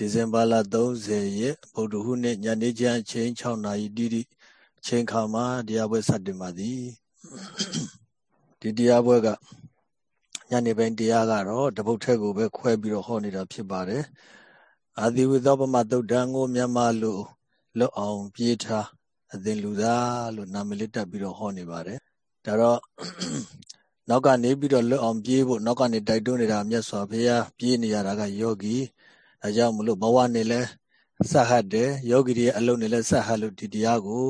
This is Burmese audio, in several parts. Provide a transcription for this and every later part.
ဒီဇင်ဘာလ30ရက်ဗုဒ္ဓဟူးနေ့ညနေချမ်းချိန်6နာရီတိတိချိန်ခါမှာတရားပွဲစတင်ပါသည်ဒီတရားပွဲကညနေပိုင်းတရားကတော့တပုတ်ထက်ကိုပဲခွဲပြီးတော့ဟောနေတာဖြစ်ပါတယ်အာဒီဝိသောပမတုတ်တံကိုမြန်မာလိုလွတ်အောင်ပြေးထားအသင်လူသားလို့နာမည်လေးတက်ပြီးတော့ဟောနေပါတယ်ဒါတော့နောက်ကနေပြီးတော့လွတ်အောင်ပြေးဖို့နောက်ကနေတိုက်တွန်းနေတာမြတ်စွာဘုရားပြေးနေရတာကယောဂီ ဒါကြောင့်မလို့ဘဝနေလဲစဟတ်တယ်ယောဂီတွေအလုံးနေလဲစဟတ်လို့ဒီတရားကို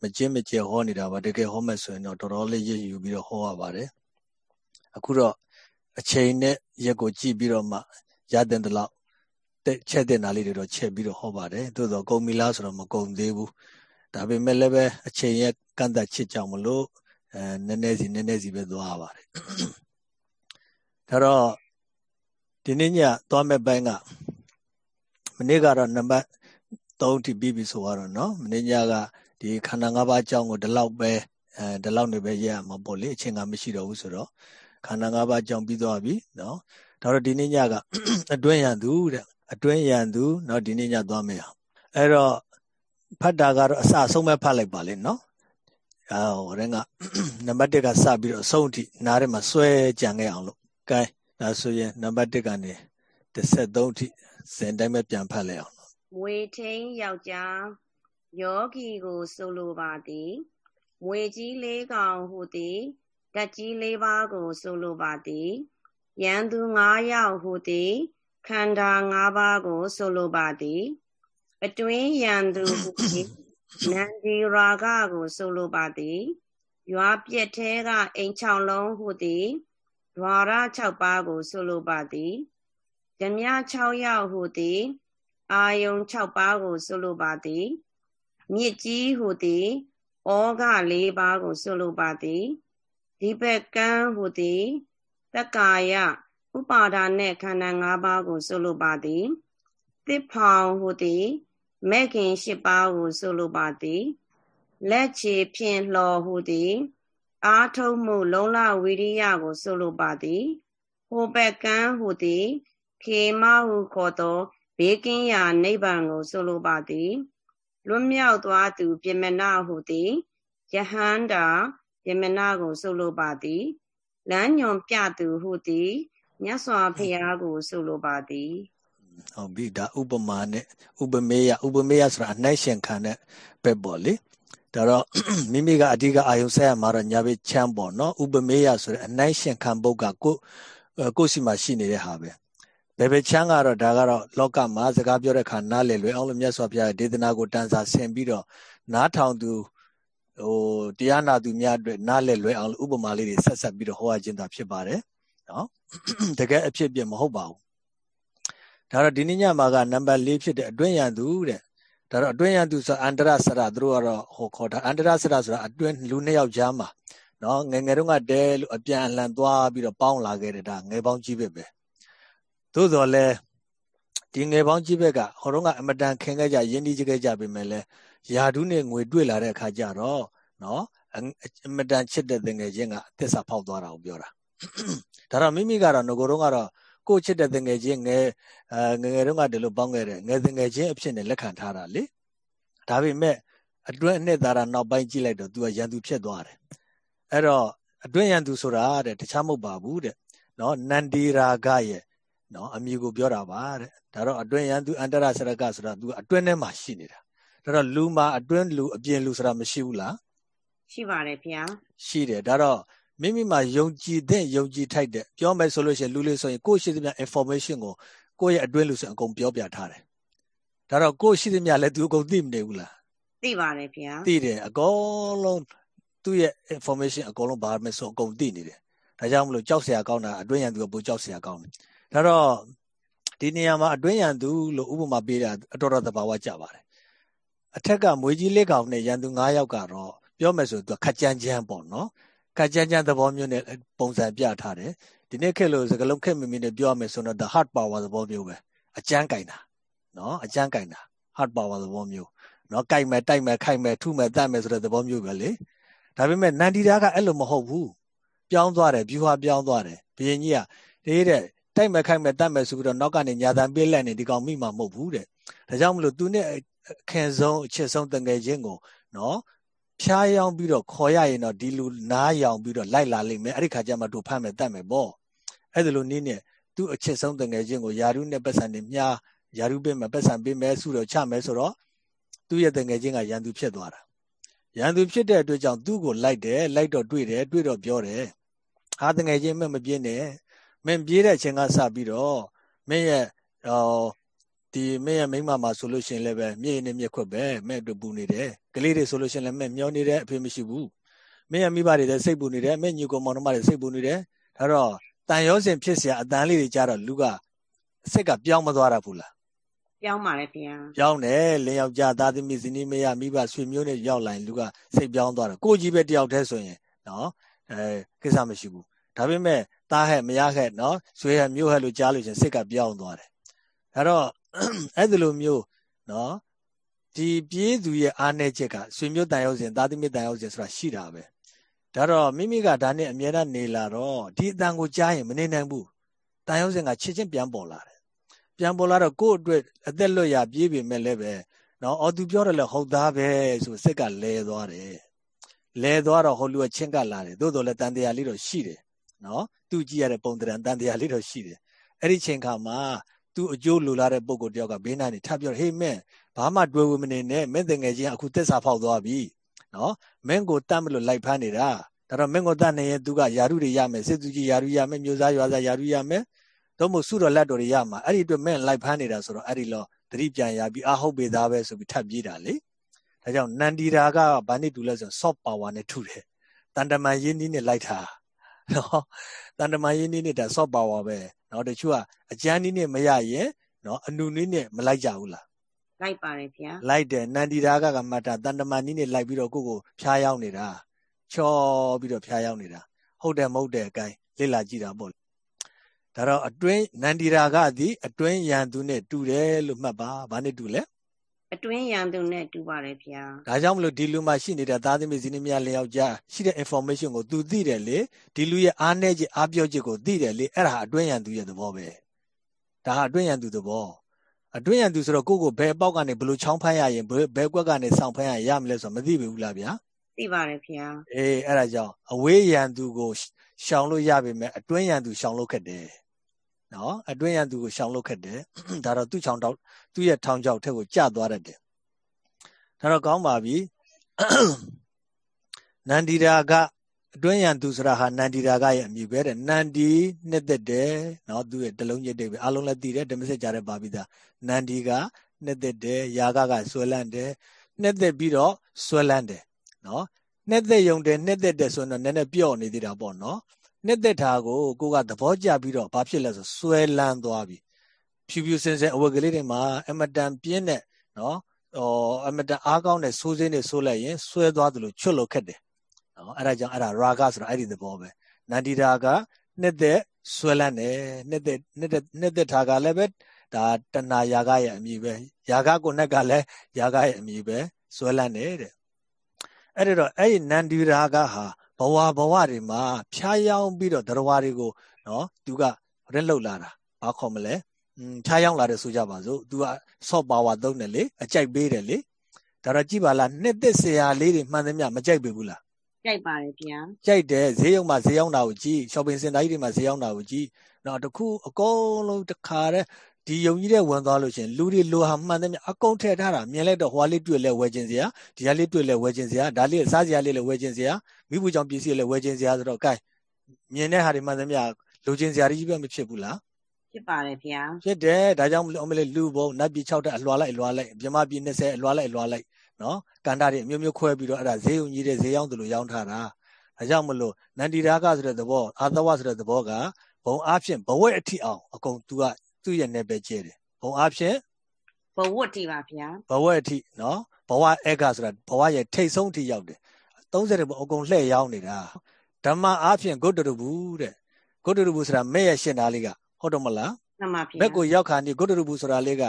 မကျင့်မကျဲဟောနေတာပါတကယ်ဟောမယ်ဆိုရင်တော့တော်တော်လေးရည်ယူပြီးတော့ဟောရပါတယ်အခုတော့အချိန်နဲ့ရက်ကိုကြည့်ပြီးတော့မှရတဲ့တလောက်တက်ချက်တဲ့နာလေးတွေတော့ချက်ပြီးတော့ဟောပါတယ်သို့တော့ကုံမီလားဆိုတော့မကုံသေးဘူးဒါပေမဲ့လည်းပဲအချိန်ရက်ကန့်သက်ချစ်ကြောင်မလို့အဲနည်းနည်းစီနည်းနည်းစီပဲသွားရပါတယ်ဒါတော့ဒီနေ့ညသွားမဲ့ပိုင်းက မနေ့ကတော့နံပါတ်3ထိပြီးပြီဆိုတော့เนาะမနေ့ညကဒီခန္ဓာ၅ပါးအကြောင်းကိုဒီလောက်ပဲအဲဒီလောက်နေပဲရရမှာပေါ့လေအချိန်ကမရှိတော့ဘူးဆိုတော့ခန္ဓာ၅ပါးအကြောင်းပြီးသွားပြီเนาะဒါတော့ဒီနေ့ညကအတွင်းရန်သူတဲ့အတွင်းရန်သူเนาะဒီနေ့ညသွားမယ်အဲ့တော့ဖတ်တာကတော့အစအဆုံးပဲဖတ်လိုက်ပါလေเนาะအော်ရင်းကနံပါတ်1ကစပြီးတော့အဆုံးအထိနားထဲမှာဆွဲကြံခဲ့အောင်လို့ကဲဒါဆိုရင်နံပါတ်1ကနေ13ထိ စင်တိုင်းပဲပြန်ဖတ်လိုက်အောင်မွေထင်းယောက်ျားယောဂီကိုဆိုလိုပါသည်မွေကြီးလေးကောင်ဟူသည်တက်ကြီးလေးပါးကိုဆိုလိုပါသည်ရန်သူ9ယောက်ဟူသည်ခန္ဓာ၅ပါးကိုဆိုလိုပါသည်အတွင်းရန်သူဟူသည်နန္ဒီရာဂကိုဆိုလိုပါသည်ရွာပြက်သေးကအိမ်6လုံးဟူသည်ဒွါရ6ပါးကိုဆိုလိုပါသည် ဓမြ6ယောက်ဟူသည် အာယုံ6ပါးကိုဆိုလိုပါသည်မြစ်ကြီးဟူသည်ဩဃ၄ပါးကိုဆိုလိုပါသည်ဒီဘက်ကန်းဟူသည်တက္ကာယဥပါဒာနှင့်ခန္ဓာ၅ပါးကိုဆိုလိုပါသည်တစ်ဖောင်ဟူသည်မဲ့ခင်၈ပါးကိုဆိုလိုပါသည်လက်ချေဖြင့်လှော်ဟူသည်အာထုံမှု လုံလဝိရိယကိုဆိုလိုပါသည်ဟိုဘက်ကန်းဟူသည် ခေမဟုခေါ်သောဘေးကင်းရာနိဗ္ဗာန်ကိုဆိုလိုပါသည်လွတ်မြောက်သွားသူပြမနာဟုသည်ယဟန္တာပြမနာကိုဆိုလိုပါသည်လမ်းညွန်ပြသူဟုသည်မြတ်စွာဘုရားကိုဆိုလိုပါသည်ဟုတ်ပြီဒါဥပမာနဲ့ဥပမေယဥပမေယဆိုတာအနှိုက်ရှင်ခံတဲ့ဘက်ပေါ့လေဒါတော့မိမိကအဓိကအာယုံဆက်ရမှာတော့ညာဘက်ချမ်းပေါ့နော်ဥပမေယဆိုတဲ့အနှိုက်ရှင်ခံပုတ်ကကိုကိုစီမှာရှိနေတဲ့ဟာပဲ ဘယ်ဘက်ချမ်းကတော့ဒါကတော့လောကမှာစကားပြောတဲ့ခါနားလည်လွယ်အောင်လို့မြတ်စွာဘုရားဒေသနာကိုတန်စာဆင်ပြီးတော့နားထောင်သူဟိုတရားနာသူများအတွက်နားလည်လွယ်အောင်ဥပမာလေးတွေဆက်ဆက်ပြီးတော့ဟောရခြင်းသာဖြစ်ပါတယ်နော်တကယ်အဖြစ်ပြမဟုတ်ပါဘူးဒါတော့ဒီနေ့ညမှာကနံပါတ်၄ဖြစ်တဲ့အတွင်းရန်သူတဲ့ဒါတော့အတွင်းရန်သူဆိုအန္တရဆရသူတို့ကတော့ဟိုခေါ်တာအန္တရဆရဆိုတာအတွင်းလူနှစ်ယောက်ကြားမှာနော်ငယ်ငယ်တုန်းကတဲလို့အပြန်အလှန်သွားပြီးတော့ပေါင်းလာခဲ့တဲ့ဒါငယ်ပေါင်းကြီးပဲပဲ သို့တော်လဲဒီငယ်ပေါင်းကြီးဘက်ကဟိုတုန်းကအမတန်ခင်ခဲ့ကြရင်းနှီးကြခဲ့ကြပြီမဲ့လဲယာဓုနဲ့ငွေတွေ့လာတဲ့အခါကျတော့နော်အမတန်ချစ်တဲ့ငယ်ချင်းကသစ္စာဖောက်သွားတာကိုပြောတာဒါတော့မိမိကတော့ငကိုတုန်းကတော့ကိုချစ်တဲ့ငယ်ချင်းငယ်အဲငယ်ငယ်တုန်းကဒီလိုပေါင်းခဲ့တဲ့ငယ်ငယ်ချင်းအဖြစ်နဲ့လက်ခံထားတာလေဒါပေမဲ့အတွင်းအနှစ်သာရနောက်ပိုင်းကြည့်လိုက်တော့ तू ကရန်သူဖြစ်သွားတယ်အဲ့တော့အတွင်းရန်သူဆိုတာတဲ့တခြားမဟုတ်ပါဘူးတဲ့နော်နန္ဒီရာဂရဲ့ နော်အမည်ကိုပြောတာပါတဲ့ဒါတော့အတွင်းရန်သူအန္တရဆရကဆိုတာ तू အတွင်းထဲမှာရှိနေတာဒါတော့လူမှာအတွင်းလူအပြင်လူဆိုတာမရှိဘူးလားရှိပါတယ်ဗျာရှိတယ်ဒါတော့မိမိမှာယုံကြည်တဲ့ယုံကြည်ထိုက်တဲ့ပြောမယ်ဆိုလို့ရှိရင်လူလေးဆိုရင်ကိုယ့်ရှိသမျှ information ကိုကိုယ့်ရဲ့အတွင်းလူဆိုအကုန်ပြောပြထားတယ်ဒါတော့ကိုယ့်ရှိသမျှလည်း तू အကုန်သိမနေဘူးလားသိပါတယ်ဗျာသိတယ်အကုန်လုံးသူ့ရဲ့ information အကုန်လုံးဘာမှဆိုအကုန်သိနေတယ်ဒါကြောင့်မလို့ကြောက်စရာကောင်းတာအတွင်းရန်သူကပိုကြောက်စရာကောင်းတယ် ဒါတော့ဒီနေရာမှာအတွင်းရန်သူလို့ဥပမာပေးတာအတော်တော်သဘာဝကျပါတယ်အထက်ကမွေကြီးလေးကောင်နဲ့ရန်သူ9ယောက်ကတော့ပြောမယ်ဆိုသူခက်ကြမ်းကြမ်းပေါ့နော်ခက်ကြမ်းကြမ်းသဘောမျိုးနဲ့ပုံစံပြထားတယ်ဒီနေ့ခေတ်လို့စကလုံးခက်မီမီနဲ့ပြောမယ်ဆိုတော့ the hard power သဘောမျိုးပဲအကျန်းကင်တာနော်အကျန်းကင်တာ hard power သဘောမျိုးနော်ကြိုက်မယ်တိုက်မယ်ခိုက်မယ်ထုမယ်တတ်မယ်ဆိုတဲ့သဘောမျိုးပဲလေဒါပေမဲ့နန္ဒီတာကအဲ့လိုမဟုတ်ဘူးပြောင်းသွားတယ် view ဟာပြောင်းသွားတယ်ဘုရင်ကြီးကတေးတဲ့ တိုက်မဲ့ခိုက်မဲ့တတ်မဲ့ဆိုပြီးတော့နောက်ကနေညာတန်ပေးလက်နေဒီကောင်မိမှာမဟုတ်ဘူးတဲ့ဒါကြောင့်မလို့သူနဲ့ခင်ဆုံးအချစ်ဆုံးတငယ်ချင်းကိုနော်ဖျားယောင်းပြီးတော့ခေါ်ရရင်တော့ဒီလူနားယောင်ပြီးတော့လိုက်လာလိမ့်မယ်အဲ့ဒီခါကျမှတို့ဖမ်းမယ်တတ်မယ်ပေါ့အဲ့ဒါလိုနည်းနဲ့သူ့အချစ်ဆုံးတငယ်ချင်းကိုယာရုနဲ့ပတ်စံနေမြားယာရုပေးမယ်ပတ်စံပေးမယ်ဆုတော့ချမယ်ဆိုတော့သူ့ရဲ့တငယ်ချင်းကရန်သူဖြစ်သွားတာရန်သူဖြစ်တဲ့အတွက်ကြောင့်သူ့ကိုလိုက်တယ်လိုက်တော့တွေ့တယ်တွေ့တော့ပြောတယ်ဟာတငယ်ချင်းမမပြင်းနဲ့ မင်းပြေးတဲ့အချိန်ကစပြီးတော့မင်းရဲ့ဟောဒီမင်းရဲ့မိမမှာဆိုလို့ရှိရင်လည်းပဲမြေနေမြက်ခွက်ပဲမဲ့တို့ပူနေတယ်ကလေးတွေဆိုလို့ရှိရင်လည်းမဲ့မျောနေတယ်အဖေမရှိဘူးမင်းရဲ့မိဘတွေလည်းစိတ်ပူနေတယ်မဲ့ညီကောင်မောင်နှမတွေစိတ်ပူနေတယ်ဒါတော့တန်ရောစင်ဖြစ်เสียအတန်လေးတွေကြတော့လူကစိတ်ကပြောင်းမသွားတာဘူးလားပြောင်းပါလေဗျာပြောင်းတယ်လင်းယောက်ျားသားသမီးဇနီးမယားမိဘဆွေမျိုးနဲ့ရောက်လာရင်လူကစိတ်ပြောင်းသွားတယ်ကိုကြီးပဲတယောက်တည်းဆိုရင်နော်အဲကိစ္စမရှိဘူးဒါပေမဲ့ သားဟဲ့မရဟဲ့နော်ဆွေဟဲ့မျိုးဟဲ့လို့ကြားလို့ချင်းစိတ်ကပြောင်းသွားတယ်ဒါတော့အဲ့ဒီလိုမျိုးနော်ဒီပြေးသူရဲ့အားနည်းချက်ကဆွေမျိုးတန်ရောက်စဉ်သားသမီးတန်ရောက်စဉ်ဆိုတာရှိတာပဲဒါတော့မိမိကဒါနဲ့အမြဲတမ်းနေလာတော့ဒီအတန်ကိုကြားရင်မနေနိုင်ဘူးတန်ရောက်စဉ်ကချစ်ချင်းပြန်ပေါ်လာတယ်ပြန်ပေါ်လာတော့ကိုယ့်အတွက်အသက်လွတ်ရပြေးပြီမဲ့လည်းပဲနော်အော်သူပြောတယ်လေဟုတ်သားပဲဆိုစိတ်ကလဲသွားတယ်လဲသွားတော့ဟိုလူကချင်းကလာတယ်သို့တော်လည်းတန်တရားလေးတော့ရှိတယ် နော်သူကြည့်ရတဲ့ပုံတံတန်တရားလေးတော့ရှိတယ်အဲ့ဒီချိန်ခါမှာသူ့အကျိုးလိုလားတဲ့ပုံကိုတယောက်ကဘေးနားနေထပ်ပြောဟေးမင်းဘာမှတွေးဝမနေနဲ့မင်းတငယ်ချင်းအခုတက်စာဖောက်သွားပြီနော်မင်းကိုတတ်မလို့လိုက်ဖမ်းနေတာဒါတော့မင်းကိုတတ်နေရင်သူကယာရုတွေရမယ်စစ်သူကြီးယာရုရမယ်မျိုးစားရွာစားယာရုရမယ်တော့မို့စုတော်လက်တော်တွေရမှာအဲ့ဒီအတွက်မင်းလိုက်ဖမ်းနေတာဆိုတော့အဲ့ဒီလောသတိပြန်ရပြီးအဟုတ်ပေသားပဲဆိုပြီးထပ်ပြေးတာလေဒါကြောင့်နန္ဒီရာကဘာနဲ့တူလဲဆို soft power နဲ့ထုတယ်တန်တမန်ရင်းနှီးနဲ့လိုက်တာ နော်တန်တမန်ရင်းနှီးနဲ့ဒါ soft power ပဲနော်တချို့ကအကျန်းနှီးနဲ့မရရင်နော်အနုနှီးနဲ့မလိုက်ကြဘူးလားလိုက်ပါတယ်ဗျာလိုက်တယ်နန္ဒီရာကကမှတ်တာတန်တမန်နှီးနဲ့လိုက်ပြီးတော့ကိုကိုဖျားရောက်နေတာချော်ပြီးတော့ဖျားရောက်နေတာဟုတ်တယ်မဟုတ်တယ်အကိုင်းလေ့လာကြည့်တာပေါ့ဒါတော့အတွင်းနန္ဒီရာကသည်အတွင်းရန်သူနဲ့တူတယ်လို့မှတ်ပါဘာနဲ့တူလဲ အတွင်းရန်သူနဲ့တူပါတယ်ဗျာဒါကြောင့်မလို့ဒီလူမှာရှိနေတဲ့သားသမီးဇနီးမယားလျောက်ကြားရှိတဲ့ information ကို तू သိတယ်လေဒီလူရဲ့အားနည်းချက်အားပြောချက်ကိုသိတယ်လေအဲ့ဒါအတွင်းရန်သူရဲ့သဘောပဲဒါဟာအတွင်းရန်သူသဘောအတွင်းရန်သူဆိုတော့ကိုကိုဘယ်အပေါက်ကနေဘလို့ချောင်းဖမ်းရရင်ဘယ်ကွက်ကနေဆောင်းဖမ်းရရမလဲဆိုတော့မသိဘူးလားဗျာသိပါတယ်ဗျာအေးအဲ့ဒါကြောင့်အဝေးရန်သူကိုရှောင်လို့ရပြီမဲ့အတွင်းရန်သူရှောင်လို့ခက်တယ် နော်အတွင်းရန်သူကိုရှောင်လို့ခက်တယ်ဒါတော့သူ့ချောင်းတော့သူ့ရဲ့ထောင်ချောက်ထက်ကိုကျသွားတတ်တယ်ဒါတော့ကောင်းပါပြီနန္ဒီရာကအတွင်းရန်သူဆိုတာဟာနန္ဒီရာကရဲ့အမည်ပဲတဲ့နန္ဒီနှစ်သက်တယ်နော်သူ့ရဲ့တလုံးညစ်တယ်ပဲအလုံးလည်းတည်တယ်ဓမ္မစကြာတဲ့ပါပိသာနန္ဒီကနှစ်သက်တယ်ယာကကဆွဲလန့်တယ်နှစ်သက်ပြီးတော့ဆွဲလန့်တယ်နော်နှစ်သက်ယုံတယ်နှစ်သက်တယ်ဆိုတော့နည်းနည်းပြော့နေသေးတာပေါ့နော် နှစ်သက်တာကိုကိုကသဘောကျပြီးတော့ဘာဖြစ်လဲဆိုဆွဲလန်းသွားပြီဖြူဖြူစင်စင်အဝတ်ကလေးတွေမှာအမတန်ပြင်းတဲ့နော်ဟောအမတန်အားကောင်းတဲ့ဆိုးစင်းတွေဆိုးလိုက်ရင်ဆွဲသွားသလိုချွတ်လို့ခက်တယ်နော်အဲ့ဒါကြောင့်အဲ့ဒါရာဂဆိုတာအဲ့ဒီသဘောပဲနန္ဒီရာကနှစ်သက်ဆွဲလန်းတယ်နှစ်သက်နှစ်သက်နှစ်သက်ထားကလည်းပဲဒါတဏှာယာကရဲ့အမည်ပဲယာကကိုနဲ့ကလည်းယာကရဲ့အမည်ပဲဆွဲလန်းတယ်တဲ့အဲ့ဒါတော့အဲ့ဒီနန္ဒီရာကဟာ ဘဝဘဝတွေမှာဖြားယောင်းပြီးတော့တရားဝါတွေကိုနော်သူကရက်လှုပ်လာတာဘာခေါ်မလဲอืมဖြားယောင်းလာတယ်ဆိုကြပါစို့သူက soft power သုံးတယ်လေအကြိုက်ပေးတယ်လေဒါတော့ကြည့်ပါလားနှစ်သက်စရာလေးတွေမှန်သမျှမကြိုက်ပေဘူးလားကြိုက်ပါတယ်ဗျာကြိုက်တယ်ဈေးရုံမှာဈေးရောက်တာကိုကြည့် shopping center ကြီးတွေမှာဈေးရောက်တာကိုကြည့်နော်တခုအကုန်လုံးတခါတည်း ဒီယုံကြီးတဲ့ဝင်သွားလို့ရှင်လူတွေလိုဟာမှန်တယ်မြအကုန်ထည့်ထားတာမြင်လိုက်တော့ဟွာလေးတွေ့လဲဝယ်ခြင်းစရာဒီဟာလေးတွေ့လဲဝယ်ခြင်းစရာဒါလေးစားစရာလေးလဲဝယ်ခြင်းစရာမိဘူးကြောင့်ပစ္စည်းလဲဝယ်ခြင်းစရာဆိုတော့ gain မြင်တဲ့ဟာတွေမှန်တယ်မြလိုခြင်းစရာကြီးပဲမဖြစ်ဘူးလားဖြစ်ပါတယ်ဗျာဖြစ်တယ်ဒါကြောင့်မလို့အမလေးလူဘုံနတ်ပြည်6တက်အလွာလိုက်အလွာလိုက်မြမပြည်20အလွာလိုက်အလွာလိုက်နော်ကန်တာတွေအမျိုးမျိုးခွဲပြီးတော့အဲ့ဒါဈေးုံကြီးတဲ့ဈေးရောက်တယ်လို့ရောင်းထားတာဒါကြောင့်မလို့နန္ဒီရာကဆိုတဲ့သဘောအာသဝဆိုတဲ့သဘောကဘုံအားဖြင့်ဘဝအထိအောင်အကုန် तू က သူ့ရဲ့နယ်ပယ်ကျဲတယ်ဘုံအားဖြင့်ဘဝတိပါဗျာဘဝအထိနော်ဘဝအကဆိုတာဘဝရဲ့ထိတ်ဆုံးအထိရောက်တယ်30ဘုံအကုန်လှည့်ရောက်နေတာဓမ္မအားဖြင့်ဂုတ္တရဘူးတဲ့ဂုတ္တရဘူးဆိုတာမဲ့ရဲ့ရှင်းသားလေးကဟုတ်တော့မလားမှန်ပါဗျာဘက်ကိုရောက်ခါနေဂုတ္တရဘူးဆိုတာလေးက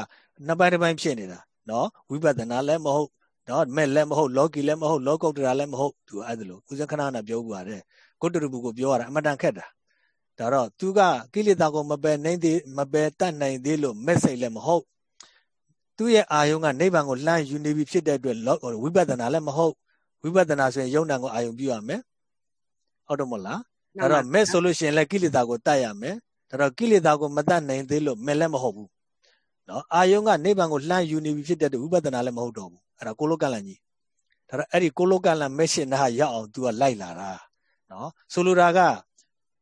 နှစ်ပိုင်းတစ်ပိုင်းဖြစ်နေတာနော်ဝိပဿနာလည်းမဟုတ်နော်မဲ့လည်းမဟုတ်လောကီလည်းမဟုတ်လောကုတ္တရာလည်းမဟုတ်သူအဲ့ဒါလို့ဦးဇင်းခဏခဏပြောကြပါတယ်ဂုတ္တရဘူးကိုပြောရတာအမတန်ခက်တာ ဒါတော့သူကကိလေသာကိုမပယ်နိုင်သေးမပယ်တတ်နိုင်သေးလို့မဲ့စိတ်လည်းမဟုတ်သူ့ရဲ့အာယုံကနိဗ္ဗာန်ကိုလှမ်းယူနေပြီဖြစ်တဲ့အတွက်ဝိပဿနာလည်းမဟုတ်ဝိပဿနာဆိုရင်ယုံနာကိုအာယုံပြုရမယ်ဟုတ်တော့မလားဒါတော့မဲ့ဆိုလို့ရှိရင်လည်းကိလေသာကိုတတ်ရမယ်ဒါတော့ကိလေသာကိုမတတ်နိုင်သေးလို့မဲ့လည်းမဟုတ်ဘူးနော်အာယုံကနိဗ္ဗာန်ကိုလှမ်းယူနေပြီဖြစ်တဲ့ဝိပဿနာလည်းမဟုတ်တော့ဘူးအဲ့ဒါကိုလိုကလန်ကြီးဒါတော့အဲ့ဒီကိုလိုကလန်မက်ရှင်နာရောက်အောင် तू ကလိုက်လာတာနော်ဆိုလိုတာက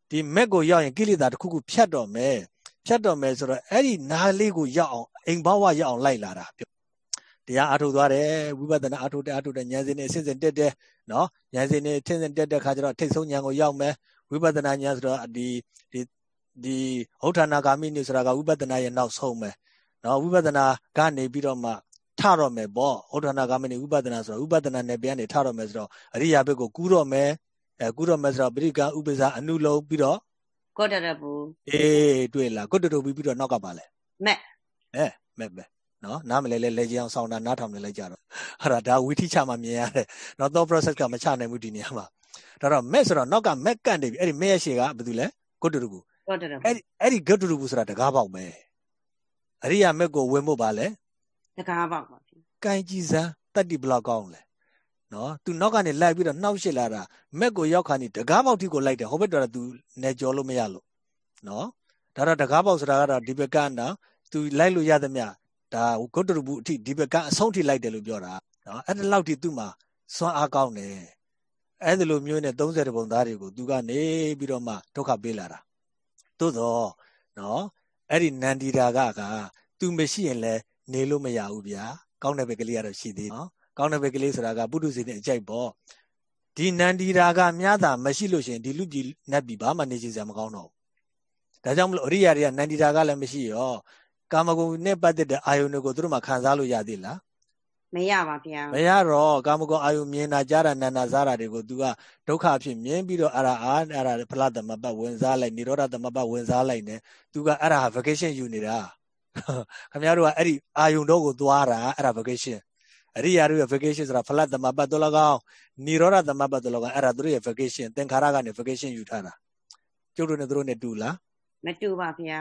ဒီမက်ကိုရောက်ရင်ကိလေသာတစ်ခုခုဖြတ်တော့မယ်ဖြတ်တော့မယ်ဆိုတော့အဲ့ဒီနာလေးကိုရောက်အောင်အိမ်ဘဝရောက်အောင်လိုက်လာတာပြောတရားအထုတ်သွားတယ်ဝိပဿနာအထုတ်တဲ့အထုတ်တဲ့ဉာဏ်စဉ်နဲ့အစဉ်စဉ်တက်တယ်နော်ဉာဏ်စဉ်နဲ့ထင်းစဉ်တက်တဲ့ခါကျတော့ထိတ်ဆုံးဉာဏ်ကိုရောက်မယ်ဝိပဿနာဉာဏ်ဆိုတော့ဒီဒီဒီဟုတ်ဌာနာဂါမိနိဆိုတာကဝိပဿနာရဲ့နောက်ဆုံးပဲနော်ဝိပဿနာကနေပြီးတော့မှထတော့မယ်ပေါ့ဟုတ်ဌာနာဂါမိနိဝိပဿနာဆိုတော့ဝိပဿနာနယ်ပြန်နေထတော့မယ်ဆိုတော့အရိယာဘက်ကိုကူးတော့မယ် အဲကူးတော့မယ်ဆိုတော့ပရိကံဥပ္ပဇာအနုလုံးပြီးတော့ကောတရပူအေးတွေ့လားကောတရပူပြီးတော့နောက်ကပါလဲမက်အဲမက်ပဲနော်နားမလဲလဲလဲကြအောင်ဆောင်းတာနားထောင်နေလိုက်ကြတော့ဟာဒါဝီထိချမှမြင်ရတယ်နော် thought process ကမချနိုင်ဘူးဒီနေရာမှာဒါတော့မက်ဆိုတော့နောက်ကမက်ကန့်နေပြီအဲ့ဒီမက်ရဲ့ရှေကဘာတူလဲကောတရပူကောတရပူအဲ့ဒီအဲ့ဒီကောတရပူဆိုတာတကားပေါက်ပဲအရိယာမက်ကိုဝင်ဖို့ပါလဲတကားပေါက်ပါပြီကိုင်ကြည်စမ်းတတ္တိဘလောက်ကောင်းလဲ နော်သူနောက်ကနေလိုက်ပြီးတော့နှောက်ရှစ်လာတာမက်ကိုရောက်ခါနေတကားပေါက်ထိကိုလိုက်တယ်ဟိုဘက်တော့သူနေကြောလို့မရလို့နော်ဒါတော့တကားပေါက်ဆိုတာကတော့ဒီဘက်ကနော်သူလိုက်လို့ရသမျှဒါဂုတ္တရဘူးအထိဒီဘက်ကအဆုံးထိလိုက်တယ်လို့ပြောတာနော်အဲ့ဒါလောက်ထိသူ့မှာစွမ်းအားကောင်းတယ်အဲ့ဒီလိုမျိုးနဲ့30ပုံသားတွေကိုသူကနေပြီးတော့မှဒုက္ခပေးလာတာသို့တော့နော်အဲ့ဒီနန္ဒီတာကကသူမရှိရင်လည်းနေလို့မရဘူးဗျာကောင်းတဲ့ဘက်ကလေးကတော့ရှိသေးနော် ကောင်းတဲ့ဘက်ကလေးဆိုတာကပုထုဇဉ်နဲ့အကြိုက်ပေါ့ဒီနန္ဒီရာကများတာမရှိလို့ရှင်ဒီလူပြည်နတ်ပြည်ဘာမှနေချင်စရာမကောင်းတော့ဘူးဒါကြောင့်မလို့အရိယာတွေကနန္ဒီရာကလည်းမရှိရောကာမဂုဏ်နဲ့ပတ်သက်တဲ့အာယုန်တွေကိုသူတို့မှခံစားလို့ရသေးလားမရပါဗျာမရတော့ကာမဂုဏ်အာယုန်မြင်တာကြားတာနာနာစားတာတွေကို तू ကဒုက္ခအဖြစ်မြင်ပြီးတော့အဲ့ဒါအာအဲ့ဒါဖလားသမပတ်ဝင်စားလိုက်និရောဓသမပတ်ဝင်စားလိုက်နေ तू ကအဲ့ဒါ vacation ယူနေတာခင်ဗျားတို့ကအဲ့ဒီအာယုန်တော့ကိုသွားတာအဲ့ဒါ vacation အရိယာတို့ရဲ့ vacation ဆိုတာဖလတ်သမပတ်တော်၎င်းនិရောဓသမပတ်တော်၎င်းအဲ့ဒါတို့ရဲ့ vacation သင်္ခါရကနေ vacation ယူထားတာကျုပ်တို့နဲ့တို့နဲ့တူလားမတူပါဗျာ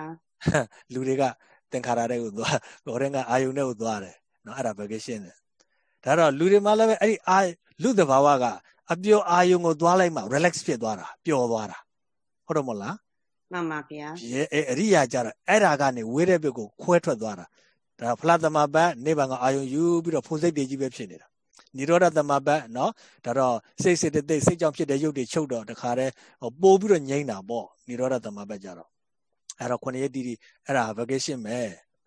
လူတွေကသင်္ခါရတွေကိုသွားဟိုတဲ့ကအာယုန်တွေကိုသွားတယ်နော်အဲ့ဒါ vacation လေဒါတော့လူတွေမှလည်းပဲအဲ့ဒီအာလူတဘာဝကအပျော်အာယုန်ကိုသွားလိုက်မှ relax ဖြစ်သွားတာပျော်သွားတာဟုတ်တော့မလားမှန်ပါဗျာအဲအရိယာကြတော့အဲ့ဒါကနေဝေးတဲ့ဘက်ကိုခွဲထွက်သွားတာ ဒါဖလားသမပတ်နိဗ္ဗာန်ကအာယုံယူပြီးတော့ဖုန်စိတ်တွေကြီးပဲဖြစ်နေတာနိရောဓသမပတ်နော်ဒါတော့စိတ်စေတသိက်စိတ်ကြောင့်ဖြစ်တဲ့ရုပ်တွေချုပ်တော့တခါတည်းပို့ပြီးတော့ငြိမ့်တာပေါ့နိရောဓသမပတ်ကြတော့အဲ့တော့ခုနှစ်ရက်တိတိအဲ့ဒါ vacation ပဲ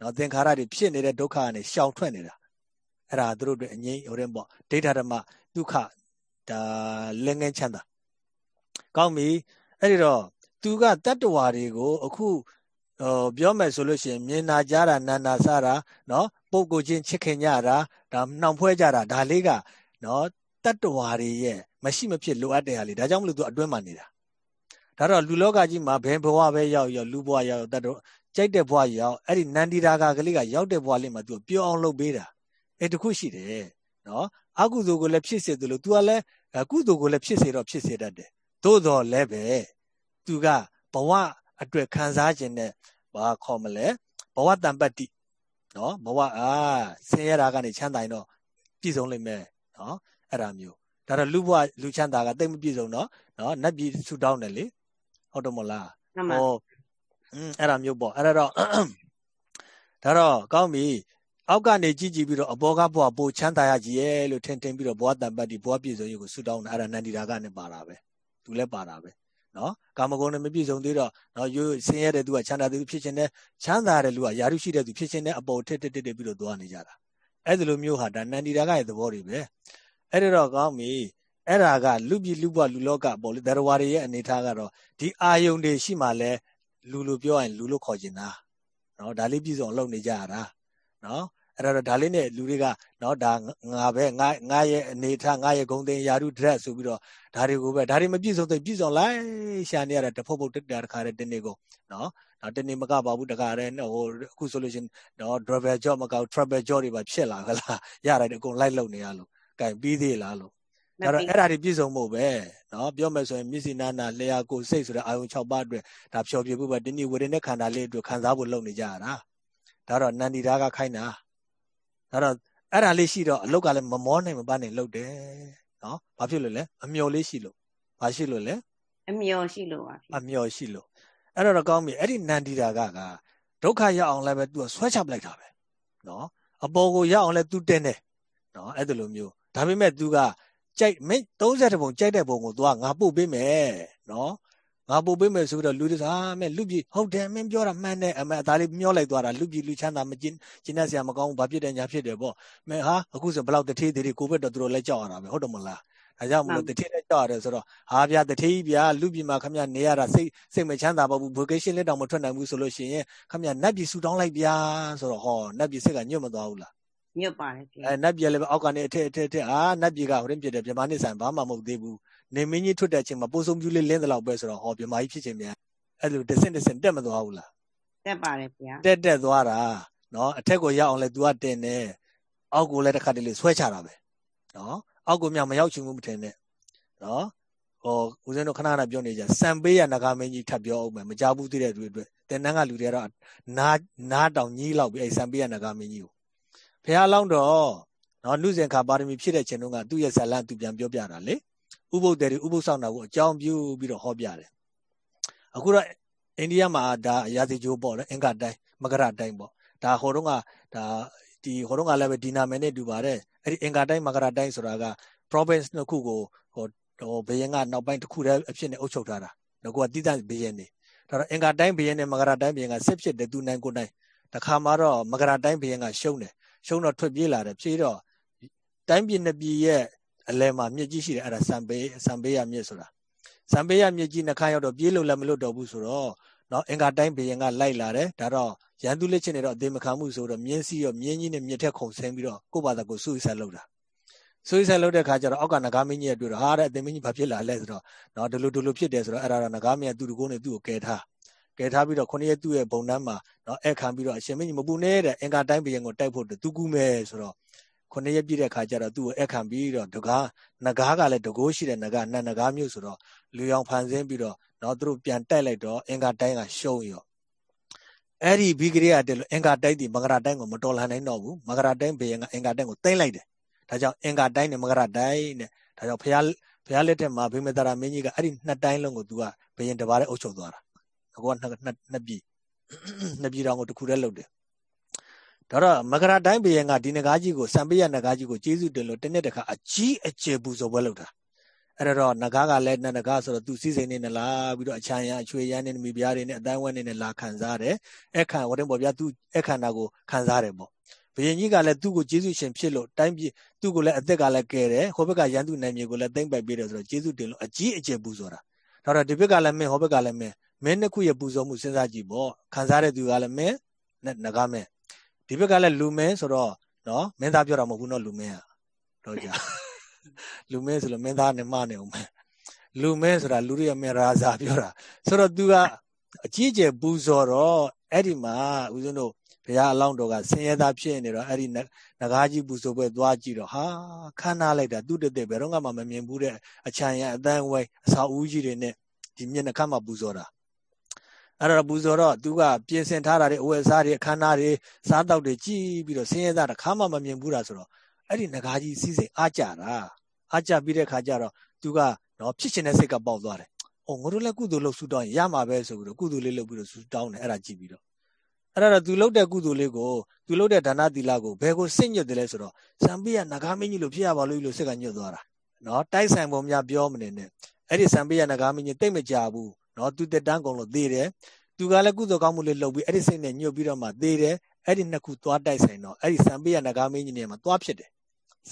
နော်သင်္ခါရတွေဖြစ်နေတဲ့ဒုက္ခကနေရှောင်ထွက်နေတာအဲ့ဒါသူတို့အတွက်အငြိမ့်ဟိုရင်ပေါ့ဒိဋ္ဌဓမ္မဒုက္ခဒါလက်ငင်းချမ်းသာကောင်းပြီအဲ့ဒီတော့သူကတတ္တဝါတွေကိုအခု ဟိုပြောမယ်ဆိုလို့ရှိရင်မြင်နာကြတာနာနာစားတာနော်ပုပ်ကိုချင်းချစ်ခင်ကြတာဒါနှောင်ဖွဲကြတာဒါလေးကနော်တတ္တဝါတွေရဲ့မရှိမဖြစ်လိုအပ်တဲ့ဟာလေးဒါကြောင့်မလို့သူအတွင်းမှာနေတာဒါတော့လူလောကကြီးမှာဘယ်ဘဝပဲရောက်ရောက်လူဘဝရောက်တတ်တော့ကြိုက်တဲ့ဘဝရောက်အဲ့ဒီနန္ဒီရာကကလေးကရောက်တဲ့ဘဝလေးမှာသူပျော်အောင်လုပ်ပေးတာအဲ့တခုရှိတယ်နော်အကုသိုလ်ကိုလည်းဖြစ်စေတယ်လို့ तू ကလည်းကုသိုလ်ကိုလည်းဖြစ်စေတော့ဖြစ်စေတတ်တယ်သို့တော်လည်းပဲ तू ကဘဝ အတွက်ခံစားခြင်းနဲ့ဘာခေါ်မလဲဘဝတံပတ္တိနော်ဘဝအာဆင်းရဲတာကနေချမ်းသာရင်တော့ပြည့်စုံလိမ့်မယ်နော်အဲ့ဒါမျိုးဒါတော့လူဘဝလူချမ်းသာကတိတ်မပြည့်စုံတော့နော်နတ်ပြည်ဆူတောင်းတယ်လေဟုတ်တယ်မလားဟောอืมအဲ့ဒါမျိုးပေါ့အဲ့ဒါတော့ဒါတော့ကောင်းပြီအောက်ကနေကြည့်ကြည့်ပြီးတော့အဘောကဘဝပိုချမ်းသာရကြီးရဲ့လို့ထင်ထင်ပြီးတော့ဘဝတံပတ္တိဘဝပြည့်စုံရေးကိုဆူတောင်းတယ်အဲ့ဒါနန္ဒီရာကနေပါတာပဲသူလည်းပါတာပဲ နော်ကာမဂုဏ်နဲ့မပြည့်စုံသေးတော့နော်ရိုးဆင်းရဲတဲ့သူကချမ်းသာတဲ့သူဖြစ်ခြင်းနဲ့ချမ်းသာတဲ့လူကယာရုရှိတဲ့သူဖြစ်ခြင်းနဲ့အပေါ်ထစ်တစ်တစ်ပြီးတော့သွားနေကြတာအဲ့ဒီလိုမျိုးဟာဒါနန္ဒီရာကရဲ့သဘောတွေပဲအဲ့ဒါတော့ကောင်းပြီအဲ့ဒါကလူပြည်လူဘဝလူလောကပေါ့လေဒရဝါတွေရဲ့အနေထားကတော့ဒီအာယုန်တွေရှိမှလဲလူလိုပြောရင်လူလို့ခေါ်ကျင်တာနော်ဒါလေးပြည့်စုံလုပ်နေကြရတာနော် အဲ့တော့ဒါလေးနဲ့လူတွေကနော်ဒါငါပဲငါငါရဲ့အနေထားငါရဲ့ဂုံတင်ယာရုဒရက်ဆိုပြီးတော့ဒါတွေကိုပဲဒါတွေမပြည့်စုံသေးပြည့်စုံလိုက်ရှာနေရတဲ့တဖုတ်ဖုတ်တက်တခါတဲ့တင်းနေကိုနော်နော်တင်းနေမကပါဘူးတခါတဲ့ဟိုအခုဆိုလို့ရှင်နော် driver job မကောက် travel job တွေပါဖြစ်လာခလားရတယ်အကုန်လိုက်လုံနေရလို့ကဲပြီးသေးလားလို့ဒါတော့အဲ့ဒါတွေပြည့်စုံဖို့ပဲနော်ပြောမယ်ဆိုရင်မျက်စိနာနာလျှာကိုယ်စိတ်ဆိုတဲ့အာယုံ6ပါးအတွက်ဒါဖြောပြဖို့ပဲဒီနေ့ဝေဒနာခန္ဓာလေးအတွက်ခံစားဖို့လုပ်နေကြရတာဒါတော့နန္ဒီဓာကခိုင်းတာ ဒါတော့အဲ့ဒါလေးရှိတော့အလုတ်ကလည်းမမောနိုင်မပန်းနိုင်လုပ်တယ်နော်ဘာဖြစ်လို့လဲအမျော်လေးရှိလို့ဘာရှိလို့လဲအမျော်ရှိလို့ပါအမျော်ရှိလို့အဲ့တော့ကောင်းပြီအဲ့ဒီနန္ဒီဓာကကဒုက္ခရောက်အောင်လည်းပဲ तू ဆွဲချပလိုက်တာပဲနော်အပေါ်ကိုရောက်အောင်လည်း तू တင်းတယ်နော်အဲ့ဒါလိုမျိုးဒါပေမဲ့ तू ကကြိုက်မင်း30ပုံကြိုက်တဲ့ပုံကို तू ကငါပို့ပေးမယ်နော် ငါပို့ပေးမယ်ဆိုတော့လူတွေစာမဲ့လူပြည်ဟုတ်တယ်မင်းပြောတာမှန်တယ်အမေအသားလေးမျောလိုက်သွားတာလူပြည်လူချမ်းသာမကျင်းကျင်းတဲ့ဆရာမကောင်းဘူးဘာဖြစ်တယ်ညာဖြစ်တယ်ပေါ့မင်းဟာအခုဆိုဘလောက်တထေးသေးတွေကိုဘက်တော့သူတို့လက်ကြောက်ရတာပဲဟုတ်တယ်မလားဒါကြောင့်မလို့တထေးလက်ကြောက်ရတယ်ဆိုတော့ဟာဗျာတထေးဗျာလူပြည်မှာခမနေရတာစိတ်စိတ်မချမ်းသာပါဘူး vocation လက်တောင်မထွက်နိုင်ဘူးဆိုလို့ရှိရင်ခမနတ်ပြည်ဆူတောင်းလိုက်ဗျာဆိုတော့ဟောနတ်ပြည်စိတ်ကညွတ်မသွားဘူးလားညွတ်ပါတယ်အဲနတ်ပြည်လည်းအောက်ကနေအထက်အထက်အထက်အာနတ်ပြည်ကဟိုရင်ပြတယ်မြန်မာနှစ်ဆိုင်ဘာမှမဟုတ်သေးဘူး နေမင်းကြီးထွက်တဲ့အချိန်မှာပိုးဆုံးပြူးလေးလင်းတဲ့လောက်ပဲဆိုတော့ဟောမြန်မာကြီးဖြစ်ခြင်းများအဲ့လိုတဆင့်တဆင့်တက်မသွားဘူးလားတက်ပါတယ်ဗျာတက်တက်သွားတာနော်အထက်ကိုရောက်အောင်လဲ तू ကတင်တယ်အောက်ကိုလည်းတစ်ခါတလေဆွဲချတာပဲနော်အောက်ကိုမြမရောက်ချင်ဘူးမထင်နဲ့နော်ဟောဦးဇင်းတို့ခဏခဏပြောနေကြစံပေးရနဂါမင်းကြီးထပ်ပြောအောင်မယ်မကြဘူးသေးတဲ့သူတွေအတွက်တင်နန်းကလူတွေကတော့နားနားတောင်ကြီးလောက်ပြီအဲစံပေးရနဂါမင်းကြီးကိုဖះလောင်းတော့နော်နှုဇင်ခါပါရမီဖြစ်တဲ့ချိန်တုန်းကသူ့ရဲ့ဇာလန်သူပြန်ပြောပြတာလေ ဥပုပ်တယ်ဥပုပ်ဆောင်တာကိုအကြောင်းပြုပြီးတော့ဟောပြတယ်အခုတော့အိန္ဒိယမှာဒါရာဇီဂျိုးပေါ့နော်အင်္ဂတိုင်းမကရတိုင်းပေါ့ဒါဟိုတုန်းကဒါဒီဟိုတုန်းကလည်းပဲဒီနာမည်နဲ့တူပါတယ်အဲ့ဒီအင်္ဂတိုင်းမကရတိုင်းဆိုတာက province နှစ်ခုကိုဟိုဟိုဘယင်ကနောက်ပိုင်းတစ်ခုတည်းအဖြစ်နဲ့အုပ်ချုပ်ထားတာငါကတိတဘယင်နေဒါတော့အင်္ဂတိုင်းဘယင်နဲ့မကရတိုင်းဘယင်ကစစ်ဖြစ်တယ်သူနိုင်ကိုနိုင်တခါမှတော့မကရတိုင်းဘယင်ကရှုံးတယ်ရှုံးတော့ထွက်ပြေးလာတယ်ပြေးတော့တိုင်းပြည်နှစ်ပြည်ရဲ့ အလဲမှာမြစ်ကြီးရှိတယ်အဲ့ဒါစံပေးစံပေးရမြစ်ဆိုတာစံပေးရမြစ်ကြီးနှခမ်းရောက်တော့ပြေးလို့လည်းမလွတ်တော့ဘူးဆိုတော့နော်အင်္ဂါတိုင်းဘယင်ကလိုက်လာတယ်ဒါတော့ရန်သူလက်ချင်းနေတော့အသေးမခံမှုဆိုတော့မြင်းစီရောမြင်းကြီးနဲ့မြစ်ထက်ခုန်ဆင်းပြီးတော့ကိုယ့်ဘာသာကိုဆူဆဲလုပ်တာဆူဆဲလုပ်တဲ့ခါကျတော့အောက်ကနဂါမင်းကြီးကတွေ့တော့ဟာတဲ့အသေးမင်းကြီးဘာဖြစ်လာလဲဆိုတော့နော်ဒီလိုဒီလိုဖြစ်တယ်ဆိုတော့အဲ့ဒါတော့နဂါမင်းကသူ့တကိုးနဲ့သူ့ကိုကယ်ထားကယ်ထားပြီးတော့ခုနှစ်ရက်သူ့ရဲ့ဘုံတန်းမှာနော်အဲ့ခံပြီးတော့အရှင်မင်းကြီးမပူနဲ့တဲ့အင်္ဂါတိုင်းဘယင်ကိုတိုက်ဖို့တူကူးမယ်ဆိုတော့ ခုနှစ်ရက်ပြည့်တဲ့ခါကျတော့သူ့ကိုအခန့်ပြီးတော့တကားနဂါးကလည်းတကိုးရှိတဲ့နဂါနတ်နဂါးမျိုးဆိုတော့လူရောင်ဖန်ဆင်းပြီးတော့တော့သူတို့ပြန်တိုက်လိုက်တော့အင်္ဂါတိုင်းကရှုံးရောအဲ့ဒီဘီဂရိယတက်လို့အင်္ဂါတိုင်းဒီမဂရတိုင်းကိုမတော်လှန်နိုင်တော့ဘူးမဂရတိုင်းဘယင်ကအင်္ဂါတိုင်းကိုသိမ့်လိုက်တယ်ဒါကြောင့်အင်္ဂါတိုင်းနဲ့မဂရတိုင်းနဲ့ဒါကြောင့်ဘုရားဘုရားလက်ထက်မှာဘိမသရာမင်းကြီးကအဲ့ဒီနှစ်တိုင်းလုံးကိုသူကဘယင်တပါးနဲ့အုပ်ချုပ်သွားတာအကောနှစ်နှစ်ပြည်နှစ်ပြည်တော်ကိုတခုတည်းလုပ်တယ် ဒါတော့မကရာတိုင်းဘယံကဒီနဂါးကြီးကိုစံပေးရနဂါးကြီးကိုကျေးဇူးတင်လို့တနေ့တခါအကြီးအကျယ်ပူဇော်ပွဲလုပ်တာအဲ့တော့နဂါးကလည်းနဂါးဆိုတော့သူစီစိန်နေနဲ့လာပြီးတော့အချမ်းရအချွေရန်နေမိပြားတွေနဲ့အတိုင်းဝဲနေနဲ့လာခံစားတယ်အခန့်ဝရင်ပေါ်ဗျာသူအခန့်တာကိုခံစားတယ်ပေါ့ဘယင်ကြီးကလည်းသူ့ကိုကျေးဇူးရှင်ဖြစ်လို့တိုင်းပြည်သူ့ကိုလည်းအသက်ကလည်းကဲတယ်ဟိုဘက်ကရန်သူနိုင်မြေကိုလည်းသိမ့်ပိုက်ပေးတယ်ဆိုတော့ကျေးဇူးတင်လို့အကြီးအကျယ်ပူဇော်တာဒါတော့ဒီဘက်ကလည်းမင်းဟိုဘက်ကလည်းမင်းမင်းနှစ်ခုရဲ့ပူဇော်မှုစဉ်းစားကြည့်ပေါ့ခံစားတဲ့သူကလည်းမင်းနဂါးမင်း ဒီဘက်ကလည်းလူမင်းဆိုတော့နော်မင်းသားပြောတာမဟုတ်ဘူးနော်လူမင်းอ่ะတော့ကြလူမင်းဆိုလို့မင်းသားနဲ့မနေအောင်မယ်လူမင်းဆိုတာလူတွေရဲ့မင်းရာဇာပြောတာဆိုတော့ तू ကအကြီးကျယ်ပူဇော်တော့အဲ့ဒီမှာဦးဇင်းတို့ဘုရားအလောင်းတော်ကဆင်းရဲသားဖြစ်နေတော့အဲ့ဒီနဂါးကြီးပူဇော်ပွဲသွားကြည့်တော့ဟာခမ်းနားလိုက်တာသူ့တက်တက်ဘယ်တော့မှမမြင်ဘူးတဲ့အချမ်းရအတန်းဝဲအစာဦးကြီးတွေနဲ့ဒီမျက်နှာခမ်းမှာပူဇော်တာ အဲ့တော့ပူဇော်တော့သူကပြင်ဆင်ထားတာတွေအဝတ်အစားတွေအခမ်းအနားတွေစားတောက်တွေကြည်ပြီးတော့ဆင်းရဲသားတစ်ခါမှမမြင်ဘူးလားဆိုတော့အဲ့ဒီငကားကြီးစီးစိမ်အားကြတာအားကြပြီးတဲ့ခါကျတော့သူကနော်ဖြစ်ရှင်တဲ့စိတ်ကပေါက်သွားတယ်။အော်ငါတို့လည်းကုသိုလ်လုပ်ဆူတောင်းရင်ရမှာပဲဆိုပြီးတော့ကုသိုလ်လေးလုပ်ပြီးတော့ဆူတောင်းတယ်အဲ့ဒါကြည့်ပြီးတော့အဲ့ဒါတော့သူလုပ်တဲ့ကုသိုလ်လေးကိုသူလုပ်တဲ့ဒါနသီလကိုဘယ်ကိုစိတ်ညွတ်တယ်လဲဆိုတော့စံပိယနဂါမင်းကြီးလို့ဖြစ်ရပါလို့လို့စိတ်ကညွတ်သွားတာနော်တိုက်ဆိုင်ပုံများပြောမနေနဲ့အဲ့ဒီစံပိယနဂါမင်းကြီးတိတ်မကြဘူး နော်သူတက်တန်းကုန်လို့သေးတယ်သူကလည်းကုသိုလ်ကောင်းမှုလေးလုပ်ပြီးအဲ့ဒီစိတ်နဲ့ညှို့ပြီးတော့မှသေတယ်အဲ့ဒီနှစ်ခုသွားတိုက်ဆိုင်တော့အဲ့ဒီစံပေးရနဂါမင်းကြီးနေမှာသွားဖြစ်တယ်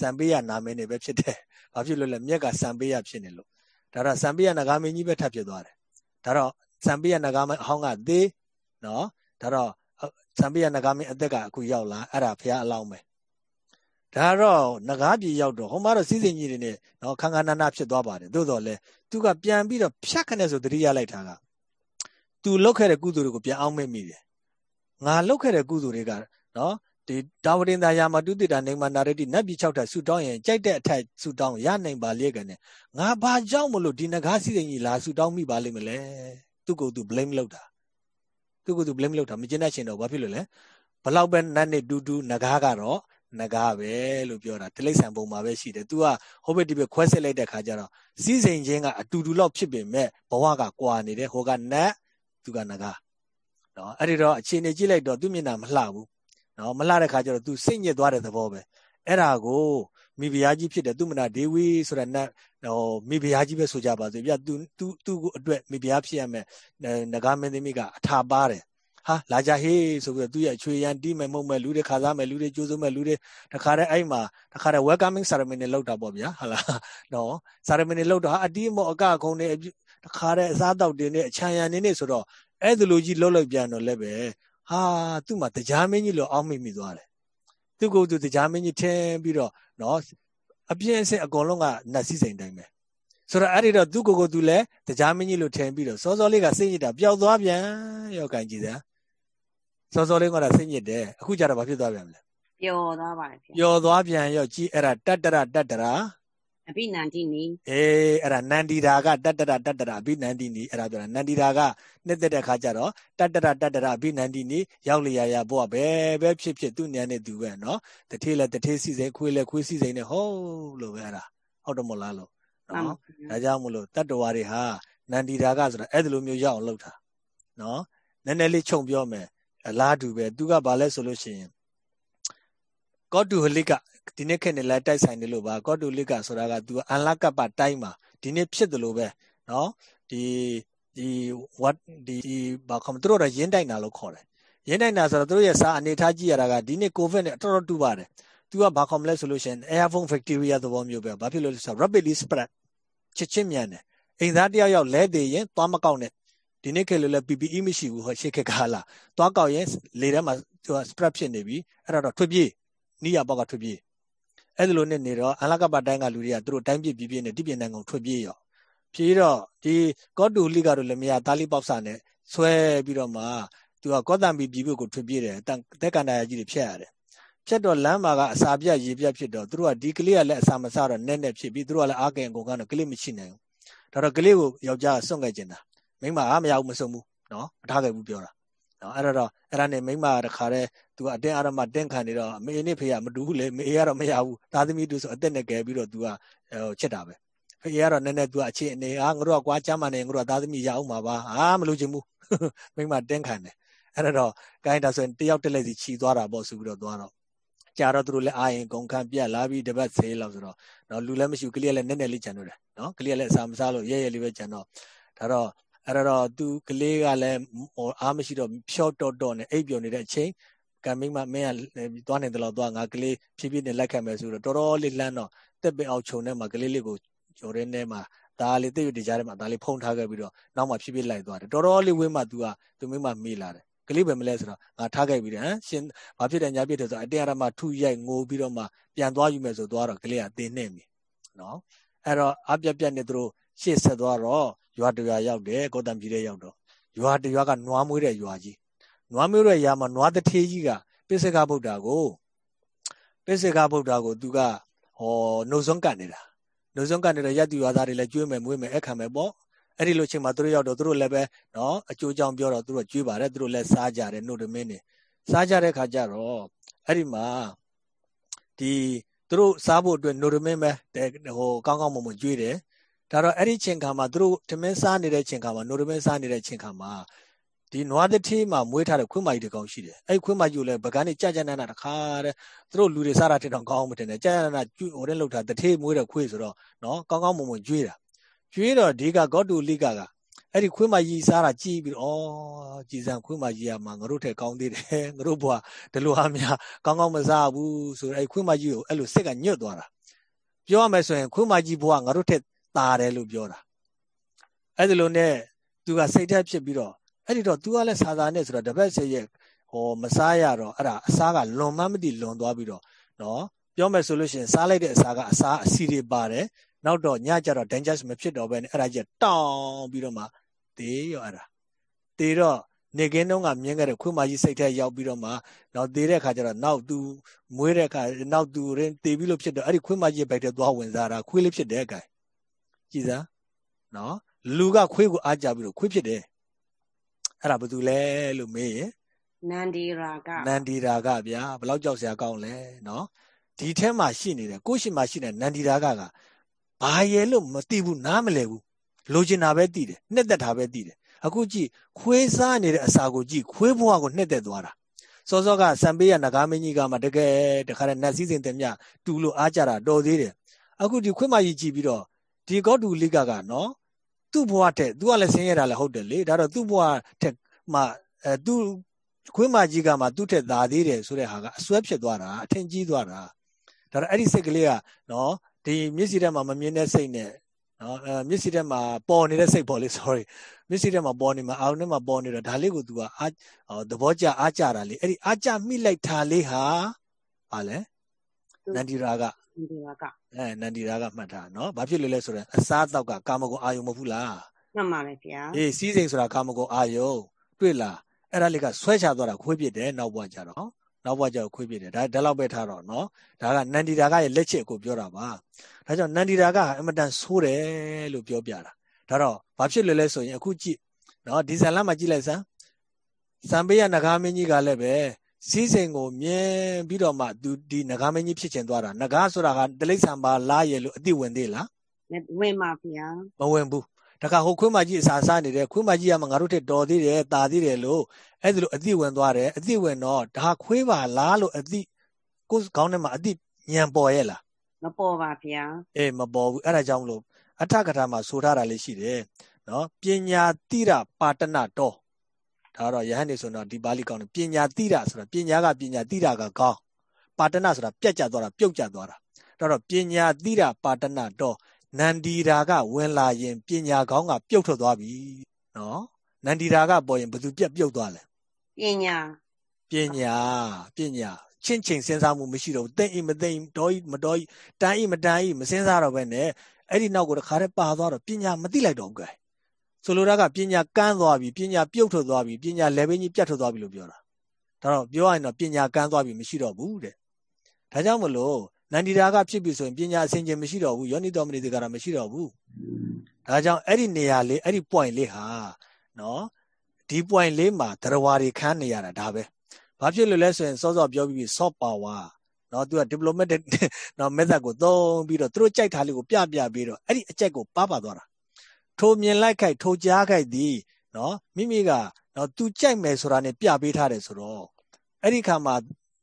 စံပေးရနာမည်နေပဲဖြစ်တယ်ဘာဖြစ်လို့လဲမြက်ကစံပေးရဖြစ်နေလို့ဒါတော့စံပေးရနဂါမင်းကြီးပဲထပ်ဖြစ်သွားတယ်ဒါတော့စံပေးရနဂါမင်းအဟောင်းကသေနော်ဒါတော့စံပေးရနဂါမင်းအသက်ကအခုရောက်လာအဲ့ဒါဖះအလောင်းပဲ ဒါတော့ငကားပြေရောက်တော့ဟိုမှာတော့စီးစိမ်ကြီးတွေနဲ့နော်ခန်းခန်းနာနာဖြစ်သွားပါတယ်သို့တော်လဲသူကပြန်ပြီးတော့ဖြတ်ခနဲ့ဆိုတတိယလိုက်တာကသူလုပ်ခဲ့တဲ့ကုသိုလ်တွေကိုပြန်အောင်မေ့မိတယ်ငါလုပ်ခဲ့တဲ့ကုသိုလ်တွေကနော်ဒီတာဝရင်သာယာမတုတိတာနေမနာရတိနတ်ပြည်6ထပ်ဆူတောင်းရင်ကြိုက်တဲ့အထက်ဆူတောင်းရနိုင်ပါလေကနေငါဘာကြောင့်မလို့ဒီနဂါစီရင်ကြီးလာဆူတောင်းမိပါလိမ့်မလဲသူ့ကိုယ်သူ blame လုပ်တာသူ့ကိုယ်သူ blame လုပ်တာမကျင်းတဲ့ရှင်တော့ဘာဖြစ်လို့လဲဘလောက်ပဲနတ်နဲ့တူတူနဂါကတော့ နဂါပဲလို့ပြောတာတိလိษံပုံမှာပဲရှိတယ်။ तू ကဟိုဘက်ဒီဘက်ခွဲစစ်လိုက်တဲ့ခါကျတော့စီးစိမ်ချင်းကအတူတူလောက်ဖြစ်ပေမဲ့ဘဝကကွာနေတယ်ဟိုကနတ်သူကနဂါနော်အဲ့ဒီတော့အခြေအနေကြည့်လိုက်တော့သူ့မျက်နှာမလှဘူးနော်မလှတဲ့ခါကျတော့ तू စိတ်ညစ်သွားတဲ့သဘောပဲအဲ့ဒါကိုမိဖုရားကြီးဖြစ်တဲ့သူမနာဒေဝီဆိုတဲ့နတ်ဟိုမိဖုရားကြီးပဲဆိုကြပါစို့ပြသူသူသူ့ကိုအတွက်မိဖုရားဖြစ်ရမယ်ငကားမင်းသမီးကအထာပါတယ် ဟာလာကြဟေးဆိုပြီးတော့သူ့ရဲ့အချွေရန်တီးမယ်မုံမယ်လူတွေခါစားမယ်လူတွေကြိုးစိုးမယ်လူတွေတခါတည်းအဲ့မှာတခါတည်း welcoming ceremony လောက်တာပေါ့ဗျာဟုတ်လားနော် ceremony လောက်တာအတီးမော့အကခုံနေတခါတည်းအစားတောက်တင်နေအချမ်းရံနေနေဆိုတော့အဲ့ဒီလိုကြီးလှုပ်လိုက်ပြန်တော့လည်းပဲဟာသူ့မှာတရားမင်းကြီးလို့အောက်မိမိသွားတယ်သူ့ကိုယ်သူတရားမင်းကြီးထင်းပြီးတော့နော်အပြင်းအစစ်အကုန်လုံးကနတ်စည်းစိမ်တိုင်းပဲဆိုတော့အဲ့ဒီတော့သူ့ကိုယ်ကိုသူလည်းတရားမင်းကြီးလို့ထင်ပြီးတော့စောစောလေးကစိတ်ညစ်တာပျောက်သွားပြန်ရောကန်ကြည့်စမ်း စောစောလေးကတော့စိတ်ညစ်တယ်အခုကျတော့ဘာဖြစ်သွားပြန်မလဲပျော်သွားပါတယ်ဗျပျော်သွားပြန်ရောကြည့်အဲ့ဒါတတ္တရတတ္တရာအဘိနန္တိနီအေးအဲ့ဒါနန္ဒီတာကတတ္တရတတ္တရာအဘိနန္တိနီအဲ့ဒါပြောတာနန္ဒီတာကနှစ်သက်တဲ့ခါကျတော့တတ္တရတတ္တရာအဘိနန္တိနီရောက်လျာရဘုရားပဲပဲဖြစ်ဖြစ်သူ့ဉာဏ်နဲ့သူပဲနော်တထေးလဲတထေးစီစိန်ခွေးလဲခွေးစီစိန်နဲ့ဟုတ်လို့ပဲအဲ့ဒါဟုတ်တယ်မလားလို့နော်ဒါကြောင့်မလို့တတ္တဝါတွေဟာနန္ဒီတာကဆိုတာအဲ့ဒီလိုမျိုးရအောင်လုပ်တာနော်နည်းနည်းလေးခြုံပြောမယ် အလားတူပဲသူကဘာလဲဆိုလို့ရှိရင်ကော့တူဟလစ်ကဒီနေ့ခေတ်နဲ့လည်းတိုက်ဆိုင်တယ်လို့ပါကော့တူဟလစ်ကဆိုတာကသူကအန်လကပ်ပါတိုင်းမှာဒီနေ့ဖြစ်တယ်လို့ပဲနော်ဒီဒီ what ဒီဘာခေါ်မသူတို့ကရင်းတိုက်တာလို့ခေါ်တယ်ရင်းတိုက်တာဆိုတော့သူတို့ရဲ့စာအနေထားကြည့်ရတာကဒီနေ့ covid နဲ့အတော်တော်တူပါတယ်သူကဘာခေါ်မလဲဆိုလို့ရှိရင် airphone bacteria သဘောမျိုးပဲဘာဖြစ်လို့လဲဆိုတော့ rapidly spread ချစ်ချင်းမြန်တယ်အိမ်သားတယောက်ယောက်လဲသေးရင်သွားမကောက်နဲ့ ဒီနေ့ခေတ်လိုလဲ PPE မရှိဘူးဟောရှေ့ခေတ်ကလာသွားကောက်ရင်လေထဲမှာသူက spread ဖြစ်နေပြီအဲ့ဒါတော့ထွက်ပြေးနီးရပေါက်ကထွက်ပြေးအဲ့လိုနဲ့နေတော့အလကပတိုင်းကလူတွေကသူတို့တိုင်းပြပြပြနဲ့တိပြနိုင်အောင်ထွက်ပြေးရောပြေးတော့ဒီကောတူလိကတော့လည်းမရတာလီပေါက်စာနဲ့ဆွဲပြီးတော့မှသူကကောတံပီပြည်ဘက်ကိုထွက်ပြေးတယ်တက်ကန္တာရကြီးတွေဖြတ်ရတယ်ဖြတ်တော့လမ်းမှာကအစာပြတ်ရေပြတ်ဖြစ်တော့သူတို့ကဒီကလေးကလည်းအစာမစားတော့နဲ့နဲ့ဖြစ်ပြီးသူတို့ကလည်းအားကင်ကုန်ကတော့ကလေးမရှိနိုင်ဘူးဒါတော့ကလေးကိုယောက်ျားကစွန့်ခဲ့ကျင်တာ မိမအားမရဘူးမဆုံးဘူးနော်မထားခဲ့ဘူးပြောတာနော်အဲ့တော့အဲ့ဒါနဲ့မိမတခါတည်းသူကအတင်းအရမတင်းခံနေတော့မေနဲ့ဖေကမတူဘူးလေမေကတော့မရဘူးသားသမီးတူဆိုအသက်နဲ့ကဲပြီးတော့သူကဟိုချစ်တာပဲဖေကတော့နည်းနည်းသူကအခြေအနေအားငါတို့ကကွာချမ်းမနေငါတို့ကသားသမီးရအောင်ပါပါအာမလို့ချင်ဘူးမိမတင်းခံတယ်အဲ့တော့ကိုင်းဒါဆိုရင်တယောက်တက်လက်စီခြီသွားတာပေါ့ဆိုပြီးတော့သွားတော့ကြာတော့သူတို့လည်းအာရင်ကုန်ခံပြက်လာပြီးတပတ်ဆေးလောက်ဆိုတော့နော်လူလည်းမရှိဘူးကလေးကလည်းနည်းနည်းလေးကြံတော့တယ်နော်ကလေးကလည်းအစာမစားလို့ရဲရဲလေးပဲကြံတော့ဒါတော့ အဲ့တော့သူကလေးကလည်းအားမရှိတော့ဖြော့တော့တော့နဲ့အိပ်ပျော်နေတဲ့အချိန်ကံမိမမင်းကသွားနေတယ်လို့သွားငါကလေးဖြည်းဖြည်းနဲ့လက်ခံမယ်ဆိုတော့တော်တော်လေးလန့်တော့တက်ပင်အောင်ခြုံထဲမှာကလေးလေးကိုကျော်ရင်းထဲမှာဒါလေးတိတ်ရတကြားထဲမှာဒါလေးဖုံးထားခဲ့ပြီးတော့နောက်မှဖြည်းဖြည်းလိုက်သွားတယ်တော်တော်လေးဝင်းမှ तू ကသူမိမမေးလာတယ်ကလေးပဲမလဲဆိုတော့ငါထားခဲ့ပြီးတယ်ဟမ်ရှင်ဘာဖြစ်တယ်ညာဖြစ်တယ်ဆိုတော့အတင်းအရမထုရိုက်ငိုပြီးတော့မှပြန်သွားယူမယ်ဆိုသွားတော့ကလေးကတင်းနေပြီနော်အဲ့တော့အပြက်ပြက်နဲ့သူတို့ ရှေ့ဆက်သွားတော့ရွာတရွာရောက်တယ်ကောတံပြည်ထဲရောက်တော့ရွာတရွာကနွားမွေးတဲ့ရွာကြီးနွားမွေးတဲ့ရွာမှာနွားတထေးကြီးကပိစကဗုဒ္ဓကိုပိစကဗုဒ္ဓကိုသူကဟောနှုတ်ဆုံးကတ်နေတာနှုတ်ဆုံးကတ်နေတဲ့ရတ္တိရွာသားတွေလည်းကျွေးမယ်မွေးမယ်အခမ်းမယ်ပေါ့အဲ့ဒီလိုချိန်မှာသူတို့ရောက်တော့သူတို့လည်းပဲနော်အကျိုးကြောင့်ပြောတော့သူတို့ကျွေးပါတယ်သူတို့လည်းစားကြတယ်နှုတ်တမင်းနေစားကြတဲ့ခါကျတော့အဲ့ဒီမှာဒီသူတို့စားဖို့အတွက်နှုတ်တမင်းပဲဟိုကောင်းကောင်းမွန်မွန်ကျွေးတယ် ဒါတော့အဲ့ဒီချိန်ခါမှာသူတို့ထမင်းစားနေတဲ့ချိန်ခါမှာနိုတမင်းစားနေတဲ့ချိန်ခါမှာဒီနွားတတိမှာမွေးထားတဲ့ခွင်းမကြီးတကောင်ရှိတယ်အဲ့ခွင်းမကြီးကိုလည်းဗကန်းနေကြကြနနာတခါတဲ့သူတို့လူတွေစားတာထက်တော့ကောင်းမှတင်တယ်ကြကြနနာကျွဟိုတဲ့လောက်ထားတထေးမွေးတဲ့ခွေးဆိုတော့နော်ကောင်းကောင်းမွန်မွန်ကျွေးတာကျွေးတော့ဒီကဂေါတုလိကကအဲ့ဒီခွင်းမကြီးစားတာကြည့်ပြီးတော့ဩကြည်စံခွင်းမကြီးကမှငါတို့ထက်ကောင်းသေးတယ်ငါတို့ဘွားဒီလိုဟာများကောင်းကောင်းမစားဘူးဆိုတော့အဲ့ခွင်းမကြီးကိုအဲ့လိုစိတ်ကညွတ်သွားတာပြောရမယ်ဆိုရင်ခွင်းမကြီးဘွားငါတို့ထက် ตาတယ်လို့ပြောတာအဲ့ဒီလိုနဲ့သူကစိတ်ထက်ဖြစ်ပြီးတော့အဲ့ဒီတော့ तू ကလည်းစာသာနဲ့ဆိုတော့တပတ်စေရဲ့ဟောမစားရတော့အဲ့ဒါအစားကလွန်မမသိလွန်သွားပြီးတော့နော်ပြောမယ်ဆိုလို့ရှိရင်စားလိုက်တဲ့အစားကအစားအစီတွေပါတယ်နောက်တော့ညကျတော့ dangerous မဖြစ်တော့ဘဲနဲ့အဲ့ဒါကြီးတောင်းပြီးတော့မှတေးရောအဲ့ဒါတေးတော့ နေကင်းတုန်းကမြင်ခဲ့တဲ့ခွေးမကြီးစိတ်ထဲရောက်ပြီးတော့မှနောက်သေးတဲ့ခါကျတော့နောက်သူမွေးတဲ့ခါနောက်သူရင်တေပြီးလို့ဖြစ်တော့အဲ့ဒီခွေးမကြီးဘက်ထဲသွားဝင်စားတာခွေးလေးဖြစ်တယ်ကဲ ကြည်စားနော်လူကခွေးကိုအားကြပြီးတော့ခွေးဖြစ်တယ်အဲ့ဒါဘာတူလဲလို့မေးရင်နန္ဒီရာကနန္ဒီရာကဗျာဘလောက်ကြောက်စရာကောင်းလဲနော်ဒီထဲမှာရှိနေတယ်ကိုရှိမှရှိနေနန္ဒီရာကကဘာရဲလို့မသိဘူးနားမလဲဘူးလိုချင်တာပဲသိတယ်နှစ်သက်တာပဲသိတယ်အခုကြည့်ခွေးစားနေတဲ့အစာကိုကြည့်ခွေးဘွားကိုနှစ်သက်သွားတာစောစောကစံပေးရနဂါမင်းကြီးကမှတကယ်တခါတည်းနတ်စည်းစိမ်တင်မြတူလို့အားကြတာတော်သေးတယ်အခုဒီခွေးမကြီးကြည့်ပြီးတော့ ဒီကောတူလိကကနော်သူ့ဘွားတဲ့သူကလည်းဆင်းရဲတာလည်းဟုတ်တယ်လေဒါတော့သူ့ဘွားတဲ့မှအဲသူခွေးမကြီးကမှသူ့ထက်သာသေးတယ်ဆိုတဲ့ဟာကအစွဲဖြစ်သွားတာအထင်ကြီးသွားတာဒါတော့အဲ့ဒီစိတ်ကလေးကနော်ဒီမျက်စိထဲမှာမမြင်တဲ့စိတ်နဲ့နော်အဲမျက်စိထဲမှာပေါ်နေတဲ့စိတ်ပေါ်လေ sorry မျက်စိထဲမှာပေါ်နေမှာအာရုံထဲမှာပေါ်နေတော့ဒါလေးကို तू ကအာသဘောကျအားကြတာလေအဲ့ဒီအားကြမိလိုက်တာလေးဟာဟာလဲ နန္ဒီရာကနန္ဒီရာကအဲနန္ဒီရာကမှတ်ထားနော်ဘာဖြစ်လို့လဲဆိုတော့အစားအသောက်ကကာမဂုဏ်အာယုံမဟုတ်ဘူးလားမှန်ပါတယ်ဗျာအေးစီးစိမ်ဆိုတာကာမဂုဏ်အာယုံတွေ့လားအဲ့ဒါလေးကဆွဲချသွားတာခွေးပြစ်တယ်နောက်ဘွားကြတော့နောက်ဘွားကြတော့ခွေးပြစ်တယ်ဒါဒါလောက်ပဲထားတော့နော်ဒါကနန္ဒီရာကရဲ့လက်ချက်ကိုပြောတာပါဒါကြောင့်နန္ဒီရာကအမတန်ဆိုးတယ်လို့ပြောပြတာဒါတော့ဘာဖြစ်လဲလဲဆိုရင်အခုကြည့်နော်ဒီဇန်လမှာကြည့်လိုက်စမ်းစံပေးရနဂါမင်းကြီးကလည်းပဲ စီးစိမ်ကိုမြင်ပြီးတော့မှသူဒီနဂါမင်းကြီးဖြစ်ချင်သွားတာနဂါဆိုတာကတလိษံပါလားရဲ့လို့အတိဝင်သေးလားဝင်ပါဗျာမဝင်ဘူးတခါဟိုခွေးမကြီးအစာစားနေတယ်ခွေးမကြီးကမှငါတို့ထက်တော်သေးတယ်တာသေးတယ်လို့အဲ့ဒါလို့အတိဝင်သွားတယ်အတိဝင်တော့ဒါခွေးပါလားလို့အတိကိုယ်ကောင်းထဲမှာအတိညံပေါ်ရဲ့လားမပေါ်ပါဗျာအေးမပေါ်ဘူးအဲ့ဒါကြောင့်မလို့အထကထာမှာဆိုထားတာလေးရှိတယ်နော်ပညာတိရပါတနတော် ဒါတော့ယဟန်နေဆိုတော့ဒီပါဠိကောင်းတယ်ပညာတိရဆိုတာပညာကပညာတိရကကောင်းပါတနဆိုတာပြက်ကျသွားတာပြုတ်ကျသွားတာဒါတော့ပညာတိရပါတနတော်နန္ဒီရာကဝင်လာရင်ပညာကောင်းကပြုတ်ထွက်သွားပြီနော်နန္ဒီရာကပေါ်ရင်ဘယ်သူပြက်ပြုတ်သွားလဲပညာပညာပညာချင်းချင်းစဉ်းစားမှုမရှိတော့ဘူးသိအိမသိတော်ဤမတော်ဤတန်းဤမတန်းဤမစဉ်းစားတော့ပဲနဲ့အဲ့ဒီနောက်ကိုတခါတည်းပါသွားတော့ပညာမသိလိုက်တော့ဘူးကဲ ဆိုလိုတာကပညာကန်းသွားပြီပညာပြုတ်ထွက်သွားပြီပညာ level ကြီးပြတ်ထွက်သွားပြီလို့ပြောတာဒါတော့ပြောရရင်တော့ပညာကန်းသွားပြီမရှိတော့ဘူးတဲ့ဒါကြောင့်မလို့နန္ဒီရာကဖြစ်ပြီဆိုရင်ပညာအစဉ်ချင်းမရှိတော့ဘူးယောနိတော်မနိတေကရာမရှိတော့ဘူးဒါကြောင့်အဲ့ဒီနေရာလေးအဲ့ဒီ point လေးဟာနော်ဒီ point လေးမှာတရားတွေခန်းနေရတာဒါပဲဘာဖြစ်လို့လဲဆိုရင်စောစောပြောပြီး soft power နော်သူက diplomatic နော် method ကိုသုံးပြီးတော့သူတို့ကြိုက်တာလေးကိုပြပြပြီးတော့အဲ့ဒီအကြက်ကိုပါပါသွားတာ ထိုမြင်လိုက်ခိုက်ထိုကြားခိုက်သည်နော်မိမိကနော်သူကြိုက်မယ်ဆိုတာနဲ့ပြပေးထားတယ်ဆိုတော့အဲ့ဒီခါမှာ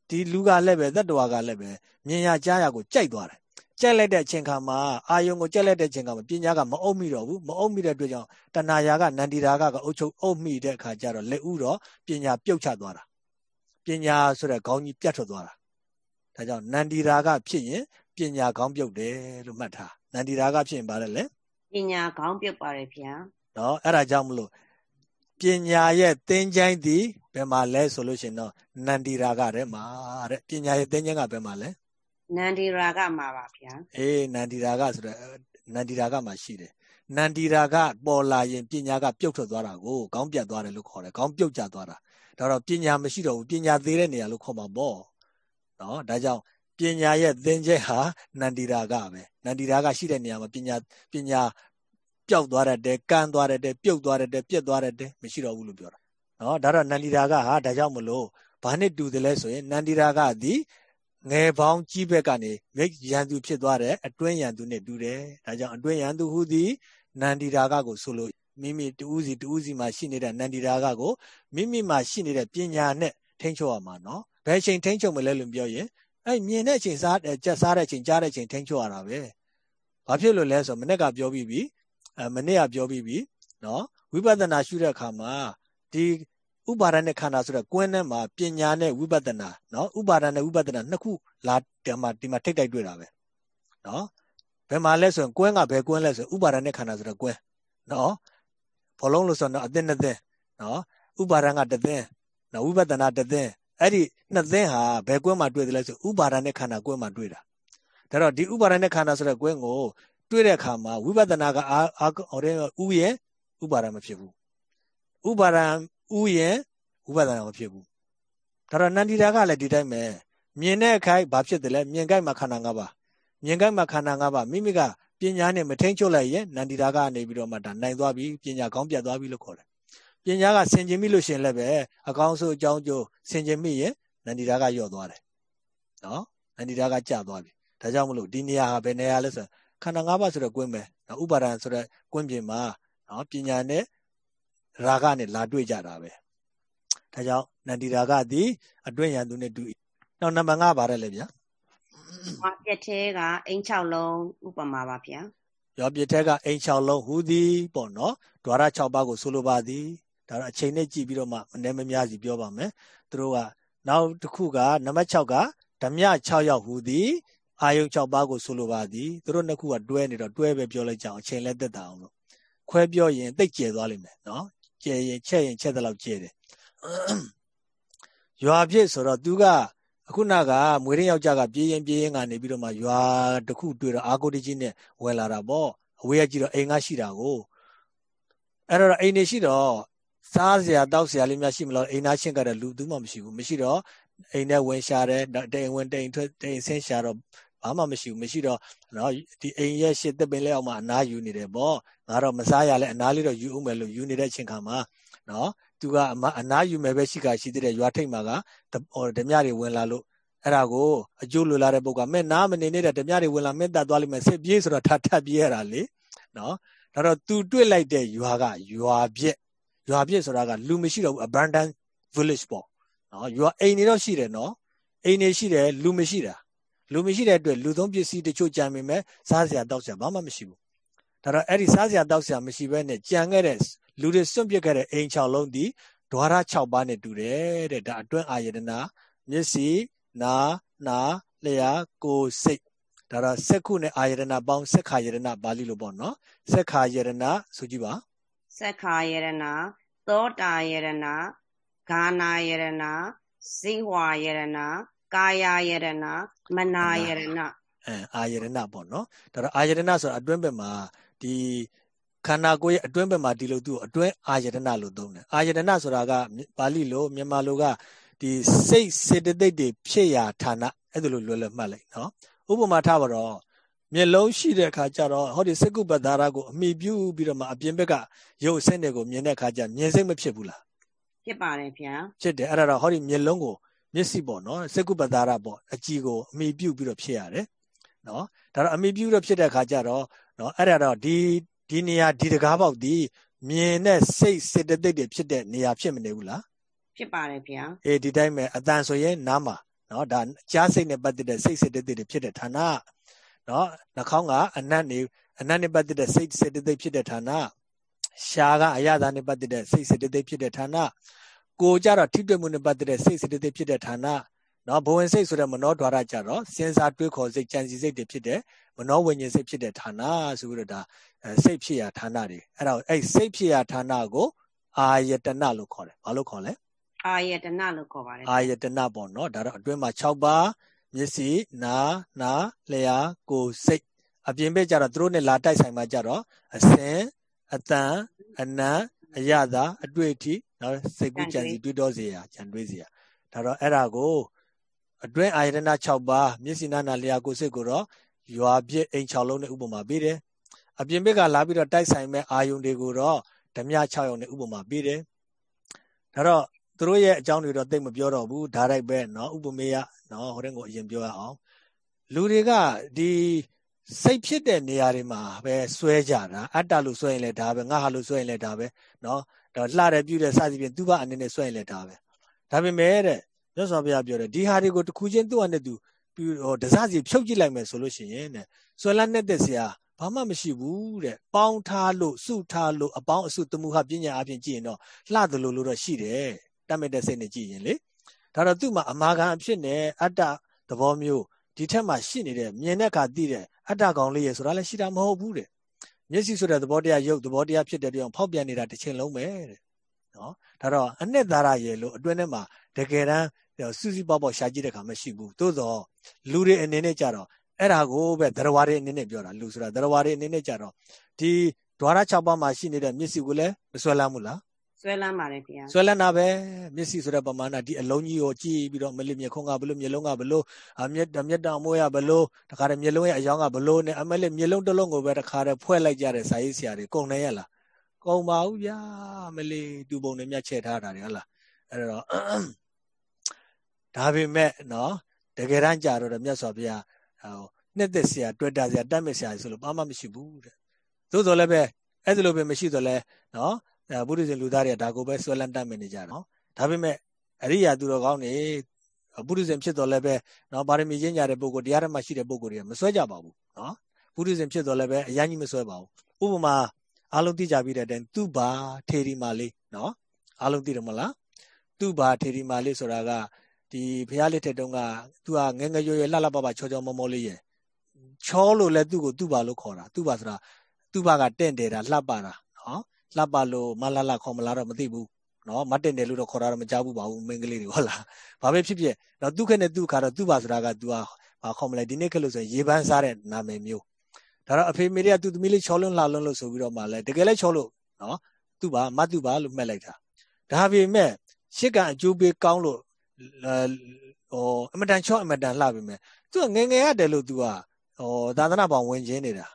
ဒီလူကလည်းပဲတတ္တဝါကလည်းပဲမြင်ရကြားရကိုကြိုက်သွားတယ်ကြိုက်လိုက်တဲ့အချိန်ခါမှာအာယုံကိုကြိုက်လိုက်တဲ့အချိန်ခါမှာပညာကမအုပ်မိတော့ဘူးမအုပ်မိတဲ့အတွက်ကြောင့်တဏှာယာကနန္ဒီရာကကအုပ်ချုပ်အုပ်မိတဲ့အခါကျတော့လက်ဥတော့ပညာပြုတ်ချသွားတာပညာဆိုတဲ့ခေါင်းကြီးပြတ်ထွက်သွားတာဒါကြောင့်နန္ဒီရာကဖြစ်ရင်ပညာခေါင်းပြုတ်တယ်လို့မှတ်ထားနန္ဒီရာကဖြစ်ရင်ဘာလဲလဲ ပညာခေါင်းပြုတ်ပါတယ်ဗျာနော်အဲ့ဒါကြောင့်မလို့ပညာရဲ့သင်ချိုင်းသည်ဘယ်မှာလဲဆိုလို့ရှင်တော့နန္ဒီရာကထဲမှာတဲ့ပညာရဲ့သင်ချိုင်းကဘယ်မှာလဲနန္ဒီရာကမှာပါဗျာအေးနန္ဒီရာကဆိုတော့နန္ဒီရာကမှာရှိတယ်နန္ဒီရာကပေါ်လာရင်ပညာကပြုတ်ထွက်သွားတာကိုခေါင်းပြတ်သွားတယ်လို့ခေါ်တယ်ခေါင်းပြုတ်ကျသွားတာဒါတော့ပညာမရှိတော့ဘူးပညာသေးတဲ့နေရာလို့ခေါ်မှာပေါ့နော်ဒါကြောင့် ပညာရဲ့သင်ချက်ဟာနန္ဒီရာကပဲနန္ဒီရာကရှိတဲ့နေရာမှာပညာပညာပျောက်သွားတဲ့ကန်းသွားတဲ့ပြုတ်သွားတဲ့ပြက်သွားတဲ့မရှိတော့ဘူးလို့ပြောတာနော်ဒါတော့နန္ဒီရာကဟာဒါကြောင့်မလို့ဘာနဲ့တူတယ်လဲဆိုရင်နန္ဒီရာကသည်ငယ်ပေါင်းကြီးဘက်ကနေမိတ်ရန်သူဖြစ်သွားတဲ့အတွင်းရန်သူနဲ့တူတယ်ဒါကြောင့်အတွင်းရန်သူဟူသည်နန္ဒီရာကကိုဆိုလို့မိမိတူးစီတူးစီမှာရှိနေတဲ့နန္ဒီရာကကိုမိမိမှာရှိနေတဲ့ပညာနဲ့ထိန်းချုပ်ရမှာနော်ဘယ်ချိန်ထိန်းချုပ်မလဲလို့ပြောရင် အဲ့မြင်တဲ့အချိန်စားကြက်စားတဲ့အချိန်ကြားတဲ့အချိန်ထိန်းချုပ်ရတာပဲဘာဖြစ်လို့လဲဆိုမနေ့ကပြောပြီးပြီအဲမနေ့ကပြောပြီးပြီနော်ဝိပဿနာရှုတဲ့အခါမှာဒီဥပါဒနဲ့ခန္ဓာဆိုတဲ့ကွင်းထဲမှာပညာနဲ့ဝိပဿနာနော်ဥပါဒနဲ့ဝိပဿနာနှစ်ခုလာဒီမှာဒီမှာထိတ်တိုက်တွေ့တာပဲနော်ဘယ်မှာလဲဆိုရင်ကွင်းကဘယ်ကွင်းလဲဆိုဥပါဒနဲ့ခန္ဓာဆိုတဲ့ကွင်းနော်ဘောလုံးလို့ဆိုတော့အသင်းနှစ်သင်းနော်ဥပါဒံကတသင်းနော်ဝိပဿနာတသင်း အဲ့ဒီနှစ်သင်းဟာဘယ်ကွင်းမှာတွေ့တယ်လဲဆိုဥပါဒံနဲ့ခန္ဓာကွင်းမှာတွေ့တာဒါတော့ဒီဥပါဒံနဲ့ခန္ဓာဆိုတဲ့ကွင်းကိုတွေ့တဲ့အခါမှာဝိပဿနာကအာအာဟိုတဲ့ဥရဲ့ဥပါဒံမဖြစ်ဘူးဥပါဒံဥယင်ဝိပဿနာမဖြစ်ဘူးဒါတော့နန္ဒီတာကလည်းဒီတိုင်းပဲမြင်တဲ့အခိုက်ဘာဖြစ်တယ်လဲမြင်ကြိုက်မှာခန္ဓာ၅ပါးမြင်ကြိုက်မှာခန္ဓာ၅ပါးမိမိကပညာနဲ့မထိန်ချုပ်လိုက်ရင်နန္ဒီတာကနေပြီးတော့မှဒါနိုင်သွားပြီပညာကောင်းပြတ်သွားပြီလို့ခေါ်တယ် ပညာကဆင်ခြင်မိလို့ရှင်လည်းပဲအကောင်းဆုံးအကြောင်းကျိုးဆင်ခြင်မိရင်နန္ဒီတာကညော့သွားတယ်နော်နန္ဒီတာကကျသွားပြီဒါကြောင့်မလို့ဒီနေရာဟာဘယ်နေရာလဲဆိုခန္ဓာ၅ပါးဆိုတော့ကွင်းပဲနော်ဥပါဒံဆိုတော့ကွင်းပြင်မှာနော်ပညာနဲ့ရာဂနဲ့လာတွေ့ကြတာပဲဒါကြောင့်နန္ဒီရာဂသည်အတွင်းရန်သူနဲ့တူနောက်နံပါတ်5ပါတယ်လေဗျာဟောပြက်သေးကအင်း6လုံးဥပမာပါဗျာရောပြက်သေးကအိမ်6လုံးဟူသည်ပေါ့နော်ဒွါရ6ပါးကိုဆိုလိုပါသည် ဒါတော့အချိန်နဲ့ကြည့်ပြီးတော့မှမနှဲမများစီပြောပါမယ်သူတို့ကနောက်တစ်ခုကနံပါတ်6ကဓမြ6ယောက်ဟူသည်အာယုံ6ပါးကိုဆိုလိုပါသည်သူတို့နှစ်ခုကတွဲနေတော့တွဲပဲပြောလိုက်ကြအောင်အချိန်လက်သက်တာအောင်လို့ခွဲပြောရင်တိတ်ကျဲသွားလိမ့်မယ်နော်ကျဲရင်ချက်ရင်ချက်တဲ့လောက်ကျဲတယ်ရွာဖြစ်ဆိုတော့သူကအခုနကမွေရင်းယောက်ျားကပြေးရင်ပြေးရင်ကနေပြီးတော့မှရွာတစ်ခုတွေ့တော့အာကိုတကြီးနဲ့ဝယ်လာတာပေါ့အဝေးကကြည့်တော့အိမ်ကရှိတာကိုအဲ့တော့အိမ်နေရှိတော့ စားစရာတောက်စရာလေးများရှိမလို့အိမ်သားရှင်းကြတဲ့လူသူမှမရှိဘူးမရှိတော့အိမ်နဲ့ဝင်ရှာတယ်တိမ်ဝင်တိမ်ထွက်တိမ်ဆင်းရှာတော့ဘာမှမရှိဘူးမရှိတော့နော်ဒီအိမ်ရဲ့ရှစ်သက်ပင်လေးအောက်မှာအနားယူနေတယ်ပေါ့ငါတော့မစားရလဲအနားလေးတော့ယူအောင်မယ်လို့ယူနေတဲ့အချိန်ခါမှာနော်သူကအမအနားယူမယ်ပဲရှိကရှိသေးတယ်ရွာထိတ်မှာကဟိုဓမြတွေဝင်လာလို့အဲ့ဒါကိုအကျိုးလိုလာတဲ့ပုဂ္ဂိုလ်ကမင်းနားမနေနေတဲ့ဓမြတွေဝင်လာမင်းတတ်သွားလိမ့်မယ်စစ်ပြေးဆိုတော့ထပ်ထပ်ပြေးရတာလေနော်ဒါတော့သူတွေ့လိုက်တဲ့ရွာကရွာပြက် ရွာပြက်ဆိုတာကလူမရှိတော့ဘူး abandoned village ပေါ့နော်ရွာအိမ်တွေတော့ရှိတယ်နော်အိမ်တွေရှိတယ်လူမရှိတာလူမရှိတဲ့အတွက်လူသုံးပစ္စည်းတချို့ကြံမိမယ်စားစရာတောက်စရာဘာမှမရှိဘူးဒါတော့အဲ့ဒီစားစရာတောက်စရာမရှိဘဲနဲ့ကြံခဲ့တဲ့လူတွေစွန့်ပစ်ခဲ့တဲ့အိမ်6လုံးဒီဒွါရ6ပါးနဲ့တူတယ်တဲ့ဒါအတွင်းအာယတနာမျက်စိနာနာလျှာကိုယ်စိတ်ဒါတော့စက္ခုနဲ့အာယတနာပေါင်းစက္ခာယတနာပါဠိလိုပေါ့နော်စက္ခာယတနာဆိုကြည့်ပါ စက္ခာယတနာသောတာယတနာဂာနာယတနာစိဝါယတနာကာယယတနာမနာယတနာအဲအာယတနာပေါ့နော်ဒါတော့အာယတနာဆိုတာအတွင်းဘက်မှာဒီခန္ဓာကိုယ်ရဲ့အတွင်းဘက်မှာဒီလိုသူ့အတွင်းအာယတနာလို့သုံးတယ်အာယတနာဆိုတာကပါဠိလိုမြန်မာလိုကဒီစိတ်စေတသိက်တွေဖြစ်ရာဌာနအဲ့ဒါလိုလွယ်လွယ်မှတ်လိုက်နော်ဥပမာထားပါတော့ မျက်လုံးရှိတဲ့အခါကျတော့ဟောဒီစကုပ္ပဒါရကိုအမိပြုပြီးတော့မှအပြင်ဘက်ကရုပ်ဆင်းတွေကိုမြင်တဲ့အခါကျမြင်စိတ်မဖြစ်ဘူးလားဖြစ်ပါတယ်ဗျာဖြစ်တယ်အဲ့ဒါတော့ဟောဒီမျက်လုံးကိုမျက်စိပေါ့နော်စကုပ္ပဒါရပေါ့အကြည့်ကိုအမိပြုပြီးတော့ဖြစ်ရတယ်နော်ဒါတော့အမိပြုတော့ဖြစ်တဲ့အခါကျတော့နော်အဲ့ဒါတော့ဒီဒီနေရာဒီတကားပေါက်ဒီမြင်တဲ့စိတ်စေတသိက်တွေဖြစ်တဲ့နေရာဖြစ်မနေဘူးလားဖြစ်ပါတယ်ဗျာအေးဒီတိုင်းပဲအတန်ဆိုရင်နားမှာနော်ဒါကြားစိတ်နဲ့ပတ်သက်တဲ့စိတ်စေတသိက်တွေဖြစ်တဲ့ဌာန နော်နှာခေါင်းကအနတ်နေအနတ်နဲ့ပတ်သက်တဲ့စိတ်စေတသိက်ဖြစ်တဲ့ဌာနရှားကအရသာနဲ့ပတ်သက်တဲ့စိတ်စေတသိက်ဖြစ်တဲ့ဌာနကိုကြတော့ထိတွေ့မှုနဲ့ပတ်သက်တဲ့စိတ်စေတသိက်ဖြစ်တဲ့ဌာနနော်ဘဝင်စိတ်ဆိုတဲ့မနောဓာရကြတော့စဉ်းစားတွေးခေါ်စိတ်ကြံစီစိတ်တွေဖြစ်တဲ့မနောဝိညာဉ်စိတ်ဖြစ်တဲ့ဌာနဆိုပြီးတော့ဒါစိတ်ဖြစ်ရာဌာနတွေအဲ့တော့အဲ့စိတ်ဖြစ်ရာဌာနကိုအာယတနလို့ခေါ်တယ်ဘာလို့ခေါ်လဲအာယတနလို့ခေါ်ပါတယ်အာယတနပေါ့နော်ဒါတော့အတွင်းမှာ6ပါး မျက်စိနာနာလျှာကိုယ်စိတ်အပြင်ဘက်ကျတော့သူတို့နဲ့လာတိုက်ဆိုင်မှာကျတော့အစင်အတန်အနံအရသာအတွေ့အထိနော်စိတ်ကူးကြံစီတွေးတောစရာကြံတွေးစရာဒါတော့အဲ့ဒါကိုအတွင်းအာယတနာ6ပါးမျက်စိနာနာလျှာကိုယ်စိတ်ကိုတော့ရွာပြစ်အိမ်6လုံးနဲ့ဥပမာပေးတယ်အပြင်ဘက်ကလာပြီးတော့တိုက်ဆိုင်မဲ့အာယုန်တွေကိုတော့ဓမြ6ရုံနဲ့ဥပမာပေးတယ်ဒါတော့ သူတို့ရဲ့အကြောင်းတွေတော့သိမပြောတော့ဘူးဓာတ်ရိုက်ပဲเนาะဥပမေယเนาะဟိုတဲ့ကိုအရင်ပြောရအောင်လူတွေကဒီစိတ်ဖြစ်တဲ့နေရာတွေမှာပဲစွဲကြတာအတ္တလို့စွဲရင်လည်းဒါပဲငါဟာလို့စွဲရင်လည်းဒါပဲเนาะတော့လှတယ်ပြုတယ်စသဖြင့်သူ့ဘာအနေနဲ့စွဲရင်လည်းဒါပဲဒါပေမဲ့တဲ့မြတ်စွာဘုရားပြောတယ်ဒီဟာတွေကိုတစ်ခုချင်းသူ့အနေနဲ့သူပြီးတော့ဒဇစီဖြုတ်ကြည့်လိုက်မယ်ဆိုလို့ရှိရင်တဲ့ဆွဲလန်းတဲ့ဆရာဘာမှမရှိဘူးတဲ့ပေါင်းထားလို့စုထားလို့အပေါင်းအစုတမှုဟာပညာအပြင်ကြည့်ရင်တော့လှသလိုလိုတော့ရှိတယ် တတ်မဲ့တဲ့စိတ်နဲ့ကြည့်ရင်လေဒါတော့သူ့မှာအမာခံအဖြစ်နဲ့အတ္တသဘောမျိုးဒီထက်မှရှိနေတဲ့မြင်တဲ့အခါသိတဲ့အတ္တကောင်လေးရယ်ဆိုတာလည်းရှိတာမဟုတ်ဘူးတဲ့မျက်စိဆိုတဲ့သဘောတရားရုပ်သဘောတရားဖြစ်တဲ့တရားဖောက်ပြန်နေတာတစ်ချိန်လုံးပဲတဲ့နော်ဒါတော့အနှစ်သာရရယ်လို့အတွင်းထဲမှာတကယ်တမ်းစူးစီးပေါက်ပေါက်ရှာကြည့်တဲ့ခါမရှိဘူးသို့တော့လူတွေအနေနဲ့ကြတော့အဲ့ဒါကိုပဲသရဝါတွေအနေနဲ့ပြောတာလူဆိုတာသရဝါတွေအနေနဲ့ကြတော့ဒီဒွါရ6ပါးမှာရှိနေတဲ့မျက်စိကိုလည်းမဆွဲလမ်းဘူးလား ဆွဆွဲလန်းပါတယ်ဗျာဆွဲလန်းတာပဲမျက်စိဆိုတဲ့ပမာဏဒီအလုံးကြီးကိုကြည့်ပြီးတော့မလီမျက်ခုံးကဘလို့မျက်လုံးကဘလို့အမျက်မျက်တောင်မွေးရဘလို့တခါတည်းမျက်လုံးရဲ့အယောင်ကဘလို့နဲ့အမလေးမျက်လုံးတစ်လုံးကိုပဲတခါတည်းဖွဲ့လိုက်ကြတဲ့စာရေးဆရာတွေကုန်နေရလားကုန်ပါဘူးဗျာမလေးတူပုံနဲ့မြတ်ချက်ထားတာတွေဟုတ်လားအဲ့တော့ဒါပေမဲ့နော်တကယ်တမ်းကြတော့မြတ်စွာဘုရားဟိုနှစ်သက်ဆရာတွေ့တာဆရာတတ်မဲ့ဆရာဆိုလို့ဘာမှမရှိဘူးတဲ့သို့တော်လည်းပဲအဲ့ဒါလိုပဲမရှိတော့လဲနော် ဘုရားရှင်လူသားတွေကဒါကိုပဲဆွဲလန်းတတ်မဲ့နေကြနော်ဒါပေမဲ့အရိယာသူတော်ကောင်းတွေဘုရားရှင်ဖြစ်တော်လည်းပဲနော်ပါရမီကျင့်ကြတဲ့ပုဂ္ဂိုလ်တရားဓမ္မရှိတဲ့ပုဂ္ဂိုလ်တွေကမဆွဲကြပါဘူးနော်ဘုရားရှင်ဖြစ်တော်လည်းပဲအရင်ကြီးမဆွဲပါဘူးဥပမာအားလုံးသိကြပြီးတဲ့အတိုင်းသူ့ဘာထေရီမာလေးနော်အားလုံးသိတယ်မလားသူ့ဘာထေရီမာလေးဆိုတာကဒီဖះလက်ထက်တုန်းကသူကငငယ်ရွယ်ရွယ်လှလှပပချောချောမောမောလေးရဲ့ချောလို့လဲသူ့ကိုသူ့ဘာလို့ခေါ်တာသူ့ဘာဆိုတာသူ့ဘာကတင့်တယ်တာလှပတာနော် လှပလို့မလှလှခေါ်မလားတော့မသိဘူးနော်မတင်တယ်လို့တော့ခေါ်တာတော့မကြောက်ဘူးပါဘူးမင်းကလေးတွေဟုတ်လားဘာပဲဖြစ်ဖြစ်တော့သူခက်နဲ့သူ့ခါတော့သူ့ဘာဆိုတာက तू ဟာဘာခေါ်မလဲဒီနေ့ခက်လို့ဆိုရင်ရေပန်းစားတဲ့နာမည်မျိုးဒါတော့အဖေမေတွေကသူ့သမီးလေးချောလွန်းလှလွန်းလို့ဆိုပြီးတော့မှလဲတကယ်လဲချောလို့နော်သူ့ဘာမသူ့ဘာလို့မှတ်လိုက်တာဒါပေမဲ့ရှစ်ကအကျိုးပေးကောင်းလို့ဟိုအမတန်ချော့အမတန်လှပြီမဲ့သူကငငယ်ရတယ်လို့ तू ကဟိုသာသနာပေါင်းဝင်ခြင်းနေတာ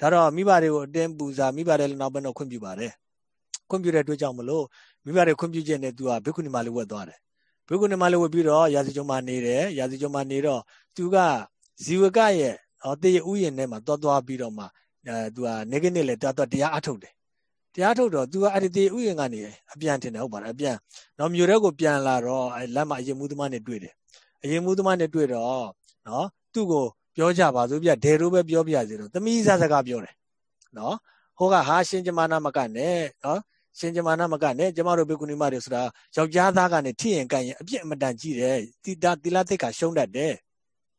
ဒါတော့မိဘတွေကိုအတင်းပူဇာမိဘတွေလည်းနောက်ဘက်တော့ခွင့်ပြုပါတယ် ခွင့်ပြုတဲ့အတွက်ကြောင့်မလို့မိဘတွေခွင့်ပြုခြင်းနဲ့သူကဘိက္ခုနီမလေးဝတ်သွားတယ်ဘိက္ခုနီမလေးဝတ်ပြီးတော့ရာဇီကျုံမှာနေတယ်ရာဇီကျုံမှာနေတော့သူကဇီဝကရဲ့ဟောတည်ဥယျာဉ်ထဲမှာသွားသွားပြီးတော့မှအဲသူက negative လေသွားသွားတရားအထုတ်တယ်တရားထုတ်တော့ तू ကအဲ့ဒီတေဥယျာဉ်ကနေအပြန်တင်တယ်ဟုတ်ပါတယ်အပြန်တော့မြို့ထဲကိုပြန်လာတော့လက်မှာအရင်မူးသမားနဲ့တွေ့တယ်အရင်မူးသမားနဲ့တွေ့တော့နော်သူ့ကိုပြောကြပါစို့ပြဒဲရိုးပဲပြောပြစီတော့သမီးစားစကားပြောတယ်နော် ဟိုကဟာရှင်ကျမနာမကနဲ့နော်ရှင်ကျမနာမကနဲ့ကျမတို့ဘေကုဏီမတွေဆိုတာယောက်ျားသားကနေထိရင်ကန်ရင်အပြစ်အမတန်ကြီးတယ်တိတာတိလာတိတ်ကရှုံးတတ်တယ်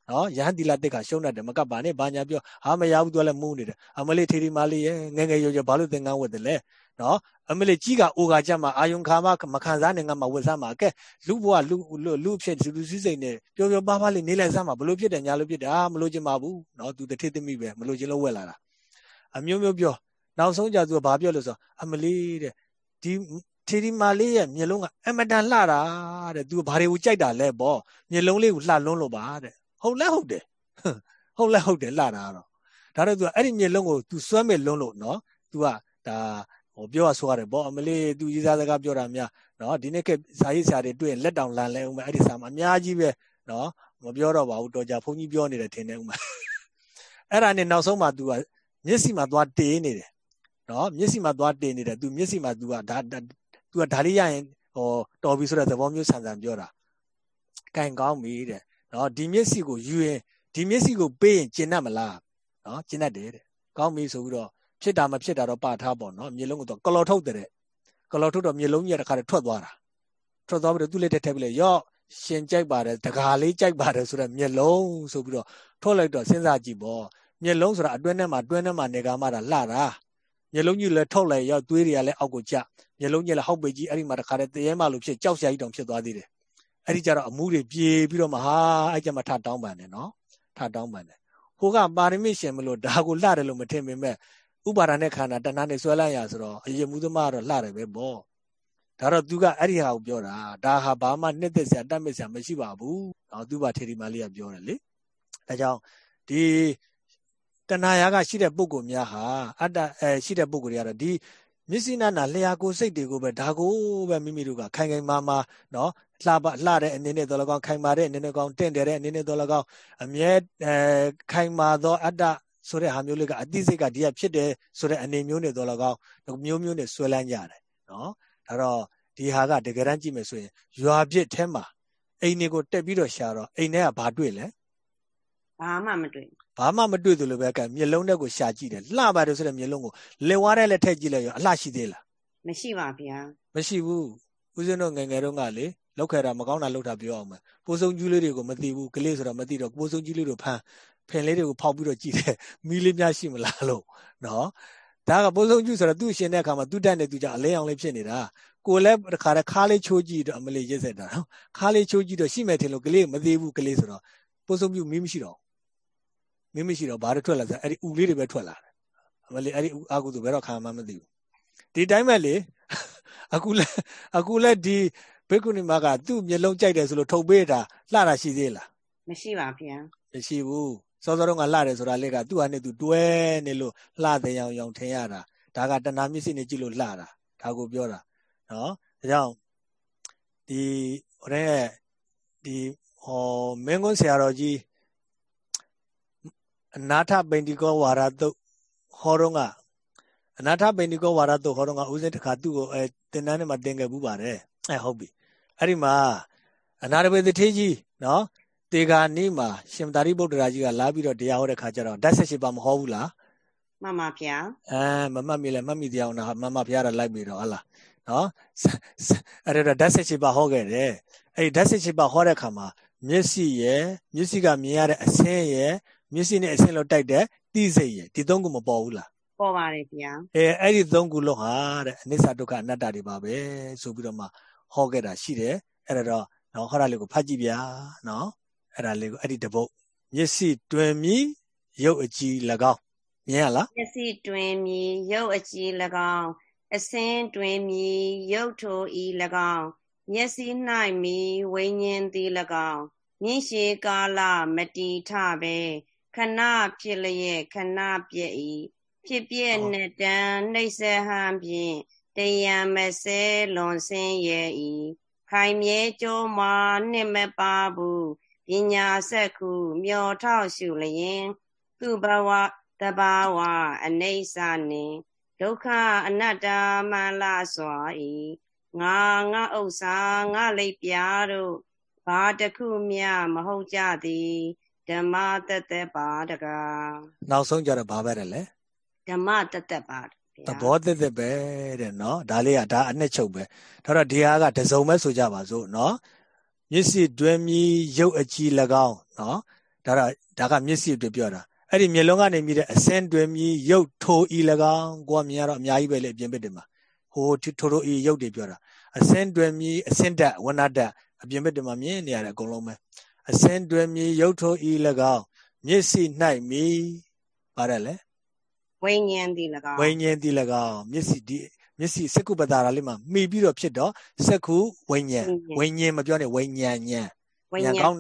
နော်ရဟန်းတိလာတိတ်ကရှုံးတတ်တယ်မကပါနဲ့ဘာညာပြောဟာမရဘူးသူကလည်းမူးနေတယ်အမလေးထေရီမာလေးရဲ့ငငယ်ရွယ်ရွယ်ဘာလို့သင်္ကန်းဝတ်တယ်လဲနော်အမလေးကြီးကအိုကကြမှာအာယုံခါမမခံစားနိုင်ငါမဝတ်စားမှာကဲလူဘဝလူလူဖြစ်လူစည်းစိမ်နဲ့ပျော်ပျော်ပါးပါးလေးနေလိုက်စားမှာဘလို့ဖြစ်တယ်ညာလို့ဖြစ်တယ်အာမလို့ချင်ပါဘူးနော်သူတထေသမီးပဲမလို့ချင်လို့ဝက်လာတာအမျိုးမျိုးပြော နောက်ဆုံးကြသူကဘာပြောလို့ဆိုအမလေးတဲ့ဒီထေဒီမာလေးရဲ့မျက်လုံးကအမတန်လှတာတဲ့သူဘာတွေကိုကြိုက်တာလဲပေါ့မျက်လုံးလေးကိုလှလွန်းလို့ပါတဲ့ဟုတ်လဲဟုတ်တယ်ဟုတ်လဲဟုတ်တယ်လှတာတော့ဒါတော့သူကအဲ့ဒီမျက်လုံးကို तू စွမ်းမဲ့လွန်းလို့နော် तू ကဒါဟိုပြောရဆိုရတယ်ပေါ့အမလေးသူရေးစားစကားပြောတာများနော်ဒီနေ့ကဇာရေးဆရာတွေတွေ့ရင်လက်တောင်လန်လဲဦးမယ်အဲ့ဒီစာမှာအများကြီးပဲနော်မပြောတော့ပါဘူးတော်ကြဘုန်းကြီးပြောနေတယ်ထင်တယ်ဦးမယ်အဲ့ဒါနဲ့နောက်ဆုံးမှ तू ကမျက်စိမှာသွားတေးနေတယ် နော်မျက်စိမှာသွားတေးနေတယ် तू မျက်စိမှာ तू ကဒါ तू ကဒါလေးရရင်ဟောတော်ပြီဆိုတဲ့သဘောမျိုးဆန်ဆန်ပြောတာကင်ကောင်းပြီတဲ့နော်ဒီမျက်စိကိုယူရင်ဒီမျက်စိကိုပေးရင်ကျင်တတ်မလားနော်ကျင်တတ်တယ်တဲ့ကောင်းပြီဆိုပြီးတော့ဖြစ်တာမဖြစ်တာတော့ပါထားပေါ့နော်မျက်လုံးကတော့ကလော်ထုတ်တဲ့ကလော်ထုတ်တော့မျက်လုံးကြီးတခါတည်းထွက်သွားတာထွက်သွားပြီးတော့သူ့လက်ထက်ထည့်ပြီးလေရော့ရှင်ကြိုက်ပါတယ်တကားလေးကြိုက်ပါတယ်ဆိုတော့မျက်လုံးဆိုပြီးတော့ထုတ်လိုက်တော့စဉ်းစားကြည့်ပေါ့မျက်လုံးဆိုတာအတွင်းထဲမှာတွင်းထဲမှာနေကမှတာလှတာ မျက်လုံးကြီးလည်းထုတ်လိုက်ရောက်သွေးတွေကလည်းအောက်ကိုကျမျက်လုံးကြီးလည်းဟောက်ပိတ်ကြီးအဲ့ဒီမှာတခါတည်းတရေမလို့ဖြစ်ကြောက်စရာကြီးတောင်ဖြစ်သွားသေးတယ်အဲ့ဒီကျတော့အမှုတွေပြေပြီးတော့မှဟာအဲ့ကျမှထတောင်းပန်တယ်နော်ထတောင်းပန်တယ်ဟိုကပါရမစ်ရှင်မလို့ဒါကိုလှတယ်လို့မထင်ပေမဲ့ဥပါဒณะခန္ဓာတဏှာနဲ့ဆွဲလိုက်ရဆိုတော့အယမှုသမားတော့လှတယ်ပဲပေါ့ဒါတော့သူကအဲ့ဒီဟာကိုပြောတာဒါဟာဘာမှနှစ်သက်စရာတတ်မစ်စရာမရှိပါဘူးနော်သူပါထေရီမာလေးကပြောတယ်လေဒါကြောင့်ဒီ တဏှာရာကရှိတဲ့ပုဂ္ဂိုလ်များဟာအတ္တအဲရှိတဲ့ပုဂ္ဂိုလ်တွေကတော့ဒီမျက်စိနာနာလျှာကိုစိတ်တွေကိုပဲဒါကိုပဲမိမိတို့ကခိုင်ခိုင်မာမာနော်လှပလှတဲ့အနေနဲ့တော်လကောင်းခိုင်မာတဲ့အနေနဲ့ကောင်းတင့်တယ်တဲ့အနေနဲ့တော်လကောင်းအမြဲအဲခိုင်မာသောအတ္တဆိုတဲ့ဟာမျိုးလေးကအတိစိတ်ကဒီကဖြစ်တယ်ဆိုတဲ့အနေမျိုးနဲ့တော့လကောက်မျိုးမျိုးနဲ့ဆွဲလန်းကြတယ်နော်ဒါတော့ဒီဟာကတကယ်တမ်းကြည့်မယ်ဆိုရင်ရွာပြစ်ထဲမှာအိမ်တွေကိုတက်ပြီးတော့ရှာတော့အိမ်ထဲကဘာတွေ့လဲဘာမှမတွေ့ ဘာမှမတွေ့သလိုပဲကမျက်လုံးထဲကိုရှာကြည့်တယ်လှပါတယ်ဆိုတဲ့မျက်လုံးကိုလက်ဝါးထဲလက်ထည့်ကြည့်လိုက်ရောအလှရှိသေးလားမရှိပါဗျာမရှိဘူးဦးဇင်းတို့ငယ်ငယ်တုန်းကလေလောက်ခဲ့တာမကောင်းတာလောက်တာပြောအောင်မယ်ပိုးစုံကျူးလေးတွေကိုမသိဘူးကလေးဆိုတော့မသိတော့ပိုးစုံကျူးလေးတို့ဖမ်းဖင်လေးတွေကိုဖောက်ပြီးတော့ကြည့်တယ်မီးလေးများရှိမလားလို့နော်ဒါကပိုးဆုံးကျူဆိုတော့သူ့ရှင်တဲ့အခါမှာသူ့တက်နေသူကြောင့်အလဲအောင်လေးဖြစ်နေတာကိုလည်းတခါတခါလေးချိုးကြည့်တော့အမလေးရစ်စက်တာနော်ခါလေးချိုးကြည့်တော့ရှိမယ်ထင်လို့ကလေးမသေးဘူးကလေးဆိုတော့ပိုးဆုံးကျူမီးမရှိတော့ မီးမရှိတော့ဘာတွေထွက်လာစအဲ့ဒီဥလေးတွေပဲထွက်လာတယ်အမလေးအဲ့ဒီအာကုသူဘယ်တော့ခံမှမသိဘူးဒီတိုင်းပဲလေအခုလဲအခုလဲဒီဘိက္ခုနီမကသူ့မျက်လုံးကြိုက်တယ်ဆိုလို့ထုတ်ပေးတာလှတာရှိသေးလားမရှိပါဗျာမရှိဘူးစောစောတော့ကလှတယ်ဆိုတာလေကသူ့ဟာနဲ့သူတွဲနေလို့လှတဲ့ရောင်ရောင်ထင်ရတာဒါကတဏှာမျက်စိနဲ့ကြည့်လို့လှတာဒါကိုပြောတာနော်ဒါကြောင့်ဒီဟိုတဲ့ဒီဟောမင်းကွန်းဆရာတော်ကြီး အနာထပိန္တိကောဝါရတုတ်ဟောတော့ကအနာထပိန္တိကောဝါရတုတ်ဟောတော့ကဥစဉ်တစ်ခါသူ့ကိုအဲတင်တန်းထဲမှာတင်ခဲ့ဘူးပါတယ်အဲဟုတ်ပြီအဲ့ဒီမှာအနာရဘေသထေးကြီးနော်တေဂာနီမှာရှင်သာရိပုတ္တရာကြီးကလာပြီးတော့တရားဟောတဲ့ခါကျတော့ဓာတ်ဆက်ရှိပါမဟောဘူးလားမှန်ပါဗျာအဲမမှတ်မိလဲမှတ်မိတရားအောင်လားမှန်ပါဗျာတော့လိုက်ပြီးတော့ဟလားနော်အဲ့တော့ဓာတ်ဆက်ရှိပါဟောခဲ့တယ်အဲ့ဒီဓာတ်ဆက်ရှိပါဟောတဲ့ခါမှာမျက်စိရယ်မျက်စိကမြင်ရတဲ့အဆင်းရယ် မျက်စိနဲ့အဆင်းလို့တိုက်တဲ့တိစိတ်ရယ်ဒီသုံးခုမပေါ်ဘူးလားပေါ်ပါတယ်ဗျာအဲအဲ့ဒီသုံးခုလုံးဟာတဲ့အနိစ္စဒုက္ခအနတ္တတွေပါပဲဆိုပြီးတော့မှဟောခဲ့တာရှိတယ်အဲ့ဒါတော့နော်ဟောတာလေးကိုဖတ်ကြည့်ဗျာနော်အဲ့ဒါလေးကိုအဲ့ဒီတပုတ်မျက်စိတွင်မြည်ရုပ်အကြည်၎င်းမြင်ရလားမျက်စိတွင်မြည်ရုပ်အကြည်၎င်းအစင်းတွင်မြည်ရုပ်ထိုဤ၎င်းမျက်စိ၌မီဝိညာဉ်သည်၎င်းမြင့်ရှိကာလမတီထပဲ ခဏဖြစ်လျက်ခဏပြည့်ဤဖြစ်ပြည့်နဲ့တန်နှိမ့်ဆက်ဟန်ဖြင့်တယံမဆဲလွန်ဆင်းရဲ့ဤခိုင်မြဲကြိုးမှာနှစ်မပါဘူးပညာဆက်ခုမျောထောက်ရှုလျင် သူဘဝတဘာဝအနိစ္စနှင့်ဒုက္ခအနတ္တမလာစွာဤငါငါဥစ္စာငါလိပ်ပြားတို့ဘာတခုမျှမဟုတ်ကြသည် ဓမ္မတသက်ပါတကားနောက်ဆုံးကြတော့ဘာပဲလဲဓမ္မတသက်ပါသဘောသက်သက်ပဲတဲ့နော်ဒါလေးကဒါအနှစ်ချုပ်ပဲဒါတော့ဒီဟာကတစုံပဲဆိုကြပါစို့နော်မျက်စိတွင်မြည်ရုပ်အကြည်၎င်းနော်ဒါတော့ဒါကမျက်စိအတွက်ပြောတာအဲ့ဒီမျက်လုံးကနေမြည်တဲ့အစင်းတွင်မြည်ရုပ်ထိုဤ၎င်းကိုကမြင်ရတော့အများကြီးပဲလေအပြင်ဘက်တွေမှာဟိုထိုထိုဤရုပ်တွေပြောတာအစင်းတွင်မြည်အစင်းတက်ဝဏတက်အပြင်ဘက်တွေမှာမြင်နေရတဲ့အကုန်လုံးပဲ အစင်းတွင်မြည်ရုပ်ထိုဤ၎င်းမျက်စိ၌မြည်ပါတယ်လေဝိညာဉ်သည်၎င်းဝိညာဉ်သည်၎င်းမျက်စိဒီမျက်စိစက္ကုပတာလေးမှာမှီပြီးတော့ဖြစ်တော့စက္ခုဝိညာဉ်ဝိညာဉ်မပြောနဲ့ဝိညာဉ်ဉာဏ်ဉာဏ်ကောင်း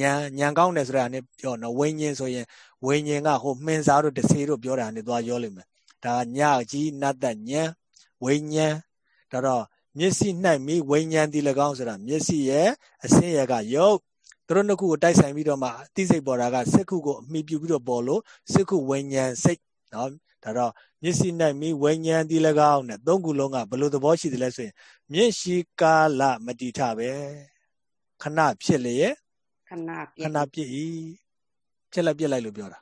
ဉာဏ်ဉာဏ်ကောင်းတယ်ဆိုတာနဲ့ပြောနော်ဝိညာဉ်ဆိုရင်ဝိညာဉ်ကဟိုမှင်စားတို့တစေတို့ပြောတာနဲ့သွားရောလိမ့်မယ်ဒါညကြီးနတ်တဉာဏ်ဝိညာဉ်ဒါတော့မျက်စိ၌မိဝိညာဉ်ဒီ၎င်းဆိုတာမျက်စိရဲ့အစင်းရဲ့ကယုတ် သူတို့နှစ်ခုကိုတိုက်ဆိုင်ပြီးတော့မှအသိစိတ်ပေါ်တာကစက္ခုကိုအမိပြုပြီးတော့ပေါ်လို့စက္ခုဝိညာဉ်စိတ်နော်ဒါတော့မျက်စိ၌မိဝိညာဉ်ဒီ၎င်းနဲ့သုံးခုလုံးကဘယ်လိုသဘောရှိသလဲဆိုရင်မျက်ရှိကာလမတိထပဲခဏဖြစ်လျက်ခဏပြခဏပြည့်ဤဖြစ်လိုက်ပြည့်လိုက်လို့ပြောတာ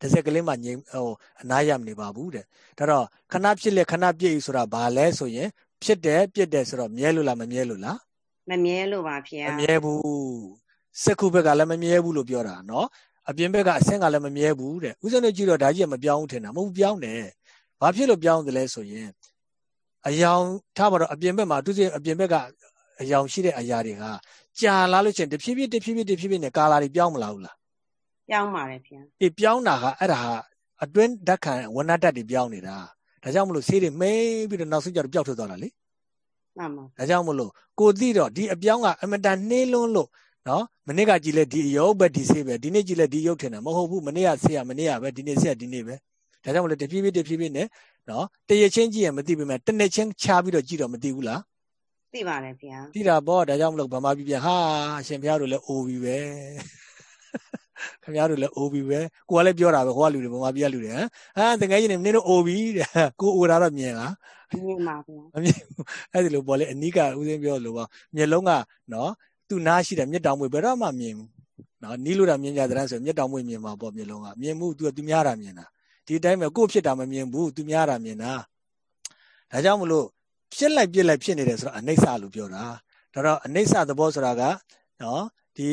တစ်စက်ကလေးမှငြိမ်ဟိုအနာရမနေပါဘူးတဲ့ဒါတော့ခဏဖြစ်လျက်ခဏပြည့်ဤဆိုတာဘာလဲဆိုရင်ဖြစ်တယ်ပြည့်တယ်ဆိုတော့မြဲလို့လားမမြဲလို့လားမမြဲလို့ပါဖေ။မမြဲဘူး စက္ခုဘက်ကလည်းမမြဲဘူးလို့ပြောတာနော်အပြင်ဘက်ကအဆင့်ကလည်းမမြဲဘူးတဲ့ဥစ္စာနဲ့ကြည့်တော့ဒါကြီးကမပြောင်းဘူးထင်တာမဟုတ်ပြောင်းတယ်ဘာဖြစ်လို့ပြောင်းတယ်လဲဆိုရင်အယောင်ထားပါတော့အပြင်ဘက်မှာသူစိအပြင်ဘက်ကအယောင်ရှိတဲ့အရာတွေကကြာလာလို့ချင်းတဖြည်းဖြည်းတဖြည်းဖြည်းတဖြည်းဖြည်းနဲ့ကာလာတွေပြောင်းမလာဘူးလားပြောင်းပါတယ်ဗျာအေးပြောင်းတာကအဲ့ဒါဟာအတွင်းဓာတ်ခံဝဏ္ဏဓာတ်တွေပြောင်းနေတာဒါကြောင့်မလို့ဆေးတွေမိမ့်ပြီးတော့နောက်ဆုံးကျတော့ပျောက်ထွက်သွားတာလေမှန်ပါဒါကြောင့်မလို့ကိုသိတော့ဒီအပြောင်းကအမတန်နှေးလွန်းလို့ နော်မနေ့ကကြည်လဲဒီရုပ်ပဲဒီဆေးပဲဒီနေ့ကြည်လဲဒီရုပ်ထင်တာမဟုတ်ဘူးမနေ့ကဆေးရမနေ့ကပဲဒီနေ့ဆေးရဒီနေ့ပဲဒါကြောင့်မလို့တဖြည်းဖြည်းတဖြည်းဖြည်းနဲ့နော်တရချင်းကြည့်ရင်မသိပေမဲ့တနေ့ချင်းချားပြီးတော့ကြည့်တော့မသိဘူးလားသိပါတယ်ဗျာသိတာပေါ့ဒါကြောင့်မလို့ဗမာပြည်ပြန်ဟာရှင်ဘုရားတို့လည်းအိုပြီပဲခင်ဗျားတို့လည်းအိုပြီပဲကိုကလည်းပြောတာပဲဟိုကလူတွေဗမာပြည်ကလူတွေဟမ်ဟာတကယ်ကြီးနေနင်းတို့အိုပြီတဲ့ကိုအိုတာတော့မြင်လားမြင်ပါဗျာမမြင်အဲ့ဒီလိုပေါ့လေအနိကဦးစင်းပြောလို့ပေါ့မျက်လုံးကနော် သူ့နားရှိတဲ့မျက်တောင်မွေဘယ်တော့မှမြင်ဘူးနော်နီးလို့တာမြင်ကြတဲ့ဆိုမျက်တောင်မွေမြင်မှာပေါ့မျက်လုံးကမြင်မှုသူကသူများတာမြင်တာဒီတိုင်းပဲကို့ဖြစ်တာမမြင်ဘူးသူများတာမြင်တာဒါကြောင့်မလို့ဖြစ်လိုက်ပြစ်လိုက်ဖြစ်နေတယ်ဆိုတော့အနိစ္စလို့ပြောတာဒါတော့အနိစ္စသဘောဆိုတာကနော်ဒီ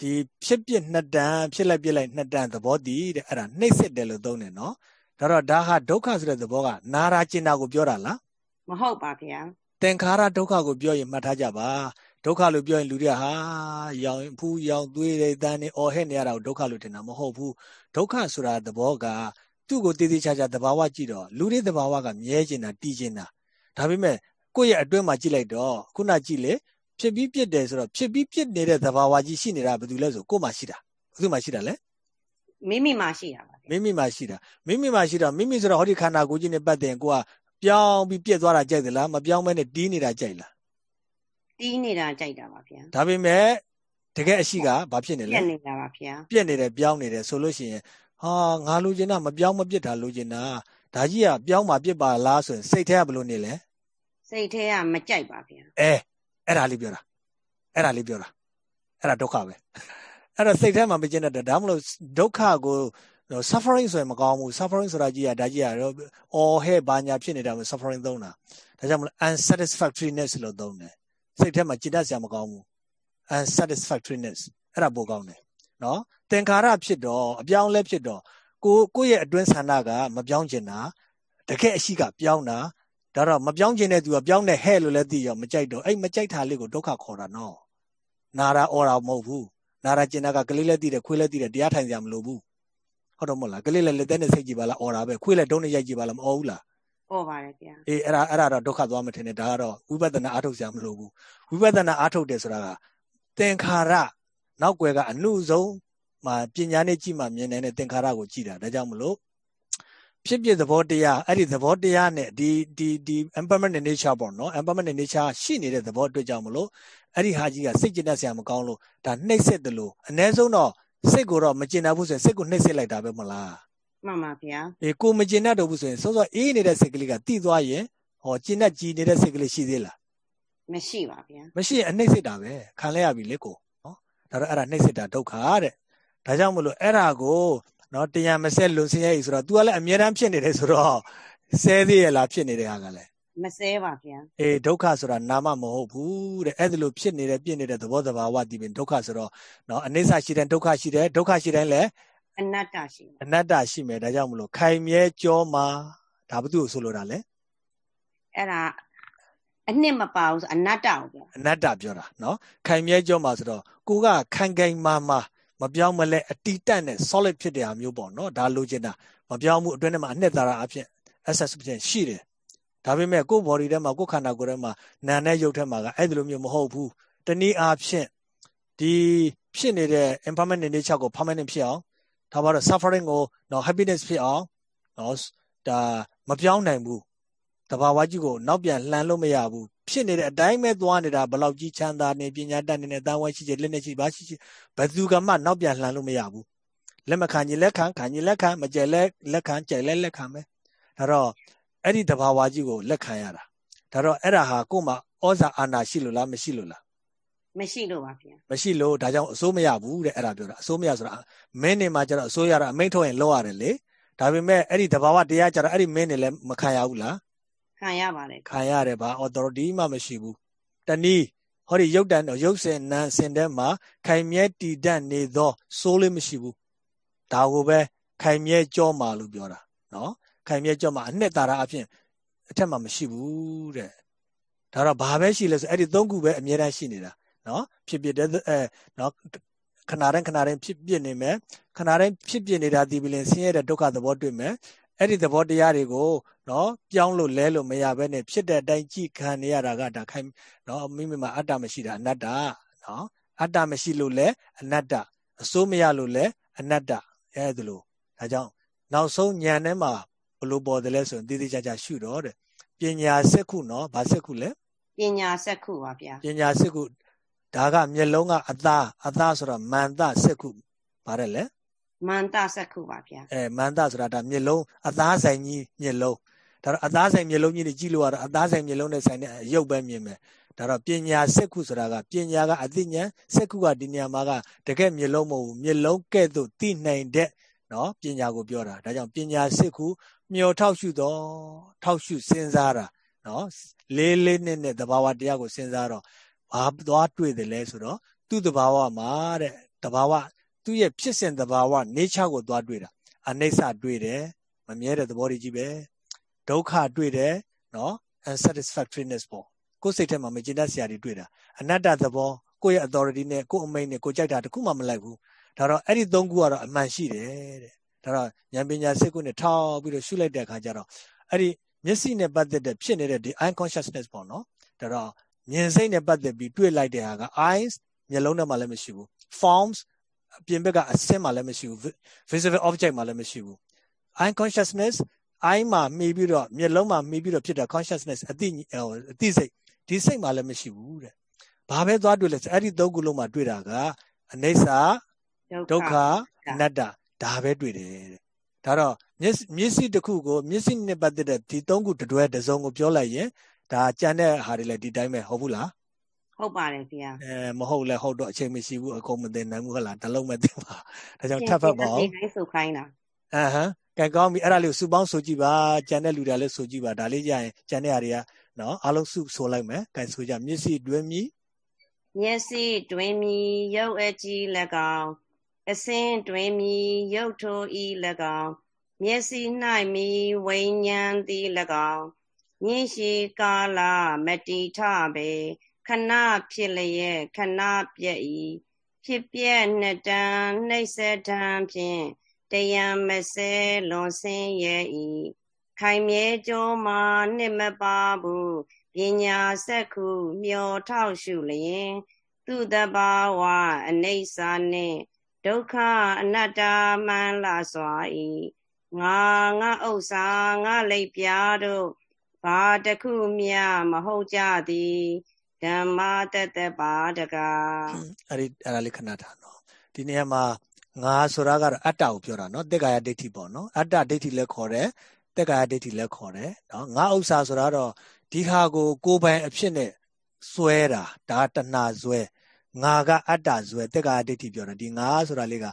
ဒီဖြစ်ပြနှစ်တန်ဖြစ်လိုက်ပြစ်လိုက်နှစ်တန်သဘောတည်တဲ့အဲ့ဒါနှိမ့်စစ်တယ်လို့သုံးတယ်နော်ဒါတော့ဒါဟာဒုက္ခဆိုတဲ့သဘောကနာရာကျင်တာကိုပြောတာလားမဟုတ်ပါဗျာသင်္ခါရဒုက္ခကိုပြောရင်မှတ်ထားကြပါ ဒုက္ခလို့ပြောရင်လူတွေကဟာရောင်ဖူးရောင်သွေးတဲ့တန်းနေအော်ဟဲ့နေရတာကိုဒုက္ခလို့ထင်တာမဟုတ်ဘူးဒုက္ခဆိုတာသဘောကသူ့ကိုတည်တည်ချာချာသဘာဝကြည့်တော့လူတွေသဘာဝကမြဲကျင်တာတည်ကျင်တာဒါပေမဲ့ကိုယ့်ရဲ့အတွင်းမှာကြည့်လိုက်တော့ခုနကြည့်လေဖြစ်ပြီးပြစ်တယ်ဆိုတော့ဖြစ်ပြီးပြစ်နေတဲ့သဘာဝကြီးရှိနေတာဘာလို့လဲဆိုကိုယ်မှရှိတာဘယ်သူမှရှိတာလဲမိမိမှရှိတာပါမိမိမှရှိတာမိမိမှရှိတော့မိမိဆိုတော့ဟောဒီခန္ဓာကိုယ်ကြီးနဲ့ပတ်တဲ့ကိုကပြောင်းပြီးပြက်သွားတာကြိုက်သလားမပြောင်းမဲနဲ့တီးနေတာကြိုက်လား တီးနေတာကြိုက်တာပါဗျာဒါပေမဲ့တကယ်အရှိကဘာဖြစ်နေလဲပြက်နေတာပါဗျာပြက်နေတယ်ပြောင်းနေတယ်ဆိုလို့ရှိရင်ဟာငါလိုချင်တာမပြောင်းမပြစ်တာလိုချင်တာဒါကြီးကပြောင်းမှပြစ်ပါလားဆိုရင်စိတ်ထဲကဘလို့နေလဲစိတ်ထဲကမကြိုက်ပါဗျာအဲအဲ့ဒါလေးပြောတာအဲ့ဒါလေးပြောတာအဲ့ဒါဒုက္ခပဲအဲ့တော့စိတ်ထဲမှာမကျင်တဲ့ဒါမှမဟုတ်ဒုက္ခကို suffering ဆိုရင်မကောင်းဘူး suffering ဆိုတာကြီးကဒါကြီးကတော့အော်ဟဲ့ဘာညာဖြစ်နေတာမ suffering သုံးတာဒါကြောင့်မလို့ unsatisfactoriness လို့သုံးတယ် စိတ်ထဲမှာจิตတစရာမကောင်းဘူး unsatisfactoriness အဲ့ဒါပိုကောင်းတယ်နော်သင်္ခါရဖြစ်တော့အပြောင်းလဲဖြစ်တော့ကိုကိုယ့်ရဲ့အတွင်းဆန္ဒကမပြောင်းကျင်တာတကယ်အရှိကပြောင်းတာဒါတော့မပြောင်းကျင်တဲ့သူကပြောင်းတဲ့ဟဲ့လို့လည်းသိရောမကြိုက်တော့အဲ့မကြိုက်တာလေးကိုဒုက္ခခေါ်တာနော်နာတာအော်တာမဟုတ်ဘူးနာတာကျင်တာကကလေးလည်းသိတယ်ခွေးလည်းသိတယ်တရားထိုင်ကြမလို့ဘူးဟုတ်တော့မဟုတ်လားကလေးလည်းလက်သက်နဲ့စိတ်ကြည့်ပါလားအော်တာပဲခွေးလည်းဒုံးနဲ့ရိုက်ကြည့်ပါလားမအော်ဘူးလား အော်ပါတယ်ဗျာအေးအဲ့ဒါအဲ့ဒါတော့ဒုက္ခသွားမထင်နဲ့ဒါကတော့ဝိပဿနာအားထုတ်စရာမလိုဘူးဝိပဿနာအားထုတ်တယ်ဆိုတာကသင်္ခါရနောက်ွယ်ကအနုဆုံးမှာပညာနဲ့ကြည့်မှမြင်နိုင်တဲ့သင်္ခါရကိုကြည့်တာဒါကြောင့်မလို့ဖြစ်ဖြစ်သဘောတရားအဲ့ဒီသဘောတရားနဲ့ဒီဒီဒီ impermanent nature ပေါ့နော် impermanent nature ရှိနေတဲ့သဘောအတွက်ကြောင့်မလို့အဲ့ဒီဟာကြီးကစိတ်ကျဉ်တတ်ဆရာမကောင်းလို့ဒါနှိမ့်ဆက်တယ်လို့အ ਨੇ ဆုံးတော့စိတ်ကိုတော့မကျဉ်တတ်ဘူးဆိုရင်စိတ်ကိုနှိမ့်ဆက်လိုက်တာပဲမလား မှန်ပါဗျာအေးကိုမကျဉ်တတ်တော့ဘူးဆိုရင်စောစောအေးနေတဲ့စိတ်ကလေးကတိသွားရင်ဟောကျဉ်တတ်ကြည်နေတဲ့စိတ်ကလေးရှိသေးလားမရှိပါဗျာမရှိရင်အနှိမ့်စစ်တာပဲခံလဲရပြီလေကိုနော်ဒါတော့အဲ့ဒါနှိမ့်စစ်တာဒုက္ခတဲ့ဒါကြောင့်မလို့အဲ့ဒါကိုနော်တရားမဆက်လွန်ဆင်းရဲကြီးဆိုတော့ तू ကလည်းအမြဲတမ်းဖြစ်နေတယ်ဆိုတော့ဆဲသေးရလားဖြစ်နေတဲ့ဟာကလည်းမဆဲပါဗျာအေးဒုက္ခဆိုတာနာမမဟုတ်ဘူးတဲ့အဲ့ဒါလိုဖြစ်နေတဲ့ပြည့်နေတဲ့သဘောတဘာဝတည်ပြီးဒုက္ခဆိုတော့နော်အနိစ္စရှိတဲ့ဒုက္ခရှိတယ်ဒုက္ခရှိတိုင်းလည်း အနတ္တရှိအနတ္တရှိမယ်ဒါကြောင့်မလို့ခိုင်မြဲကြောမှာဒါဘုသူ့ကိုဆိုလိုတာလေအဲ့ဒါအနှစ်မပါဘူးဆိုအနတ္တကိုပြောအနတ္တပြောတာနော်ခိုင်မြဲကြောမှာဆိုတော့ကိုကခိုင်ခိုင်မာမာမပြောင်းမလဲအတီးတက်နဲ့ solid ဖြစ်တဲ့အမျိုးပေါ့နော်ဒါလိုချင်တာမပြောင်းမှုအတွင်းထဲမှာအနှစ်သာရအဖြစ် access ဖြစ်ရှိတယ်ဒါပေမဲ့ကိုယ် body ထဲမှာကိုယ်ခန္ဓာကိုယ်ထဲမှာနာနဲ့ရုပ်ထဲမှာကအဲ့ဒီလိုမျိုးမဟုတ်ဘူးတနည်းအားဖြင့်ဒီဖြစ်နေတဲ့ impermanent nature ကို permanent ဖြစ်အောင် ဒါပါတော့ suffering ကိုတော့ happiness ဖြစ်အောင်နော်ဒါမပြောင်းနိုင်ဘူးတဘာဝကြီးကိုနောက်ပြန်လှန်လို့မရဘူးဖြစ်နေတဲ့အတိုင်းပဲသွားနေတာဘလောက်ကြီးချမ်းသာနေပညာတတ်နေတဲ့တန်ဝဲရှိချေလက်နဲ့ရှိပါရှိရှိဘယ်သူကမှနောက်ပြန်လှန်လို့မရဘူးလက်မခံကြီးလက်ခံခံကြီးလက်ခံမကြဲလက်လက်ခံကြဲလက်လက်ခံပဲဒါတော့အဲ့ဒီတဘာဝကြီးကိုလက်ခံရတာဒါတော့အဲ့ဒါဟာကို့မှာဩဇာအာဏာရှိလို့လားမရှိလို့လား မရှိလို့ပါဗျာမရှိလို့ဒါကြောင့်အစိုးမရဘူးတဲ့အဲ့ဒါပြောတာအစိုးမရဆိုတာမင်းနေမှာကျတော့အစိုးရတာအမိန့်ထုတ်ရင်လောက်ရတယ်လေဒါပေမဲ့အဲ့ဒီတဘာဝတရားကျတော့အဲ့ဒီမင်းနေလည်းမခံရဘူးလားခံရပါတယ်ခံရတယ်ဗျ authority မှမရှိဘူးတနည်းဟောဒီရုပ်တန်ရုပ်စင်နံစင်တဲ့မှာခိုင်မြဲတည်တတ်နေသောစိုးလေးမရှိဘူးဒါကိုပဲခိုင်မြဲကြောမှာလို့ပြောတာနော်ခိုင်မြဲကြောမှာအနှစ်သာရအဖြစ်အထက်မှာမရှိဘူးတဲ့ဒါတော့ဘာပဲရှိလဲဆိုအဲ့ဒီသုံးခုပဲအမြဲတမ်းရှိနေတာ နော်ဖြစ်ဖြစ်တဲ့အဲနော်ခဏတိုင်းခဏတိုင်းဖြစ်ပြနေမယ်ခဏတိုင်းဖြစ်ပြနေတာဒီပလင်ဆင်းရဲတဲ့ဒုက္ခသဘောတွေ့မယ်အဲ့ဒီသဘောတရားတွေကိုနော်ပြောင်းလို့လဲလို့မရဘဲနဲ့ဖြစ်တဲ့အတိုင်းကြည့်ခံနေရတာကဒါခိုင်နော်မိမိမှာအတ္တမရှိတာအနတ္တနော်အတ္တမရှိလို့လဲအနတ္တအစိုးမရလို့လဲအနတ္တအဲ့ဒါလို့ဒါကြောင့်နောက်ဆုံးဉာဏ်ထဲမှာဘလို့ပေါ်တယ်လဲဆိုရင်တည်တည်ကြကြရှုတော့တဲ့ပညာစက်ခုနော်ဘာစက်ခုလဲပညာစက်ခုပါဗျာပညာစက်ခု ဒါကမျက်လုံးကအသားအသားဆိုတော့မန္တစက်ခုပါတယ်လေမန္တစက်ခုပါဗျာအဲမန္တဆိုတာဒါမျက်လုံးအသားဆိုင်ကြီးမျက်လုံးဒါတော့အသားဆိုင်မျက်လုံးကြီးတွေကြည့်လို့ရတော့အသားဆိုင်မျက်လုံးနဲ့ဆိုင်တဲ့ရုပ်ပဲမြင်မယ်ဒါတော့ပညာစက်ခုဆိုတာကပညာကအသိဉာဏ်စက်ခုကဒီနေရာမှာကတကယ်မျက်လုံးမဟုတ်ဘူးမျက်လုံးကဲ့သို့သိနိုင်တဲ့နော်ပညာကိုပြောတာဒါကြောင့်ပညာစက်ခုမျောထောက်ရှုတော့ထောက်ရှုစဉ်းစားတာနော်လေးလေးနဲ့နဲ့သဘာဝတရားကိုစဉ်းစားတော့ ဘာသွားတွေ့တယ်လဲဆိုတော့သူ့သဘာဝမှာတဲ့သဘာဝသူ့ရဲ့ဖြစ်စဉ်သဘာဝ nature ကိုသွားတွေ့တာအနိစ္စတွေ့တယ်မမြဲတဲ့သဘောတွေကြီးပဲဒုက္ခတွေ့တယ်နော် unsatisfactoriness ပေါ့ကိုယ်စိတ်ထဲမှာမကျေနပ်စရာတွေတွေ့တာအနတ္တသဘောကိုယ့်ရဲ့ authority နဲ့ကိုယ့်အမိန့်နဲ့ကိုယ်ကြိုက်တာတခုမှမလိုက်ဘူးဒါတော့အဲ့ဒီသုံးခုကတော့အမှန်ရှိတယ်တဲ့ဒါဒါတော့ဉာဏ်ပညာစိတ်ကိုနဲ့ထောက်ပြီးတော့ရှုလိုက်တဲ့အခါကျတော့အဲ့ဒီမျက်စိနဲ့ပတ်သက်တဲ့ဖြစ်နေတဲ့ဒီ eye consciousness ပေါ့နော်ဒါတော့ မြင်စိတ်နဲ့ပတ်သက်ပြီးတွေ့လိုက်တဲ့ဟာက eyes မျက်လုံးထဲမှာလည်းမရှိဘူး forms အပြင်ဘက်ကအဆင့်မှာလည်းမရှိဘူး visible object မှာလည်းမရှိဘူး eye consciousness eye မှာမှီပြီးတော့မျက်လုံးမှာမှီပြီးတော့ဖြစ်တဲ့ consciousness အသိအသိစိတ်ဒီစိတ်မှာလည်းမရှိဘူးတဲ့ဘာပဲသွားတွေ့လဲအဲ့ဒီသုံးခုလုံးမှာတွေ့တာကအနိစ္စဒုက္ခအနတ္တဒါပဲတွေ့တယ်တဲ့ဒါတော့မျက်မျက်စိတစ်ခုကိုမျက်စိနဲ့ပတ်သက်တဲ့ဒီသုံးခုတွဲတစ်စုံကိုပြောလိုက်ရင် ဒါကြံတဲ့ဟာတွေလည်းဒီတိုင်းပဲဟုတ်ဘူးလားဟုတ်ပါတယ်ခင်ဗျာအဲမဟုတ်လဲဟုတ်တော့အချိန်မရှိဘူးအကုန်မသိနိုင်ဘူးဟုတ်လားတလုံးမသိပါဒါကြောင့်ထပ်ဖတ်ပါဦးဒီတိုင်းဆိုခိုင်းတာအဟမ်းကဲကောင်းပြီအဲ့ဒါလေးကိုစုပေါင်းဆိုကြည့်ပါကြံတဲ့လူတွေလည်းဆိုကြည့်ပါဒါလေးကြရင်ကြံတဲ့ဟာတွေကနော်အားလုံးစုဆိုလိုက်မယ်ကဲဆိုကြမျက်စိတွင်းမြည်မျက်စိတွင်မီရုပ်အကြည့်၎င်းအစင်းတွင်မီရုပ်ထိုဤ၎င်းမျက်စိ၌မီဝိညာဉ်သည်၎င်း ညင်ရှိကာလမတိထပေခဏဖြစ်လျက်ခဏပြည့်ဤဖြစ်ပြက်နှစ်တန်နှိမ့်ဆက်တံဖြင့်တယံမစဲလွန်ဆင်းရဲ့ဤခိုင်မြဲကြောမှာနှစ်မပါဘူးပညာစက်ခုမျောထောက်ရှုလျင်သူတဘာဝအနိစ္စနှင့်ဒုက္ခအနတ္တမှန်လာစွာဤငါငါဥစ္စာငါလိပ်ပြားတို့ ဘာတခုမျှမဟုတ်ကြသည်ဓမ္မတတပါတကားအဲ့ဒီအဲ့ဒါလေးခဏထားနော်ဒီနေရာမှာငါဆိုတာကတော့အတ္တကိုပြောတာနော်တက်ကာယဒိဋ္ဌိပေါ့နော်အတ္တဒိဋ္ဌိလည်းခေါ်တယ်တက်ကာယဒိဋ္ဌိလည်းခေါ်တယ်နော်ငါဥစ္စာဆိုတာတော့ဒီဟာကိုကိုယ်ပိုင်အဖြစ်နဲ့စွဲတာဒါတဏှာစွဲငါကအတ္တစွဲတက်ကာယဒိဋ္ဌိပြောတာဒီငါဆိုတာလေးက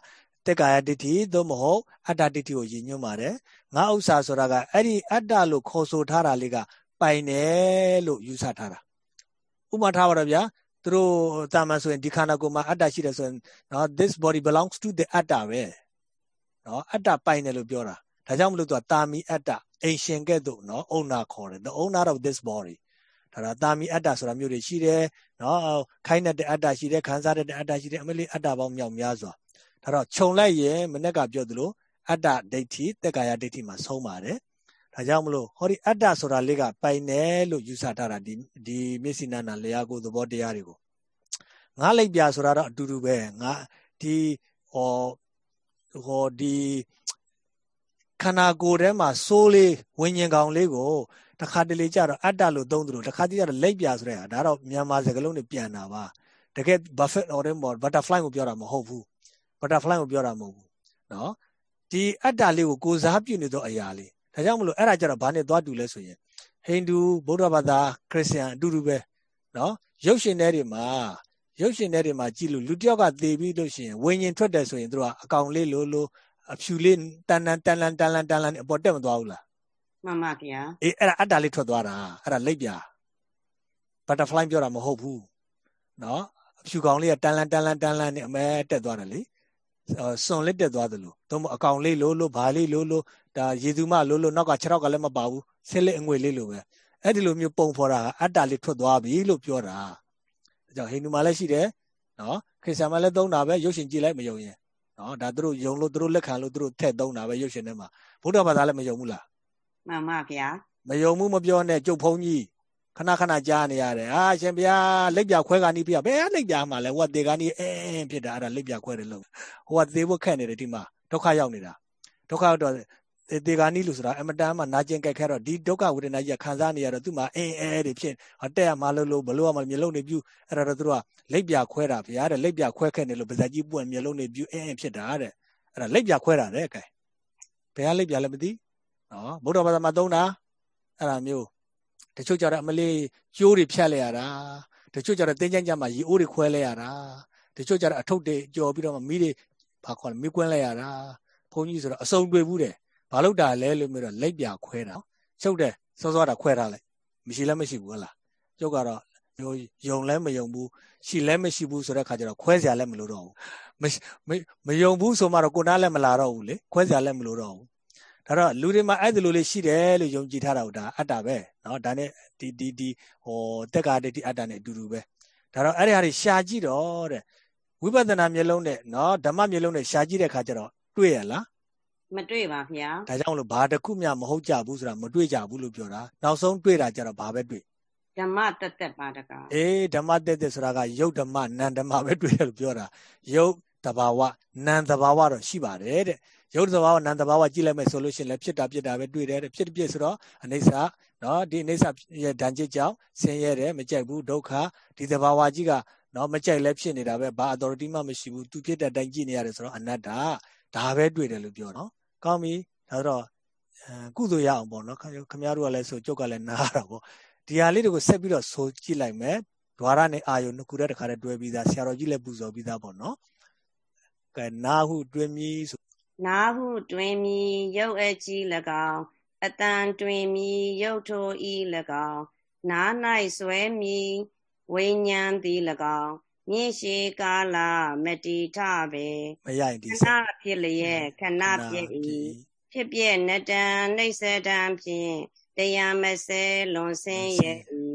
တက်ကာယဒိဋ္ဌိသို့မဟုတ်အတ္တဒိဋ္ဌိကိုရည်ညွှန်းပါတယ် ငါဥစ္စာဆိုတာကအဲ့ဒီအတ္တလို့ခေါ်ဆိုထားတာလေးကပိုင်တယ်လို့ယူဆထားတာဥပမာထားပါတော့ဗျာသူတို့တာမန်ဆိုရင်ဒီခန္ဓာကိုယ်မှာအတ္တရှိတယ်ဆိုရင်နော် this body belongs to the အတ္တပဲနော်အတ္တပိုင်တယ်လို့ပြောတာဒါကြောင့်မလို့သူကတာမီအတ္တအိမ်ရှင်ကဲ့သို့နော် owner ခေါ်တယ် the owner of this body ဒါတော့တာမီအတ္တဆိုတာမျိုးတွေရှိတယ်နော်ခိုင်းတဲ့အတ္တရှိတယ်ခံစားတဲ့အတ္တရှိတယ်အမလေးအတ္တပေါင်းမြောက်များစွာဒါတော့ခြုံလိုက်ရင်မနေ့ကပြောသလို အတ္တဒိဋ္ဌိတက်ကာယဒိဋ္ဌိမှာဆုံးပါတယ်ဒါကြောင့်မလို့ဟောဒီအတ္တဆိုတာလေးကပိုင်တယ်လို့ယူဆထားတာဒီဒီမျက်စိနာနာလျာကိုသဘောတရားတွေကိုငါလိုက်ပြဆိုတာတော့အတူတူပဲငါဒီဟောဟောဒီခန္ဓာကိုယ်ထဲမှာစိုးလေးဝิญဉ်ကောင်လေးကိုတခါတလေကြတော့အတ္တလို့သုံးသလိုတခါတလေကြတော့လက်ပြဆိုတဲ့ဟာဒါတော့မြန်မာစကားလုံးတွေပြန်တာပါတကယ် buffet or butterfly ကိုပြောတာမဟုတ်ဘူး butterfly ကိုပြောတာမဟုတ်ဘူးနော် ဒီအတ္တလေးကိုကိုစားပြုနေသောအရာလေးဒါကြောင့်မလို့အဲ့ဒါကြတော့ဘာနဲ့သွားတူလဲဆိုရင်ဟိန္ဒူဗုဒ္ဓဘာသာခရစ်ယာန်အတူတူပဲနော်ရုပ်ရှင်တွေမှာရုပ်ရှင်တွေမှာကြည့်လို့လူတယောက်ကသေပြီးလို့ရှိရင်ဝิญဉ်ထွက်တယ်ဆိုရင်တို့ကအကောင်လေးလိုလိုအဖြူလေးတန်တန်တန်လန်တန်လန်တန်လန်အပေါ်တက်မသွားဘူးလားမှန်ပါဗျာအေးအဲ့ဒါအတ္တလေးထွက်သွားတာအဲ့ဒါလက်ပြ butterfly ပြောတာမဟုတ်ဘူးနော်အဖြူကောင်လေးကတန်လန်တန်လန်တန်လန်နဲ့အမဲတက်သွားတယ်လေ စွန်လက်တက်သွားတယ်လို့သို့မဟုတ်အကောင်လေးလိုလိုဘာလေးလိုလိုဒါရေသူမလိုလိုနောက်က6ရောက်ကလည်းမပါဘူးဆဲလက်အငွေလေးလိုပဲအဲ့ဒီလိုမျိုးပုံဖော်တာအတ္တလေးထွက်သွားပြီလို့ပြောတာဒါကြောင့်ဟိန္ဒူမှာလည်းရှိတယ်နော်ခရစ်ယာန်မှာလည်းသုံးတာပဲရုပ်ရှင်ကြည့်လိုက်မယုံရင်နော်ဒါသူတို့ယုံလို့သူတို့လက်ခံလို့သူတို့ထည့်သုံးတာပဲရုပ်ရှင်ထဲမှာဗုဒ္ဓဘာသာလည်းမယုံဘူးလားမှန်ပါဗျာမယုံမှုမပြောနဲ့ကျုပ်ဖုံးကြီး ခဏခဏကြားနေရတယ်အာရှင်ဘုရားလက်ပြခွဲကနီးပြဘယ်လက်ပြမှာလဲဟိုကတေကနီးအင်းဖြစ်တာအဲ့ဒါလက်ပြခွဲတယ်လို့ဟိုကသေးဖို့ခက်နေတယ်ဒီမှာဒုက္ခရောက်နေတာဒုက္ခတော့တေဂာနီလို့ဆိုတာအမတန်မှနာကျင်ကြိုက်ခဲတော့ဒီဒုက္ခဝေဒနာကြီးခံစားနေရတော့သူ့မှာအင်းအဲတွေဖြစ်တက်ရမှလို့လို့ဘလို့မှမျိုးလုံးနေပြူအဲ့ဒါတော့သူတို့ကလက်ပြခွဲတာဗျာတဲ့လက်ပြခွဲခဲ့နေလို့ပါဇက်ကြီးပွင့်မျိုးလုံးနေပြူအင်းအင်းဖြစ်တာတဲ့အဲ့ဒါလက်ပြခွဲတာတဲ့ကဲဘယ်ကလက်ပြလဲမသိနော်ဗုဒ္ဓဘာသာမှာသုံးတာအဲ့ဒါမျိုး တချို့ကြတော့အမလေးကျိုးတွေဖြတ်လိုက်ရတာတချို့ကြတော့တင်းကျန်းကြမှာရေအိုးတွေခွဲလိုက်ရတာတချို့ကြတော့အထုပ်တွေကြော်ပြီးတော့မီးတွေဘာခေါ်လဲမီးကွင်းလိုက်ရတာဘုန်းကြီးဆိုတော့အစုံတွေ့ဘူးတယ်ဘာလို့တာလဲလို့မျိုးတော့လက်ပြခွဲတာချုပ်တယ်စောစောတာခွဲထားလိုက်မရှိလည်းမရှိဘူးဟလားကျုပ်ကတော့ယုံလည်းမယုံဘူးရှိလည်းမရှိဘူးဆိုတဲ့ခါကျတော့ခွဲစရာလည်းမလိုတော့ဘူးမမယုံဘူးဆိုမှတော့ကိုနားလည်းမလာတော့ဘူးလေခွဲစရာလည်းမလိုတော့ဘူး ဒါတော့လူတွေမှာအဲ့ဒါလိုလေးရှိတယ်လို့ယုံကြည်ထားတာဟုတ်ဒါအတ္တပဲနော်ဒါနဲ့ဒီဒီဒီဟောတက္ကာတတိအတ္တနဲ့အတူတူပဲဒါတော့အဲ့ဒီဟာတွေရှားကြည့်တော့တဲ့ဝိပဿနာမျိုးလုံးနဲ့နော်ဓမ္မမျိုးလုံးနဲ့ရှားကြည့်တဲ့ခါကျတော့တွေ့ရလားမတွေ့ပါခင်ဗျာဒါကြောင့်လို့ဘာတစ်ခုမှမဟုတ်ကြဘူးဆိုတာမတွေ့ကြဘူးလို့ပြောတာနောက်ဆုံးတွေ့တာကျတော့ဘာပဲတွေ့ဓမ္မတက်တက်ပါတကားအေးဓမ္မတက်တက်ဆိုတာကယုတ်ဓမ္မနန္ဓမ္မပဲတွေ့ရလို့ပြောတာယုတ် တဘာဝနံတဘာဝတော့ရှိပါတယ်တဲ့ယုတ်တဘာဝနံတဘာဝကြည့်လိုက်မယ်ဆိုလို့ရှိရင်လည်းဖြစ်တာဖြစ်တာပဲတွေ့တယ်တဲ့ဖြစ်ဖြစ်ဆိုတော့အနိစ္စနော်ဒီအနိစ္စရဲ့ဓာန်จิตကြောင့်ဆင်းရဲတယ်မကြိုက်ဘူးဒုက္ခဒီတဘာဝကြီးကနော်မကြိုက်လဲဖြစ်နေတာပဲဘာ authority မှမရှိဘူးသူဖြစ်တဲ့အတိုင်းကြည့်နေရတယ်ဆိုတော့အနတ္တဒါပဲတွေ့တယ်လို့ပြောနော်ကောင်းပြီဒါတော့ကုသိုလ်ရအောင်ပေါ့နော်ခင်ဗျားတို့ကလည်းဆိုကြုတ်ကလည်းနားရတာပေါ့ဒီဟာလေးတွေကိုဆက်ပြီးတော့ဆိုကြည့်လိုက်မယ်ဒွါရနဲ့အာယုနှစ်ခုတည်းတခါတည်းတွဲပြီးသားဆရာတော်ကြီးလည်းပူဇော်ပြီးသားပေါ့နော် ကဲနာဟုတွင်မီဆိုနာဟုတွင်မီရုပ်အကြီး၎င်းအတန်တွင်မီရုပ်ထိုဤ၎င်းနာ၌ဆွဲမီဝိညာဉ်သည်၎င်းမြင့်ရှိကာလမတိထပဲမရရင်ဒီခဏဖြစ်လျက်ခဏပြည့်ဤဖြစ်ပြနတံနှိစ္စတံဖြင့်တရားမစဲလွန်ဆင်းရဲ့ဤ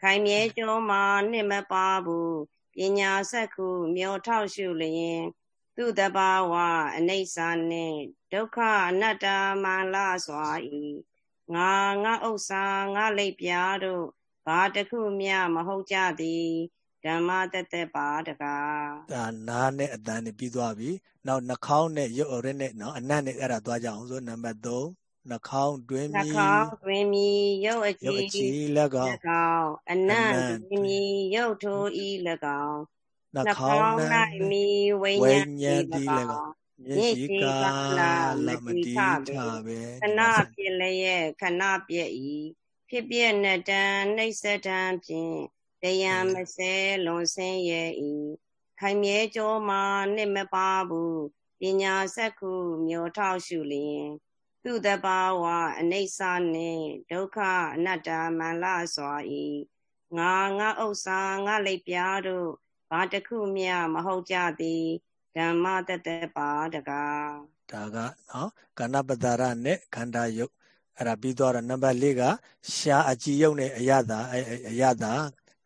ခိုင်မြဲကျော်မှာနှစ်မပါဘူးပညာစက္ခုမြောထောက်ရှုလျင် သူတဘာဝအနိစ္စနှင့်ဒုက္ခအနတ္တမန္လစွာဤငါငါဥစ္စာငါလိပ်ပြားတို့ဘာတခုမျှမဟုတ်ကြသည်ဓမ္မတသက်ပါတကားဒါနားနဲ့အတန်းနဲ့ပြီးသွားပြီနောက်နှာခေါင်းနဲ့ရုပ်ရဲနဲ့နော်အနတ်နဲ့အဲ့ဒါသွားကြအောင်ဆိုနံပါတ်3နှာခေါင်းတွင်မြည်နှာခေါင်းတွင်မြည်ရုပ်အကြည်လက်ကောင်လက်ကောင်အနံ့တွင်မြည်ရုပ်ထိုးဤလက်ကောင် နှာခေါင်း၌မြည်ဝိညာဉ်ဤလက်ကောင်မျက်ရှိကာလမတိထားပဲခဏပြည့်လျက်ခဏပြည့်ဤဖြစ်ပြနတံနှိစ္စတံဖြင့်တရားမစဲလွန်ဆင်းရဲ့ဤခိုင်မြဲကြောမှာနှစ်မပါဘူးပညာစက္ခုမျိုးထောက်ရှုလျင်သူတဘာဝအနိစ္စနှင့်ဒုက္ခအနတ္တမန္လစွာဤငါငါဥစ္စာငါလိပ်ပြားတို့ ဘာတခုမျှမဟုတ်ကြသည်ဓမ္မတတပါတကားဒါကနော်ကဏပတရနဲ့ခန္ဓာယုတ်အဲ့ဒါပြီးတော့နံပါတ်၄ကရှားအကြည်ယုတ်နဲ့အရသာအရသာ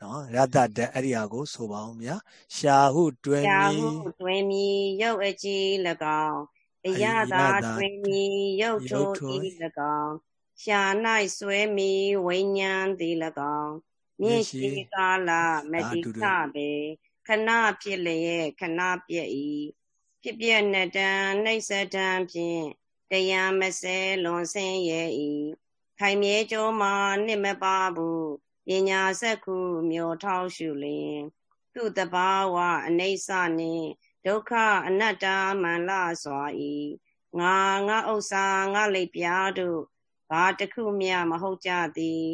နော်ရတ္တတဲ့အဲ့ဒီဟာကိုဆိုပါအောင်ဗျာရှာဟုတွင်မီရှာဟုတွင်မီရုပ်အကြည်၎င်းအရသာတွင်မီရုပ်ထိုဤ၎င်းရှာ၌ဆွဲမီဝိညာဉ်သည်၎င်းမြင့်ရှိကာလမတိခပဲ ခဏဖြစ်လျက်ခဏပြည့်ဤဖြစ်ပြနတံနှိစ္စတံဖြင့်တရားမစဲလွန်ဆင်းရဲ့ဤခိုင်မြဲကြိုးမှာနှစ်မပါဘူးပညာစက်ခုမျိုးထောက်ရှုလျင်သူတဘာဝအနိစ္စနှင့်ဒုက္ခအနတ္တမန္လစွာဤငါငါဥစ္စာငါလိပ်ပြားတို့ဘာတခုမျှမဟုတ်ကြသည်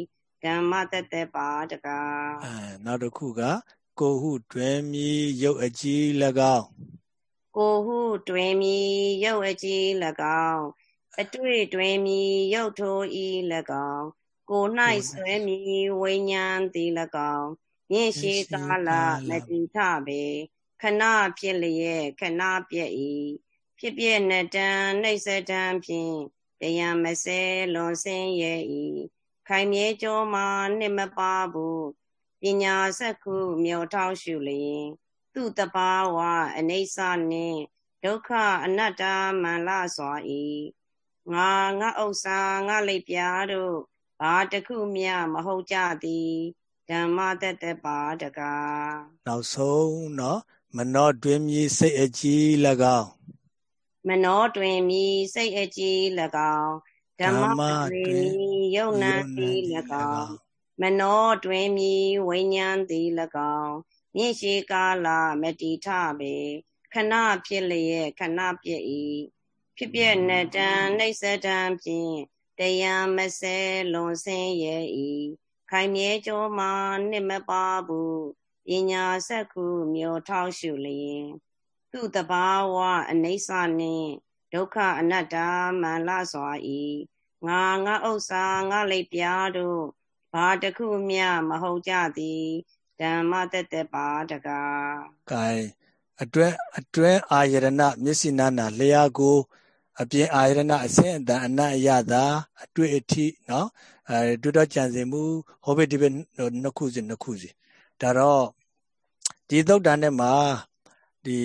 ဓမ္မတသက်ပါတကားအဲနောက်တစ်ခုက ကိုဟုတွင်မီရုပ်အကြီး၎င်းကိုဟုတွင်မီရုပ်အကြီး၎င်းအတွေ့တွင်မီရုပ်ထိုဤ၎င်းကို၌ဆွဲမီဝိညာဉ်သည်၎င်းမြင့်ရှိကာလမတိထပေခဏဖြစ်လျက်ခဏပြည့်ဤဖြစ်ပြနတံနှိစ္စတံဖြင့်တရားမစဲလွန်ဆင်းရဲ့ဤခိုင်မြဲကြောမှာနှစ်မပါဘူး ပညာစက္ခုမြောထောက်ရှုလျင်သူတဘာဝအနိစ္စနှင့်ဒုက္ခအနတ္တမန္လစွာဤငါငါဥစ္စာငါလိပ်ပြားတို့ဘာတခုမျှမဟုတ်ကြသည်ဓမ္မတသက်ပါတကားနောက်ဆုံးเนาะမနောတွင်မြည်စိတ်အကြီး၎င်းမနောတွင်မြည်စိတ်အကြီး၎င်းဓမ္မတွင်မြည်ယုံနာသည်၎င်း မနောတွင်မြည်ဝိညာဉ်သည်၎င်းမြင့်ရှိကာလမတိထပေခဏဖြစ်လျက်ခဏပြည့်ဤဖြစ်ပြနတံနှိစ္စတံဖြင့်တရားမစဲလွန်ဆင်းရဲ့ဤခိုင်မြဲကြောမှာနှစ်မပါဘူးပညာစက္ခုမျိုးထောက်ရှုလျင်သူတဘာဝအနိစ္စနှင့်ဒုက္ခအနတ္တမန္လစွာဤငါငါဥစ္စာငါလိပ်ပြားတို့ ဘာတခုမျှမဟုတ်ကြသည်ဓမ္မတက်တက်ပါတကား။ကဲအတွဲအတွဲအာယရဏမျက်စိနာနာလျာကိုအပြင်အာရဏအစင်းအတန်အနတ်အရသာအတွေ့အထိနော်အဲတွေ့တော့ကြံစင်မှုဟောဘိဒီဘနှစ်ခုစီနှစ်ခုစီဒါတော့ဒီသုတ်တန်ထဲမှာဒီ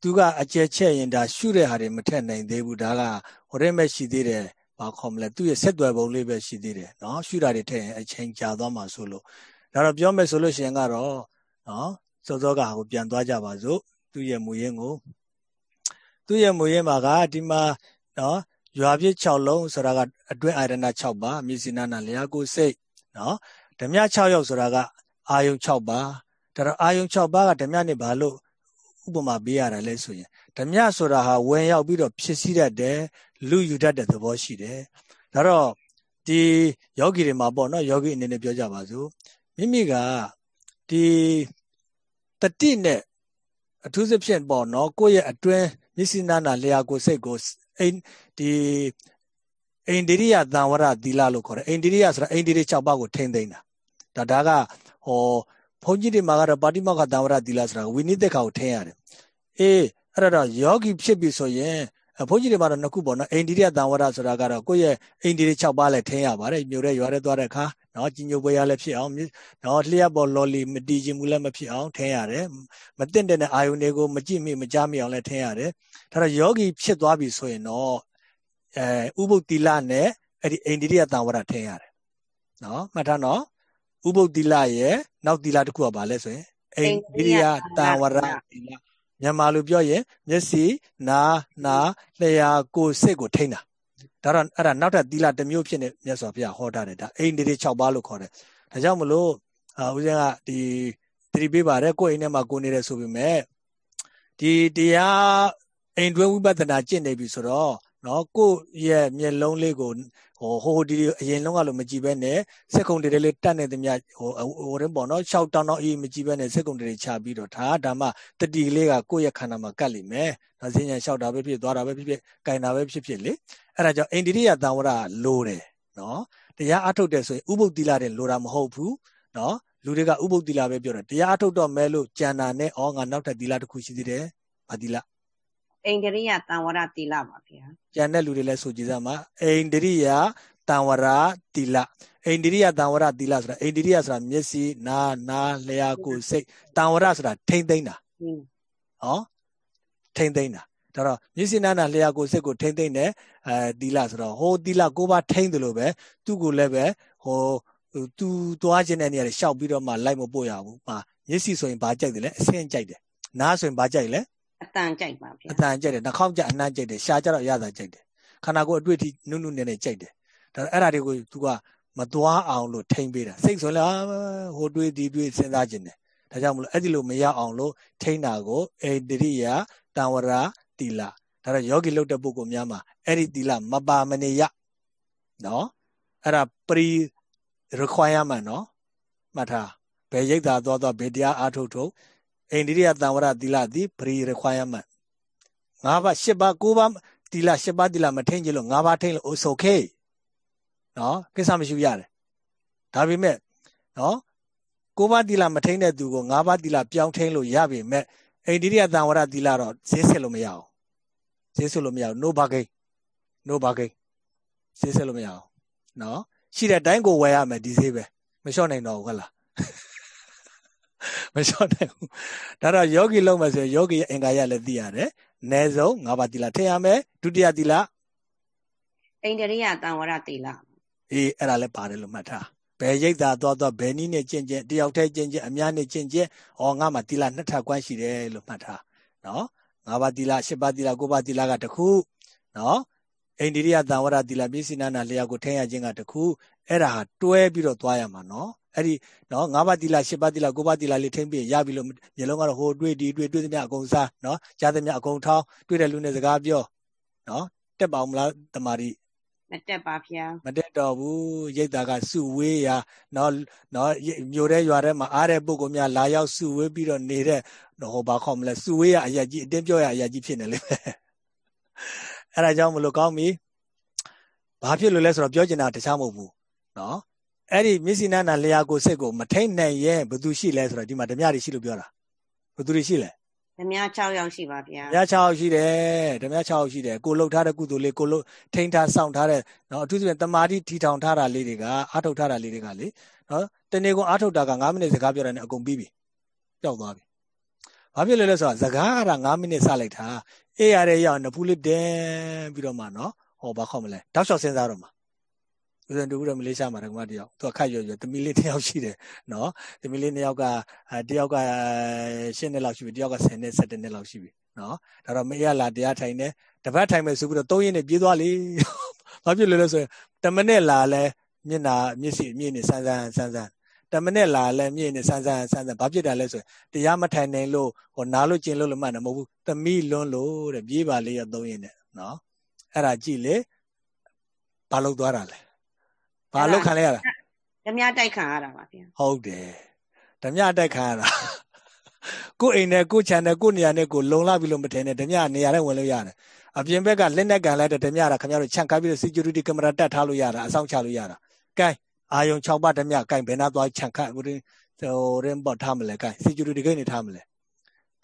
သူကအကျယ်ချက်ရင်ဒါရှုတဲ့ဟာတွေမထက်နိုင်သေးဘူးဒါကဟိုရင်ပဲရှိသေးတယ် ဘာခေါ်မလဲသူ့ရဲ့ဆက်သွယ်ပုံလေးပဲရှိသေးတယ်နော်ရှုတာတွေထက်ရင်အချိန်ကြာသွားမှာဆိုလို့ဒါတော့ပြောမယ်ဆိုလို့ရှိရင်ကတော့နော်စောစောကဟိုပြန်သွားကြပါစို့သူ့ရဲ့မူရင်းကိုသူ့ရဲ့မူရင်းမှာကဒီမှာနော်ရွာပြည့်6လုံးဆိုတာကအတွင်းအာရဏ6ပါမြစ်စနာနာလျာကိုစိတ်နော်ဓမြ6ရောက်ဆိုတာကအာယုံ6ပါဒါတော့အာယုံ6ပါးကဓမြနဲ့ဘာလို့ဥပမာပေးရတာလဲဆိုရင်ဓမြဆိုတာဟာဝင်ရောက်ပြီးတော့ဖြစ်စည်းတတ်တယ် လူယူတတ်တဲ့သဘောရှိတယ်ဒါတော့ဒီယောဂီတွေမှာပေါ့နော်ယောဂီအနေနဲ့ပြောကြပါစို့မိမိကဒီတတိနဲ့အထူးသဖြင့်ပေါ့နော်ကိုယ့်ရဲ့အတွင်းမျက်စိနာနာလျာကိုစိတ်ကိုအိမ်ဒီအိန္ဒိရိယသံဝရသီလလို့ခေါ်တယ်အိန္ဒိရိယဆိုတာအိန္ဒိရိ6ပါးကိုထိမ့်သိမ့်တာဒါဒါကဟောဘုန်းကြီးတွေမှာကတော့ပါတိမောက္ခသံဝရသီလဆိုတာဝိနိသက်ခါကိုထိမ့်ရတယ်အေးအဲ့တော့ယောဂီဖြစ်ပြီဆိုရင် ဘုန်းကြီးတွေမှာတော့နှစ်ခုပေါ့နော်အိန္ဒိရိယသံဝရဆိုတာကတော့ကိုယ့်ရဲ့အိန္ဒိရိ6ပါးလည်းထိမ့်ရပါတယ်မြို့ရဲရွာရဲသွားတဲ့အခါနော်ကြီးညိုပွဲရလည်းဖြစ်အောင်နော်လျှက်ပေါ်လော်လီမတီခြင်းမူလည်းမဖြစ်အောင်ထိမ့်ရတယ်မတင့်တဲ့အာယုန်တွေကိုမကြည့်မိမကြားမိအောင်လည်းထိမ့်ရတယ်ဒါတော့ယောဂီဖြစ်သွားပြီဆိုရင်တော့အဲဥပုပ်တိလနဲ့အဲ့ဒီအိန္ဒိရိယသံဝရထိမ့်ရတယ်နော်မှတ်ထားနော်ဥပုပ်တိလရဲ့နောက်တိလတစ်ခုကဘာလဲဆိုရင်အိန္ဒိရိယသံဝရတိလ မြန်မာလိုပြောရင်မျက်စိနာနာလျှာကိုယ်စိတ်ကိုထိန်းတာဒါတော့အဲ့ဒါနောက်ထပ်သီလတစ်မျိုးဖြစ်နေမြတ်စွာဘုရားဟောထားတယ်ဒါအိန္ဒိရိ6ပါးလို့ခေါ်တယ်ဒါကြောင့်မလို့အာဦးဇင်းကဒီသတိပေးပါတယ်ကိုယ်အိမ်ထဲမှာကိုနေတယ်ဆိုပေမဲ့ဒီတရားအိမ်တွင်းဝိပဿနာကျင့်နေပြီဆိုတော့နော်ကိုယ့်ရဲ့မျက်လုံးလေးကိုဟိုဟိုဒီအရင်လုံးကလို့မကြည့်ပဲနဲ့စက်ကုံတွေလေးတတ်နေသမျှဟိုဟိုရင်ပေါ့နော်6တောင်းတောင်းအေးမကြည့်ပဲနဲ့စက်ကုံတွေချပြီးတော့ဒါဓမ္မတတိလေးကကိုယ့်ရဲ့ခန္ဓာမှာကတ်လိမ့်မယ်။ဒါစဉ္ညာလျှောက်တာပဲဖြစ်သွားတာပဲဖြစ်ဖြစ်၊ကင်တာပဲဖြစ်ဖြစ်လေ။အဲ့ဒါကြောင့်အိန္ဒိရိယသံဝရလိုတယ်နော်။တရားအထုတ်တယ်ဆိုရင်ဥပုပ်တိလာတဲ့လိုတာမဟုတ်ဘူးနော်။လူတွေကဥပုပ်တိလာပဲပြောတယ်။တရားအထုတ်တော့မဲလို့ကြံတာနဲ့ဩငါနောက်ထပ်တိလာတစ်ခုရှိသေးတယ်။ဘာတိလာ အိန္ဒိရိယတံဝရတိလပါဗျာကျန်တဲ့လူတွေလည်းဆိုကြည်စမ်းပါအိန္ဒိရိယတံဝရတိလအိန္ဒိရိယတံဝရတိလဆိုတာအိန္ဒိရိယဆိုတာမျက်စိနာနာလျှာကိုယ်စိတ်တံဝရဆိုတာထိမ့်သိမ့်တာဟောထိမ့်သိမ့်တာဒါတော့မျက်စိနာနာလျှာကိုယ်စိတ်ကိုထိမ့်သိမ့်တယ်အဲတိလဆိုတော့ဟိုတိလကိုပါထိမ့်တယ်လို့ပဲသူ့ကိုလည်းပဲဟိုသူသွားခြင်းတဲ့နေရာတွေရှောက်ပြီးတော့မှလိုက်မပို့ရဘူး။ဟာမျက်စိဆိုရင်ဘာကြိုက်တယ်လဲအဆင်းကြိုက်တယ်။နားဆိုရင်ဘာကြိုက်လဲ အတန်ကြိုက်ပါဗျာအတန်ကြိုက်တယ်နှာခေါင်းကြအနှမ်းကြိုက်တယ်ရှားကြတော့ရတာကြိုက်တယ်ခန္ဓာကိုယ်အတွေ့အထိနုနုနဲ့နဲ့ကြိုက်တယ်ဒါအဲ့ဒါတွေကို तू ကမသွားအောင်လို့ထိမ့်ပေးတာစိတ်ဆိုလည်းဟိုတွေးဒီတွေးစဉ်းစားခြင်းတယ်ဒါကြောင့်မလို့အဲ့ဒီလိုမရအောင်လို့ထိမ့်တာကိုအေတရိယတံဝရတိလဒါတော့ယောဂီလုတ်တဲ့ပုဂ္ဂိုလ်များမှာအဲ့ဒီတိလမပါမနေရနော်အဲ့ဒါပရိ requirement နော်မှတ်ထားဘယ်ရိတ်သာသွားသွားဘယ်တရားအားထုတ်ထုတ် အိန္ဒိယသံဝရသီလသည် pre requirement ငါးပါးရှစ်ပါးကိုးပါးသီလရှစ်ပါးသီလမထိန်ကြလို့ငါးပါးထိန်လို့ it's okay နော်ကိစ္စမရှိရတယ်ဒါပေမဲ့နော်ကိုးပါးသီလမထိန်တဲ့သူကိုငါးပါးသီလပြောင်းထိန်လို့ရပြီမဲ့အိန္ဒိယသံဝရသီလတော့ဈေးဆက်လို့မရအောင်ဈေးဆက်လို့မရအောင် no bargain no bargain ဈေးဆက်လို့မရအောင်နော်ရှိတဲ့အတိုင်းကိုဝယ်ရမယ်ဒီဈေးပဲမလျှော့နိုင်တော့ဘူးဟုတ်လား မလျှော့နိုင်ဘူးဒါတော့ယောဂီလုံးမယ်ဆိုရင်ယောဂီရဲ့အင်္ဂါရလည်းသိရတယ်အနည်းဆုံး၅ပါးသီလထည့်ရမယ်ဒုတိယသီလအိန္ဒရိယတံဝရသီလအေးအဲ့ဒါလည်းပါတယ်လို့မှတ်ထားဘယ်ရိတ်သာသွားသွားဘယ်နည်းနဲ့ကျင့်ကျင့်တယောက်တည်းကျင့်ကျင့်အများနဲ့ကျင့်ကျင့်ဩငါမှသီလနှစ်ထပ်ကွမ်းရှိတယ်လို့မှတ်ထားနော်ငါးပါးသီလရှစ်ပါးသီလကိုးပါးသီလကတခုနော်အိန္ဒိရိယသံဝရသီလပြည့်စည်နာနာလျာကိုထည့်ရခြင်းကတခုအဲ့ဒါဟာတွဲပြီးတော့သွားရမှာနော် အဲ့ဒီနော်၅ပါးသီလ၈ပါးသီလ၉ပါးသီလလေးထိမ့်ပြီးရပြီလို့မျိုးလုံးကတော့ဟိုတွေးဒီတွေးတွေးသမျှအကုန်စားနော်ကြားသမျှအကုန်ထောင်းတွေးတဲ့လူနဲ့စကားပြောနော်တက်ပါအောင်မလားတမာရီမတက်ပါဗျာမတက်တော့ဘူးရိတ်တာကစုဝေးရာနော်နော်မြို့ထဲရွာထဲမှာအားတဲ့ပုဂ္ဂိုလ်များလာရောက်စုဝေးပြီးတော့နေတဲ့ဟိုဘာခေါ်မလဲစုဝေးရအရာကြီးအတင်းပြောရအရာကြီးဖြစ်နေလိမ့်မယ်အဲ့ဒါကြောင့်မလို့ကောင်းပြီဘာဖြစ်လို့လဲဆိုတော့ပြောချင်တာတခြားမဟုတ်ဘူးနော် အဲ့ဒီမျက်စိနာနာလျာကိုစိတ်ကိုမထိန်နိုင်ရဲ့ဘသူရှိလဲဆိုတော့ဒီမှာဓမြတွေရှိလို့ပြောတာဘသူတွေရှိလဲဓမြ6ယောက်ရှိပါဗျာဓမြ6ယောက်ရှိတယ်ဓမြ6ယောက်ရှိတယ်ကိုလှုပ်ထားတဲ့ကုသိုလ်လေးကိုလှုပ်ထိန်ထားစောင့်ထားတဲ့နော်အထူးသဖြင့်တမာတိထီထောင်ထားတာလေးတွေကအာထုတ်ထားတာလေးတွေကလေနော်တနေ့ကုန်အာထုတ်တာက9မိနစ်စကားပြောတာနဲ့အကုန်ပြီးပြီပျောက်သွားပြီဘာဖြစ်လဲလဲဆိုတော့စကားက9မိနစ်စလိုက်တာအေးရတဲ့ရောက်နဖူးလေးတင်းပြီးတော့မှနော်ဟောဘာခေါ်မလဲတောက်လျှောက်စဉ်းစားတော့မှာ ဦးဇင်တူပြီးတော့မလေးရှားမှာတကမတယောက်သူကခတ်ရွရွတမီလေးတယောက်ရှိတယ်နော်တမီလေးနှစ်ယောက်ကတယောက်က10နှစ်လောက်ရှိပြီတယောက်က10နှစ်17နှစ်လောက်ရှိပြီနော်ဒါတော့မရလာတရားထိုင်နေတပတ်ထိုင်မယ်ဆိုပြီးတော့၃ရက်နဲ့ပြေးသွားလေဘာဖြစ်လို့လဲဆိုရင်တမနဲ့လာလဲမျက်နာမျက်စိအမြင့်နဲ့ဆန်းဆန်းဆန်းဆန်းတမနဲ့လာလဲမြင့်နဲ့ဆန်းဆန်းဆန်းဆန်းဘာဖြစ်တာလဲဆိုရင်တရားမထိုင်နိုင်လို့ဟောနားလို့ကျင်လို့လည်းမှတ်တယ်မဟုတ်ဘူးသမီးလွန်းလို့တဲ့ပြေးပါလေရ၃ရက်နဲ့နော်အဲ့ဒါကြည့်လေဘာလို့သွားတာလဲ ဘာလို့ခံလိုက်ရတာဓမြတိုက်ခံရတာပါဗျာဟုတ်တယ်ဓမြတိုက်ခံရတာကိုအိမ်နဲ့ကိုခြံနဲ့ကိုနေရာနဲ့ကိုလုံလာပြီလို့မထင်နဲ့ဓမြနေရာနဲ့ဝင်လို့ရတယ်အပြင်ဘက်ကလက်နဲ့ကန်လိုက်တဲ့ဓမြတာခင်ဗျားတို့ခြံကားပြီးတော့ security camera တက်ထားလို့ရတာအဆောင်ချလို့ရတာကဲအာယုံ6ပါးဓမြကဲဘယ်နာသွားခြံခတ်ဟိုရင်ပေါ်ထားမလဲကဲ security gate နေထားမလဲ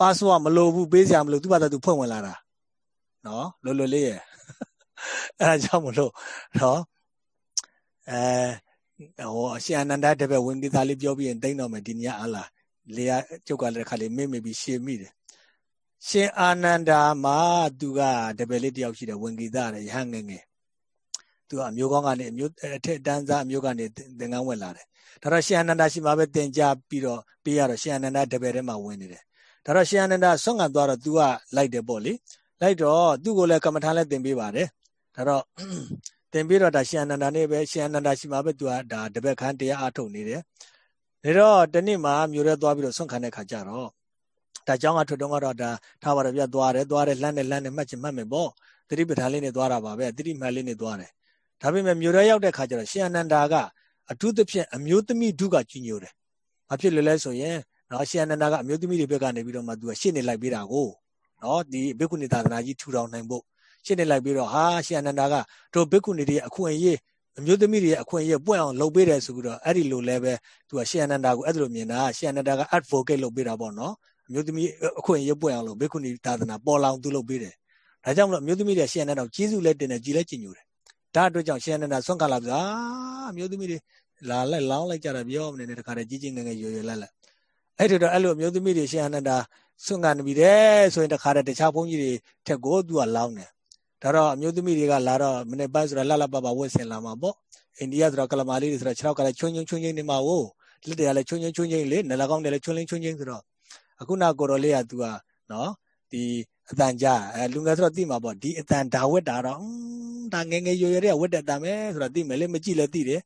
password မလိုဘူးပေးစရာမလိုသူ့ဘာသာသူဖွင့်ဝင်လာတာနော်လွယ်လွယ်လေးရဲ့အဲဒါကြောင့်မလို့နော် အဲဟိုအရှင်အနန္ဒတပည့်ဝင်ဒီသားလေးပြောပြီးရင်တိမ့်တော့မယ်ဒီညအားလားလေယာကျုပ်ကလည်းခါလေးမေ့မေ့ပြီးရှင်းမိတယ်ရှင်အာနန္ဒာမှာသူကတပည့်လေးတယောက်ရှိတယ်ဝင်ဂီတရရဟန်းငယ်ငယ်သူကအမျိုးကောင်းကနေအမျိုးအထက်တန်းစားအမျိုးကနေသင်္ကန်းဝင်လာတယ်ဒါတော့ရှင်အာနန္ဒာရှိမှပဲသင်ကြားပြီးတော့ပေးရတော့ရှင်အာနန္ဒာတပည့်ထဲမှာဝင်နေတယ်ဒါတော့ရှင်အာနန္ဒာဆွမ်းခံသွားတော့ तू ကလိုက်တယ်ပေါ့လေလိုက်တော့သူ့ကိုလည်းကမ္မထာလည်းသင်ပေးပါတယ်ဒါတော့ သင်ပြီးတော့ဒါရှင်အနန္ဒာနဲ့ပဲရှင်အနန္ဒာရှိမှပဲသူကဒါတပည့်ခန်းတရားအထုတ်နေတယ်ဒါတော့တနေ့မှမြို့ရဲသွားပြီးတော့ဆွန့်ခံတဲ့ခါကျတော့ဒါကြောင့်ကထွက်တော့ကတော့ဒါထားပါတော့ပြသွားတယ်သွားတယ်လှမ်းတယ်လှမ်းတယ်မှတ်ချင်မှတ်မယ်ပေါ့သတိပဋ္ဌာန်လေးနဲ့သွားတာပါပဲသတိမှတ်လေးနဲ့သွားတယ်ဒါပေမဲ့မြို့ရဲရောက်တဲ့ခါကျတော့ရှင်အနန္ဒာကအထူးသဖြင့်အမျိုးသမီးဒုကကြီးညိုတယ်ဘာဖြစ်လဲလဲဆိုရင်နော်ရှင်အနန္ဒာကအမျိုးသမီးတွေဘက်ကနေပြီးတော့မှသူကရှင်းနေလိုက်ပေးတာကိုနော်ဒီဘိက္ခုနီသာသနာကြီးထူထောင်နိုင်ဖို့ ရှင်းနေလိုက်ပြီးတော့ဟာရှင်အနန္ဒာကတို့ဘိက္ခုနီတွေအခွင့်အရေးအမျိုးသမီးတွေအခွင့်အရေးပွင့်အောင်လုပ်ပေးတယ်ဆိုပြီးတော့အဲ့ဒီလိုလဲပဲသူကရှင်အနန္ဒာကိုအဲ့ဒါလိုမြင်တာရှင်အနန္ဒာက advocate လုပ်ပေးတာပေါ့နော်အမျိုးသမီးအခွင့်အရေးပွင့်အောင်လို့ဘိက္ခုနီသာသနာပေါ်လောင်သူလုပ်ပေးတယ်ဒါကြောင့်မလို့အမျိုးသမီးတွေရှင်အနန္ဒာကိုကျေးဇူးလက်တင်တယ်ကြည်လက်ကျင်ညိုတယ်ဒါအတွက်ကြောင့်ရှင်အနန္ဒာဆွန့်ခလာပြီအာအမျိုးသမီးတွေလာလိုက်လောင်းလိုက်ကြတာပြောမနေနဲ့တခါတည်းကြီးကြီးငယ်ငယ်ရွယ်ရွယ်လက်လက်အဲ့ဒီတော့အဲ့လိုအမျိုးသမီးတွေရှင်အနန္ဒာဆွန့်ကနေပြီတဲ့ဆိုရင်တခါတည်းတခြားဘုန်းကြီးတွေထက်ကိုသူကလောင်းတယ် ဒါတော့အမျိုးသမီးတွေကလာတော့မနေ့ပိုင်းဆိုတာလှလှပပဝတ်ဆင်လာမှာပေါ့အိန္ဒိယဆိုတော့ကလမာလေးတွေဆိုတော့ခြေထောက်ကလည်းချွန်းချွန်းချွန်းချွန်းနေမှာဝို့လက်တွေကလည်းချွန်းချွန်းချွန်းချွန်းလေနလကောင်းတယ်လည်းချွန်းလင်းချွန်းချွန်းဆိုတော့အခုနောက်ကိုတော်လေးက तू ကနော်ဒီအတန်ကြအဲလူငယ်ဆိုတော့သိမှာပေါ့ဒီအတန်ဒါဝက်တာတော့ဒါငယ်ငယ်ရွယ်ရွယ်တွေကဝက်တဲ့အတန်ပဲဆိုတော့သိမယ်လေမကြည့်လဲသိတယ်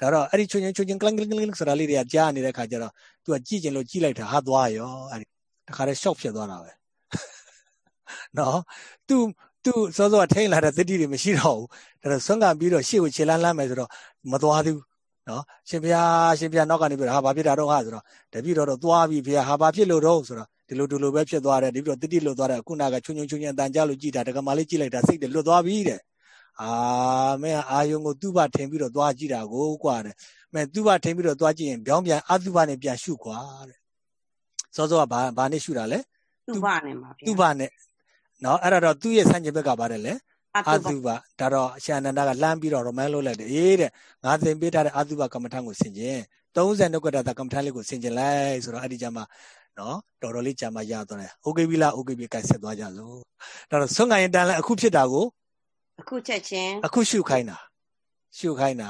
ဒါတော့အဲ့ဒီချွန်းချွန်းချွန်းချွန်းကလန်ကလန်ကလန်ဆိုတာလေးတွေကကြားနေတဲ့ခါကျတော့ तू ကကြည့်ကျင်လို့ကြည့်လိုက်တာဟာသွားရောအဲ့ဒီတခါတည်း shock ဖြစ်သွားတာပဲနော် तू သူ့စောစောထိန်လာတဲ့သတိတွေမရှိတော့ဘူးဒါတော့ဆွမ်းကပြီးတော့ရှေ့ကိုခြေလန်းလန်းမယ်ဆိုတော့မသွားသေးဘူးနော်ရှင်ဘုရားရှင်ဘုရားနောက်ကနေပြီးတော့ဟာဘာဖြစ်တာတော့ဟာဆိုတော့တပည့်တော်တော့သွားပြီဘုရားဟာဘာဖြစ်လို့တော့ဆိုတော့ဒီလိုဒီလိုပဲဖြစ်သွားတယ်ဒီပြီးတော့တတိလွတ်သွားတယ်ခုနကချွန်းချွန်းချွန်းချွန်းအတန်ကြလို့ကြည်တာဒကမာလေးကြည့်လိုက်တာစိတ်တွေလွတ်သွားပြီတဲ့အာမင်းအာယုံကိုသူ့ဘာထင်ပြီးတော့သွားကြည့်တာကိုကွာတဲ့မင်းသူ့ဘာထင်ပြီးတော့သွားကြည့်ရင်ပြောင်းပြန်အတုဘနဲ့ပြန်ရှုကွာတဲ့စောစောကဘာဘာနဲ့ရှုတာလဲသူ့ဘာနဲ့ပါဗျာသူ့ဘာနဲ့ နော်အဲ့ဒါတော့သူ့ရဲ့ဆန့်ကျင်ဘက်ကပါတယ်လေအာသုဘဒါတော့အရှာနန္ဒကလှမ်းပြီးတော့ရမန်းလုပ်လိုက်တယ်အေးတဲ့ငါသင်ပေးထားတဲ့အာသုဘကမ္မထံကိုဆင်ကျင်30ဒုက္ခတာကမ္မထံလေးကိုဆင်ကျင်လိုက်ဆိုတော့အဲ့ဒီကြမှာနော်တော်တော်လေးကြာမှရသွားတယ်။ Okay ပြီလား Okay ပြီကိုက်ဆက်သွားကြလို့။ဒါတော့ဆွမ်းကရင်တန်လည်းအခုဖြစ်တာကိုအခုချက်ချင်းအခုရှုခိုင်းတာရှုခိုင်းတာ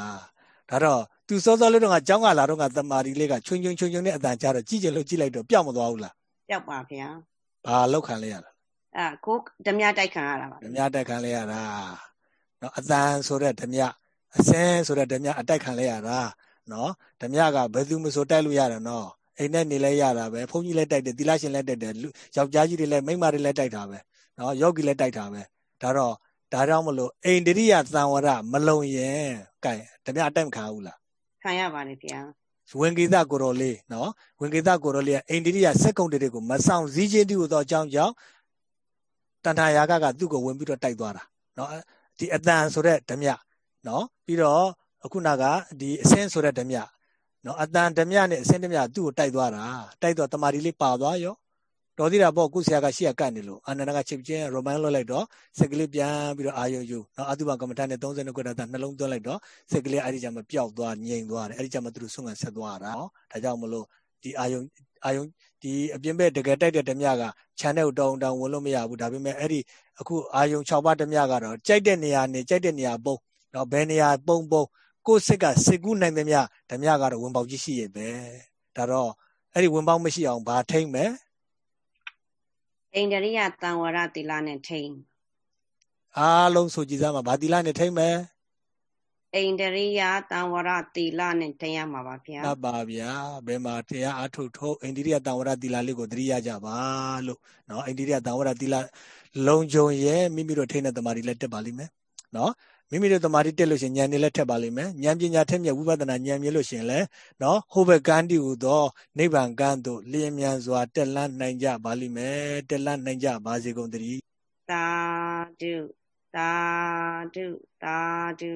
ဒါတော့သူစောစောလေးတော့ကကြောင်းကလာတော့ကတမာဒီလေးကချွင်ချွင်ချွင်ချွင်နဲ့အတန်ကြာတော့ကြည့်ကြလို့ကြည့်လိုက်တော့ပျောက်မသွားဘူးလား။ပျောက်ပါဗျာ။ဘာလောက်ခံလဲရတာ အာကိုဓမြတိုက်ခံရတာပါဓမြတိုက်ခံလဲရတာနော်အတန်ဆိုတဲ့ဓမြအစင်းဆိုတဲ့ဓမြအတိုက်ခံလဲရတာနော်ဓမြကဘယ်သူမဆိုတိုက်လို့ရတယ်နော်အိမ်နဲ့နေလဲရတာပဲဘုန်းကြီးလည်းတိုက်တယ်သီလရှင်လည်းတိုက်တယ်ယောက်ျားကြီးတွေလည်းမိန်းမတွေလည်းတိုက်တာပဲနော်ယောဂီလည်းတိုက်တာပဲဒါတော့ဒါကြောင့်မလို့အိန္ဒိယသံဝရမလုံရင်ကဲဓမြအတိုက်မခံဘူးလားခံရပါတယ်ဗျာဝင်ကိသကိုရောလေးနော်ဝင်ကိသကိုရောလေးကအိန္ဒိယစက်ကုံတွေကိုမဆောင်စည်းခြင်းတူသောအကြောင်းကြောင့် တဏ္ဍာယာကကသူ့ကိုဝင်ပြီးတော့တိုက်သွားတာနော်ဒီအတန်ဆိုတဲ့ဓမြနော်ပြီးတော့အခုနကဒီအစင်းဆိုတဲ့ဓမြနော်အတန်ဓမြနဲ့အစင်းဓမြသူ့ကိုတိုက်သွားတာတိုက်တော့တမာဒီလေးပါသွားရောတော်သေးတာပေါ့ကုဆရာကရှေ့ကကတ်နေလို့အာနန္ဒကချစ်ချင်းရိုမန်လွှတ်လိုက်တော့စက်ကလေးပြန်ပြီးတော့အာယုံယူနော်အတုပကမ္မဋ္ဌာန်းနဲ့32ခုတည်းနှလုံးသွင်းလိုက်တော့စက်ကလေးအဲ့ဒီကျမှပျောက်သွားငြိမ်သွားတယ်အဲ့ဒီကျမှသူတို့ဆွမ်းခံဆက်သွားတာနော်ဒါကြောင့်မလို့ဒီအာယုံ အာယုံဒီအပြင်ဘက်တကယ်တိုက်တဲ့ဓမြကခြံတဲ့ကိုတောင်းတောင်းဝင်လို့မရဘူးဒါပေမဲ့အဲ့ဒီအခုအာယုံ6ပါးဓမြကတော့ကြိုက်တဲ့နေရာနေကြိုက်တဲ့နေရာပုံနော်ဘယ်နေရာပုံပုံကိုယ်စစ်ကစစ်ကူးနိုင်သမျှဓမြကတော့ဝင်ပေါက်ကြီးရှိရဲ့ပဲဒါတော့အဲ့ဒီဝင်ပေါက်မရှိအောင်ဘာထိမ့်မယ်အိန္ဒရိယတံဝရတိလနဲ့ထိမ့်အားလုံးဆိုကြည်စားမှာဘာတိလနဲ့ထိမ့်မယ် အိန္ဒရိယတံဝရသီလနဲ့တရားမှာပါဗျာဟုတ်ပါဗျာဘယ်မှာတရားအထုတ်ထုတ်အိန္ဒိရိယတံဝရသီလလေးကိုသတိရကြပါလို့နော်အိန္ဒိရိယတံဝရသီလလုံခြုံရဲမိမိတို့ထိနေတဲ့တမာတိလည်းတက်ပါလိမ့်မယ်နော်မိမိတို့တမာတိတက်လို့ရှင်ဉာဏ်တွေလည်းထက်ပါလိမ့်မယ်ဉာဏ်ပညာထက်မြက်ဝိပဿနာဉာဏ်မြင်လို့ရှင်လည်းနော်ဟိုဘက်ကန်းတည်ဟူသောနိဗ္ဗာန်ကန်းသို့လျင်မြန်စွာတက်လန်းနိုင်ကြပါလိမ့်မယ်တက်လန်းနိုင်ကြပါစေကုန်တည်းသာဓု သာဓုသာဓု